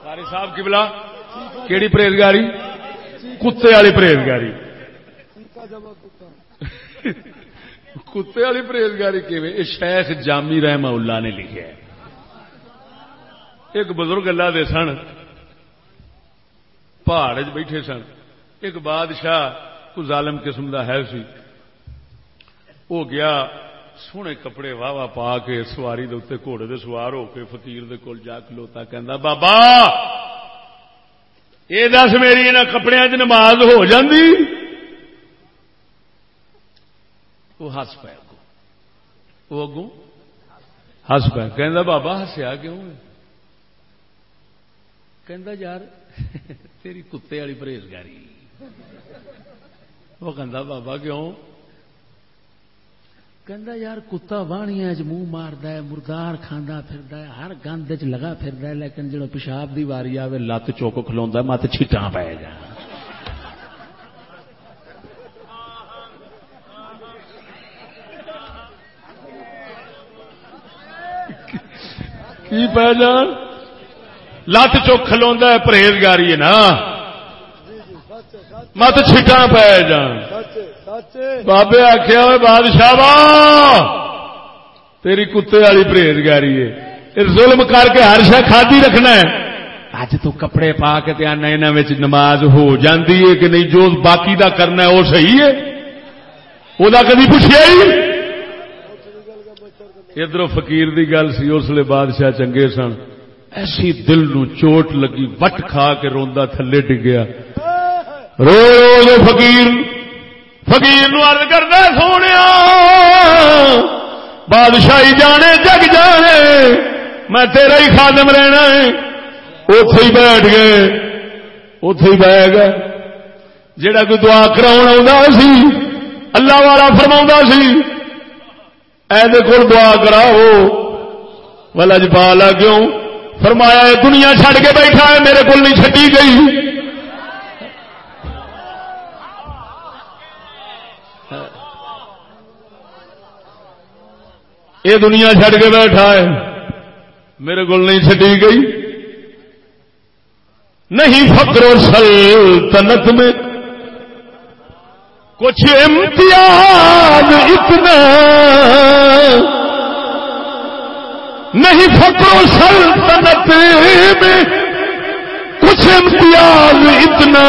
قاری صاحب کی بلا کہڑی پرہیزگاری؟ کتے والی پرہیزگاری۔ کتے والی پرہیزگاری کی شیخ جامی رحمہ اللہ نے لکھا ہے۔ ایک بزرگ اللہ دے سن، پہاڑ بیٹھے سن۔ ایک بادشاہ کو ظالم قسم کا ہے سی۔ وہ گیا، سونے کپڑے واہ واہ پا کے سواری دے گھوڑے دے سوار ہو کے فقیر دے کول جا کلوتا کہندا، بابا، یہ دس میری ان کپڑے چ نماز ہو جاندی؟ وہ ہس پہ وہ اگوں ہس پہ کہ بابا ہسیا کیوں کہ یار، تیری کتے والی پرہیزگاری۔ وہ کہ بابا کیوں؟ کہندا یار، کتا باہیا منہ مارد مردار کھانا پھر ہر گند چ لگا پھر لیکن جب پیشاب دی واری آئے لت چوک کھلوا مت چھٹا پی جا۔ کی پی جان لت چوک کھلوا پرہیزگاری ہے نا۔ مت چھٹا پی جان۔ بابے آخیا ہوئے، بادشاہ تیری کتے والی پرہیزگاری ہے۔ ظلم کر کے ہر شا کھادی رکھنا ہے۔ اج تو کپڑے پا کے آنا یہاں نماز ہو جاندی ہے کہ نہیں، جو باقی دا کرنا ہے، وہ صحیح ہے۔ وہ کدی پوچھا ہی؟ ادھر فقیر دی گل سی، اس لیے بادشاہ چنگے سن۔ ایسی دل نو چوٹ لگی، وٹ کھا کے روندا تھلے ڈگیا۔ رو رو فقیر۔ فقیر نو عرض کردا سونے بادشاہی جانے، جگ جانے، میں تیرا ہی خادم رہنا ہے۔ اتے ہی بیٹھ گئے۔ اتے ہی بہ گئے۔ جڑا کوئی دعا کراون کرا سی، اللہ والا فرما سی ایسے کو دعا کراؤ۔ والا جی پالا کیوں؟ فرمایا دنیا چھڈ کے بیٹھا ہے، میرے کو نہیں چڈی گئی۔ یہ دنیا چھڈ کے بیٹھا ہے، میرے کو نہیں چڈی گئی۔ نہیں فکر و سلطنت میں کچھ امتیاز اتنا نہیں فکر سلطنت میں، کچھ امتیاز اتنا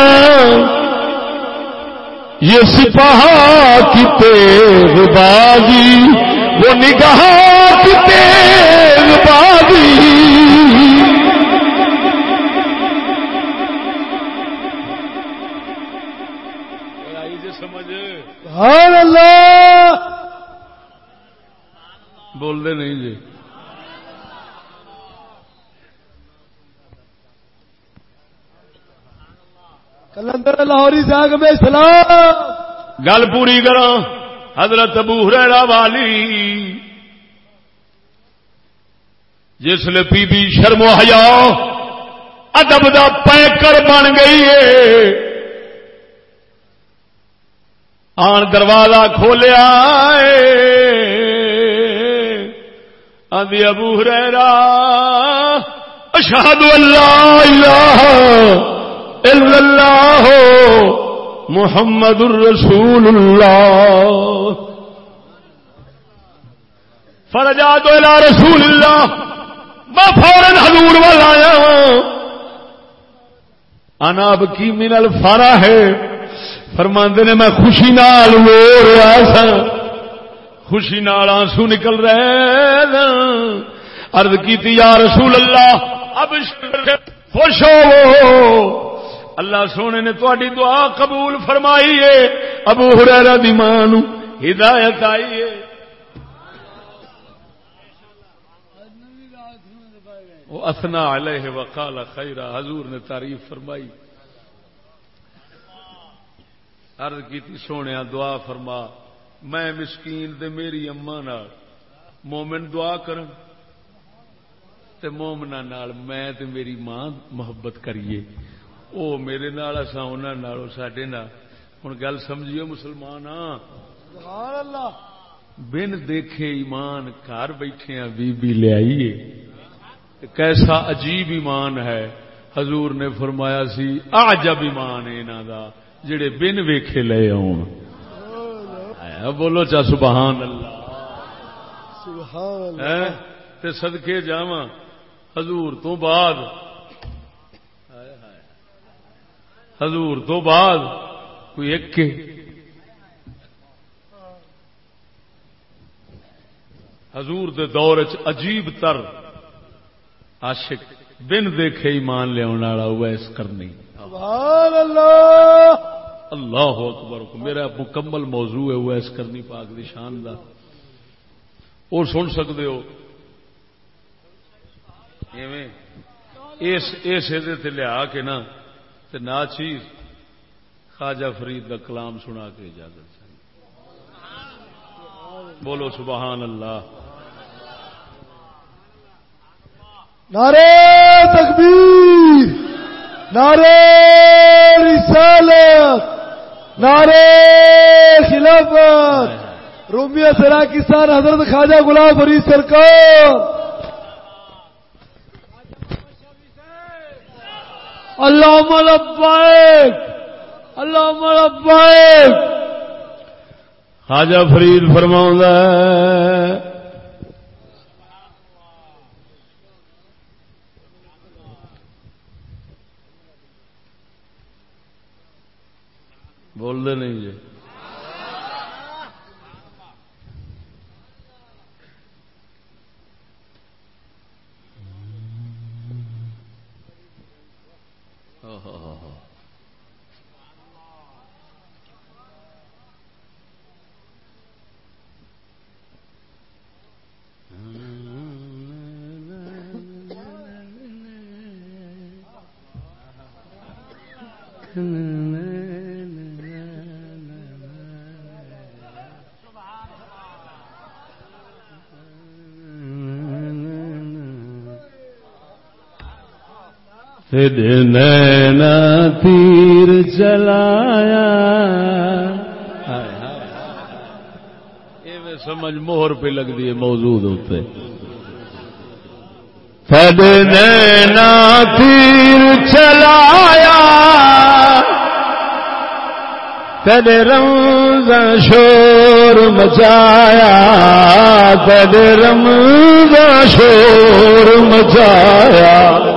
یہ سپاہ کی تیز بازی وہ نگاہ کی تیز بازی سبحان اللہ! بول دے نہیں جی۔ کلندر لاہوری جاگ میں سلام! گل پوری کرو حضرت ابو ہریرا والی۔ جس نے پی بی شرم و حیا ادب دا پیکر بن گئی ہے۔ آن دروازہ کھولیا آدھی ابو ہریرا اشہد اللہ الہ الا اللہ محمد الرسول اللہ فرجا تو الى رسول اللہ میں فورن حضور والا آیا انا اب کی من الفرا ہے؟ فرماندے نے، میں خوشی نال رو رہا سا خوشی نال آنسو نکل رہے ارد کی یا رسول اللہ، اب خوش ہو۔ اللہ سونے نے تھوڑی دعا قبول فرمائی ہے۔ ابو ہریرا دی ماں ہدایت آئی ہے۔ وہ اسنا علیہ وقال خیرہ، حضور نے تعریف فرمائی۔ عرض کی سونے دعا فرما۔ میں مسکین دے میری اما نال مومن دعا کرن تے مومنا نال میں تے میری ماں محبت کریے۔ او میرے نال اسا انہاں نال ساڈے نال۔ ہن گل سمجھیو مسلمان سبحان اللہ بن دیکھے ایمان گھر بیٹھے ہیں بی بی لے آئیے۔ کیسا عجیب ایمان ہے۔ حضور نے فرمایا سی عجب ایمان ہے انہاں دا۔ جڑے بن ویکھے لے آن بولو چا سبحان اللہ۔ سبحان تے صدقے جاواں۔ حضور تو بعد۔ حضور تو بعد کوئی ایک کے۔ حضور دے دور چ عجیب تر۔ عاشق بن دیکھے ایمان لیا ویس کرنی۔ سبحان اللہ اللہ اکبر میرا مکمل موضوع ہے ویس کرنی پاک دی شان دا۔ اور سن سکتے ہو۔ اس لیا کے نا تے نا چیز خواجہ فرید کا کلام سنا کے اجازت بولو سبحان اللہ۔ نعرے تکبیر۔ نعرے رسالت نعرے خلافت۔ رومیہ سرا کسان حضرت خواجہ گلاب فرید سرکار۔ اللہ لبیک اللہ لبیک۔ خواجہ فرید فرماؤں بول دے نہیں جی۔ نینا تیر چلایا سمجھ مہر پہ لگتی ہے موجود ہوتے۔ فد نینا تیر چلایا تد رمز شور مچایا۔ تد رمز شور مچایا۔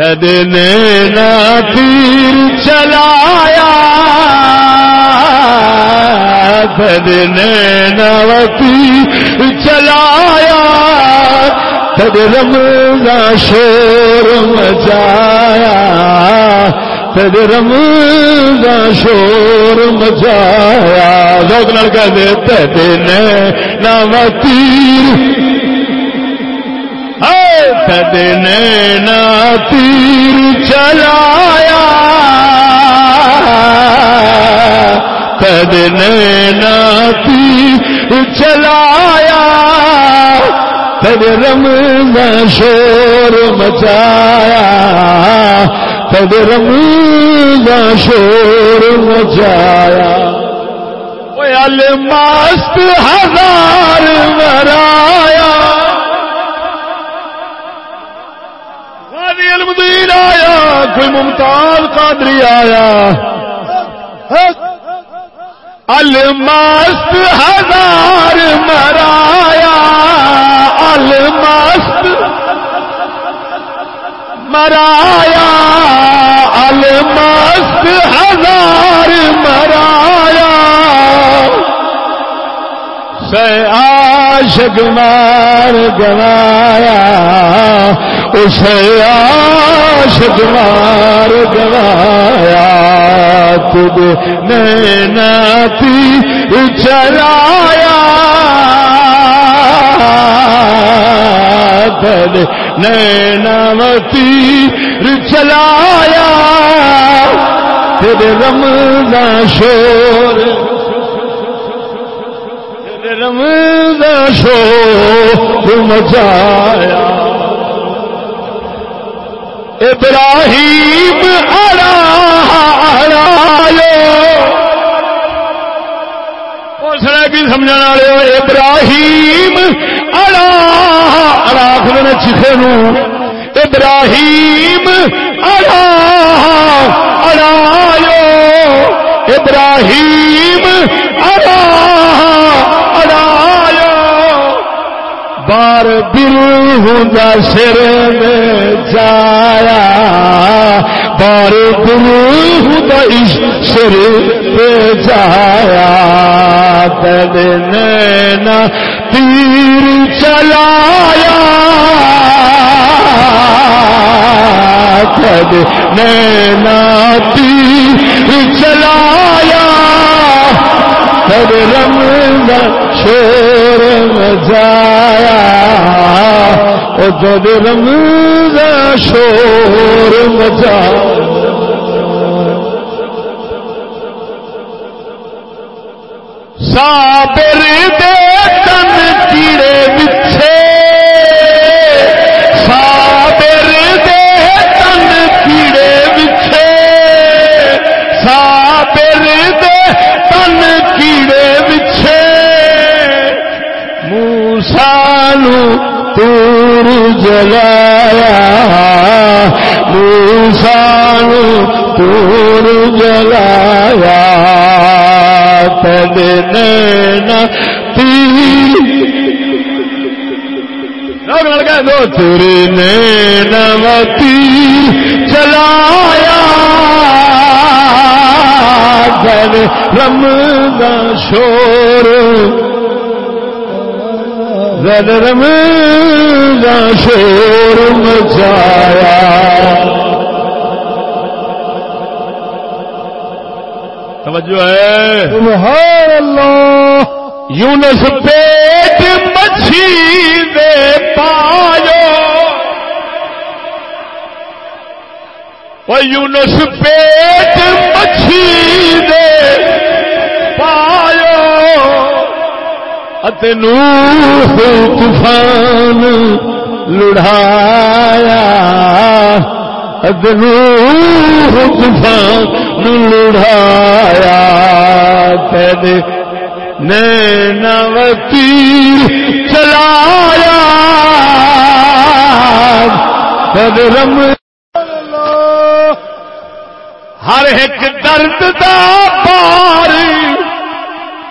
نینا تیر چلایا۔ تد نینا تیر چلایا۔ تد رمضا شور مچایا تد رمضا شور مچایا لوگ لڑکا دے تد نینا تیر نینا تیر چلایا تد نینا تیر چلایا تد رم شور مچایا تد رم شور مچایا۔ مست ہزار مرایا المدین آیا کوئی ممتاز قادری آیا۔ المست ہزار مرایا المست مرایا المست ہزار مرایا۔ عاشق مار گوایا اسے عاشق مار گوایا تب نیناتی چلایا۔ تب نیناوتی چلایا۔ تیرے رمضان شور۔ شو مچایا ابراہیم اڑا اسے کی سمجھ والے ابراہیم اڑا اڑا چیخے نو۔ ابراہیم اڑا اڑا ابراہیم اڑا بار بل سر میں جایا۔ بار بل سر پہ جایا۔ تد نینا تیر چلایا۔ تد نینا تیر چلایا۔ تد رنگ شور مجایا جد رمض شور مجا سابر دے تور جلایا موسالو تور جلایا تد نینا تیر دو تیری نینا تیر چلایا رمضان شور رمضان شور مچایا۔ توجہ ہے۔ سبحان اللہ۔ یونس پیٹ مچھی دے پاجو یونس پیٹ مچھی دے نوح طوفان لڑایا نوح طوفان لڑایا تیرے نیتی چلایا رم ہر ایک درد دا پار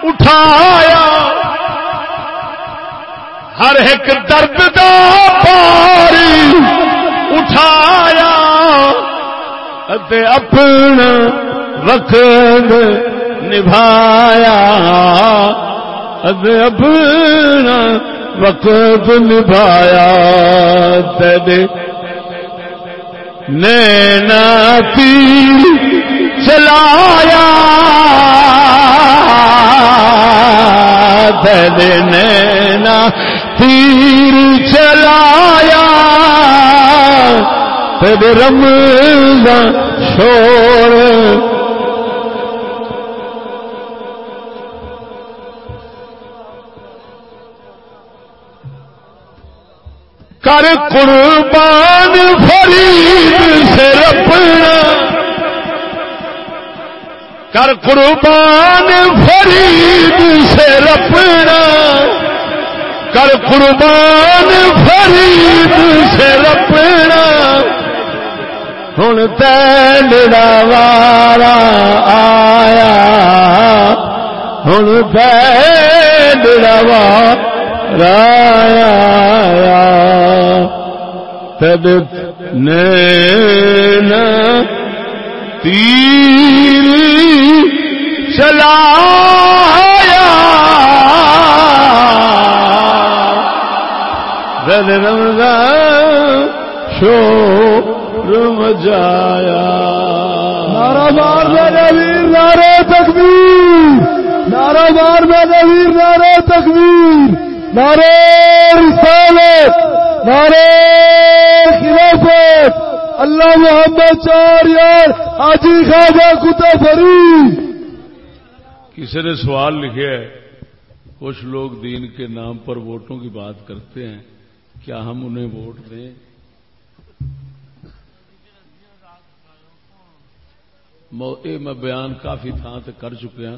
اٹھایا ہر ایک درد دا پار اٹھایا اپنا وقت نبھایا اپنا وقت نبھایا تیرے نینا تیر چلایا تیرے نینا تیر چلایا۔ تیرے رمضان شور۔ کر قربان فرید سے رپنا۔ کر قربان فرید سے رپنا۔ کر قربان فرید سے رپنا۔ ہوں تین وارا آیا۔ ہوں تین رایا تب نین تیر چلایا دل رمضان شور مجایا۔ نارا مار میں نویر نارے تکبیر۔ نارا مار میں نویر نارے تکبیر۔ نارے رسالت نارے خلافت۔ اللہ محمد چار یار، حاجی خواجہ کتا فرید۔ کسی نے سوال لکھے ہے، کچھ لوگ دین کے نام پر ووٹوں کی بات کرتے ہیں، کیا ہم انہیں ووٹ دیں؟ میں بیان کافی تھان سے کر چکیا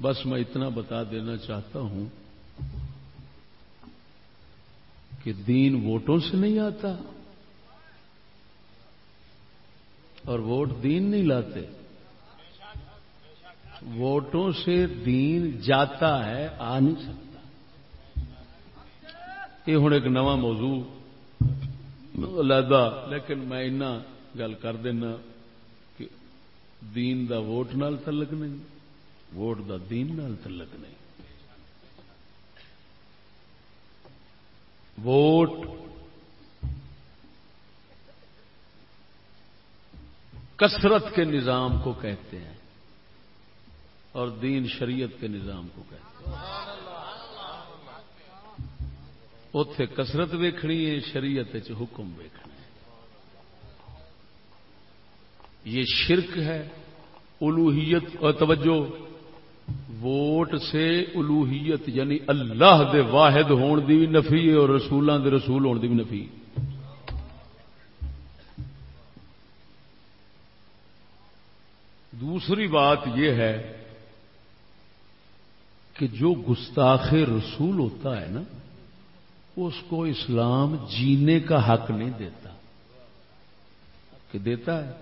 بس میں اتنا بتا دینا چاہتا ہوں کہ دین ووٹوں سے نہیں آتا۔ اور ووٹ دین نہیں لاتے۔ ووٹوں سے دین جاتا ہے، آ نہیں سکتا۔ یہ ہوں ایک نواں موضوع۔ علیحدہ، لیکن میں گل کر دینا کہ دین دا ووٹ نال تعلق نہیں، ووٹ دا دین نال تعلق نہیں۔ ووٹ کثرت کے نظام کو کہتے ہیں اور دین شریعت کے نظام کو کہتے ہیں۔ اتے کثرت ویکھنی ہے، شریعت حکم ویکھنا یہ شرک ہے الوحیت اور توجہ، ووٹ سے الوحیت یعنی اللہ دے واحد ہون دی بھی نفی اور رسولوں دے رسول ہون دی بھی نفی۔ دوسری بات یہ ہے کہ جو گستاخ رسول ہوتا ہے نا، اس کو اسلام جینے کا حق نہیں دیتا۔ کہ دیتا ہے؟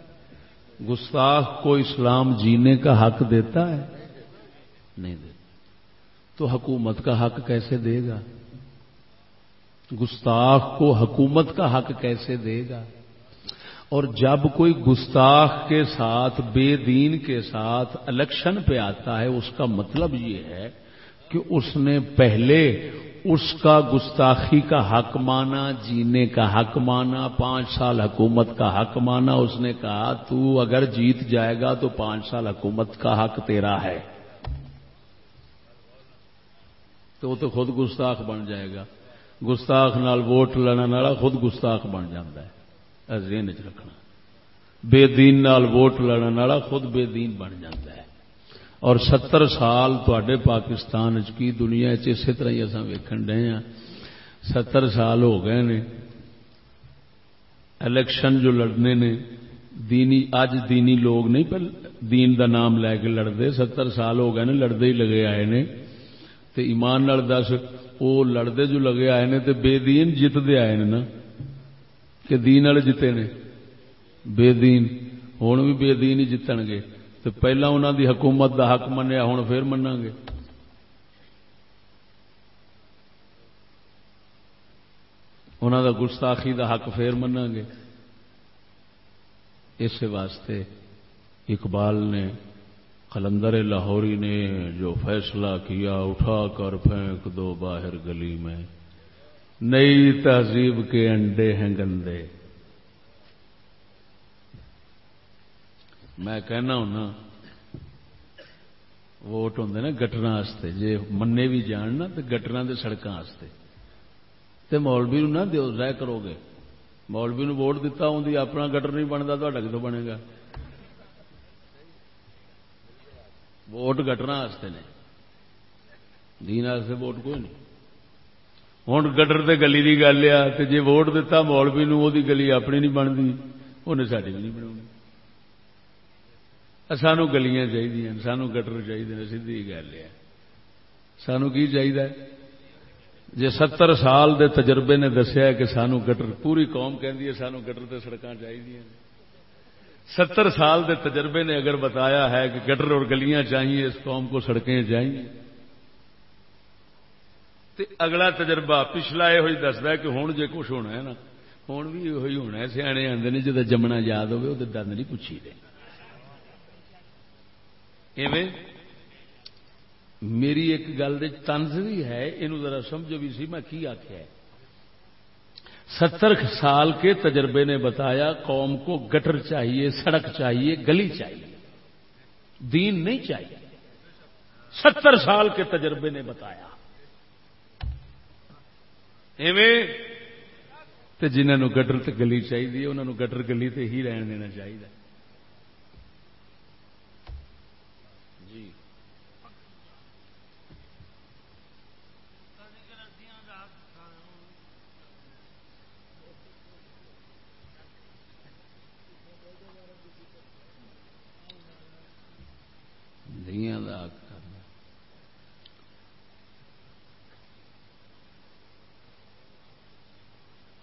گستاخ کو اسلام جینے کا حق دیتا ہے؟ نہیں دیتا۔ تو حکومت کا حق کیسے دے گا؟ گستاخ کو حکومت کا حق کیسے دے گا؟ اور جب کوئی گستاخ کے ساتھ، بے دین کے ساتھ الیکشن پہ آتا ہے، اس کا مطلب یہ ہے کہ اس نے پہلے اس کا گستاخی کا حق مانا، جینے کا حق مانا، پانچ سال حکومت کا حق مانا۔ اس نے کہا، تو اگر جیت جائے گا تو پانچ سال حکومت کا حق تیرا ہے۔ تو وہ تو خود گستاخ بن جائے گا۔ گستاخ نال ووٹ لینا والا خود گستاخ بن جاتا ہے۔ ذہن چ رکھنا۔ بے دین نال ووٹ لینا والا خود بے دین بن جاتا ہے۔ اور ستر سال تے پاکستان کی دنیا اسی طرح ہی اصا ویکن ڈے ہاں۔ ستر سال ہو گئے نے۔ الیکشن جو لڑنے نے، دینی اج دینی لوگ نہیں، پر دین دا نام لے کے لڑتے۔ ستر سال ہو گئے نے، لڑتے ہی لگے آئے نے۔ تے ایمان نال دس وہ لڑتے جو لگے آئے نے، تے بے دین جیتتے آئے نے نا۔ کہ دین والے جیتے نے۔ بے دین۔ ہوں بھی بے دین ہی جیتن گے۔ تو پہلا انہوں دی حکومت دا حق منیا ہوں پھر منا گے۔ انہوں دا گستاخی دا حق پھر منا گے۔ اس واسطے اقبال نے، قلندر لاہوری نے جو فیصلہ کیا، اٹھا کر پھینک دو باہر گلی میں۔ نئی تہذیب کے انڈے ہیں گندے۔ میں کہنا ہوں ووٹ ہوں نا گٹر جی منے بھی جان نا تو گٹر کے سڑکوں تو مولوی نہ ضائع کرو گے مولوی نو ووٹ دتا ہوں اپنا گٹر نہیں بنتا تو کتوں بنے گا؟ ووٹ گٹرا نے۔ دین ووٹ کوئی نہیں۔ ہوں گٹر تے گلی کی گل آ جی ووٹ دتا مولوی نو وہ گلی اپنی نہیں بنتی انہیں ساری بھی نہیں بنا سانو گلیاں چاہیے سانو گٹر چاہیے سیدھی گل ہے۔ سانو کی چاہیے جی ستر سال دے تجربے نے دسیا کہ سانو گٹر پوری قوم کہ سانو گٹر تے سڑکیں چاہیے ستر سال دے تجربے نے اگر بتایا ہے کہ گٹر اور گلیاں چاہیے، اس قوم کو سڑکیں چاہیے۔ تے اگلا تجربہ پچھلا یہ دستا کہ ہوں جے کچھ ہونا ہے نا ہوں بھی یہ ہونا ہے۔ سیانے آتے ہیں جب جمنا یاد ہوگی وہ درد نہیں پوچھی دے۔ میری ایک گل تنز بھی ہے یہ ذرا سمجھو بھی سی، میں کی آخیا ستر سال کے تجربے نے بتایا، قوم کو گٹر چاہیے، سڑک چاہیے، گلی چاہیے۔ دین نہیں چاہیے۔ ستر سال کے تجربے نے بتایا۔ جنہوں گٹر گلی چاہیے انہوں گٹر گلی تے ہی رہن دینا چاہیے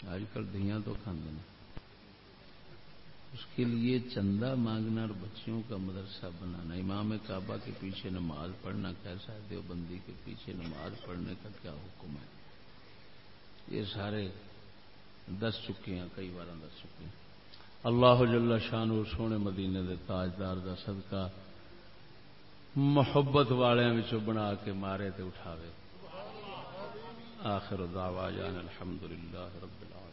آج کل دیا تو کھانے اس کے لیے چندہ مانگنا اور بچیوں کا مدرسہ بنانا۔ امام کعبہ کے پیچھے نماز پڑھنا کیسا ہے دیوبندی کے پیچھے نماز پڑھنے کا کیا حکم ہے؟ یہ سارے دس چکے ہیں، کئی بار دس چکے ہیں۔ اللہ جل شان و سونے مدینے دے تاجدار دا صدقہ محبت والوں بنا کے مارے تے اٹھاوے۔ آخر دعوانا الحمد لله رب العالمين.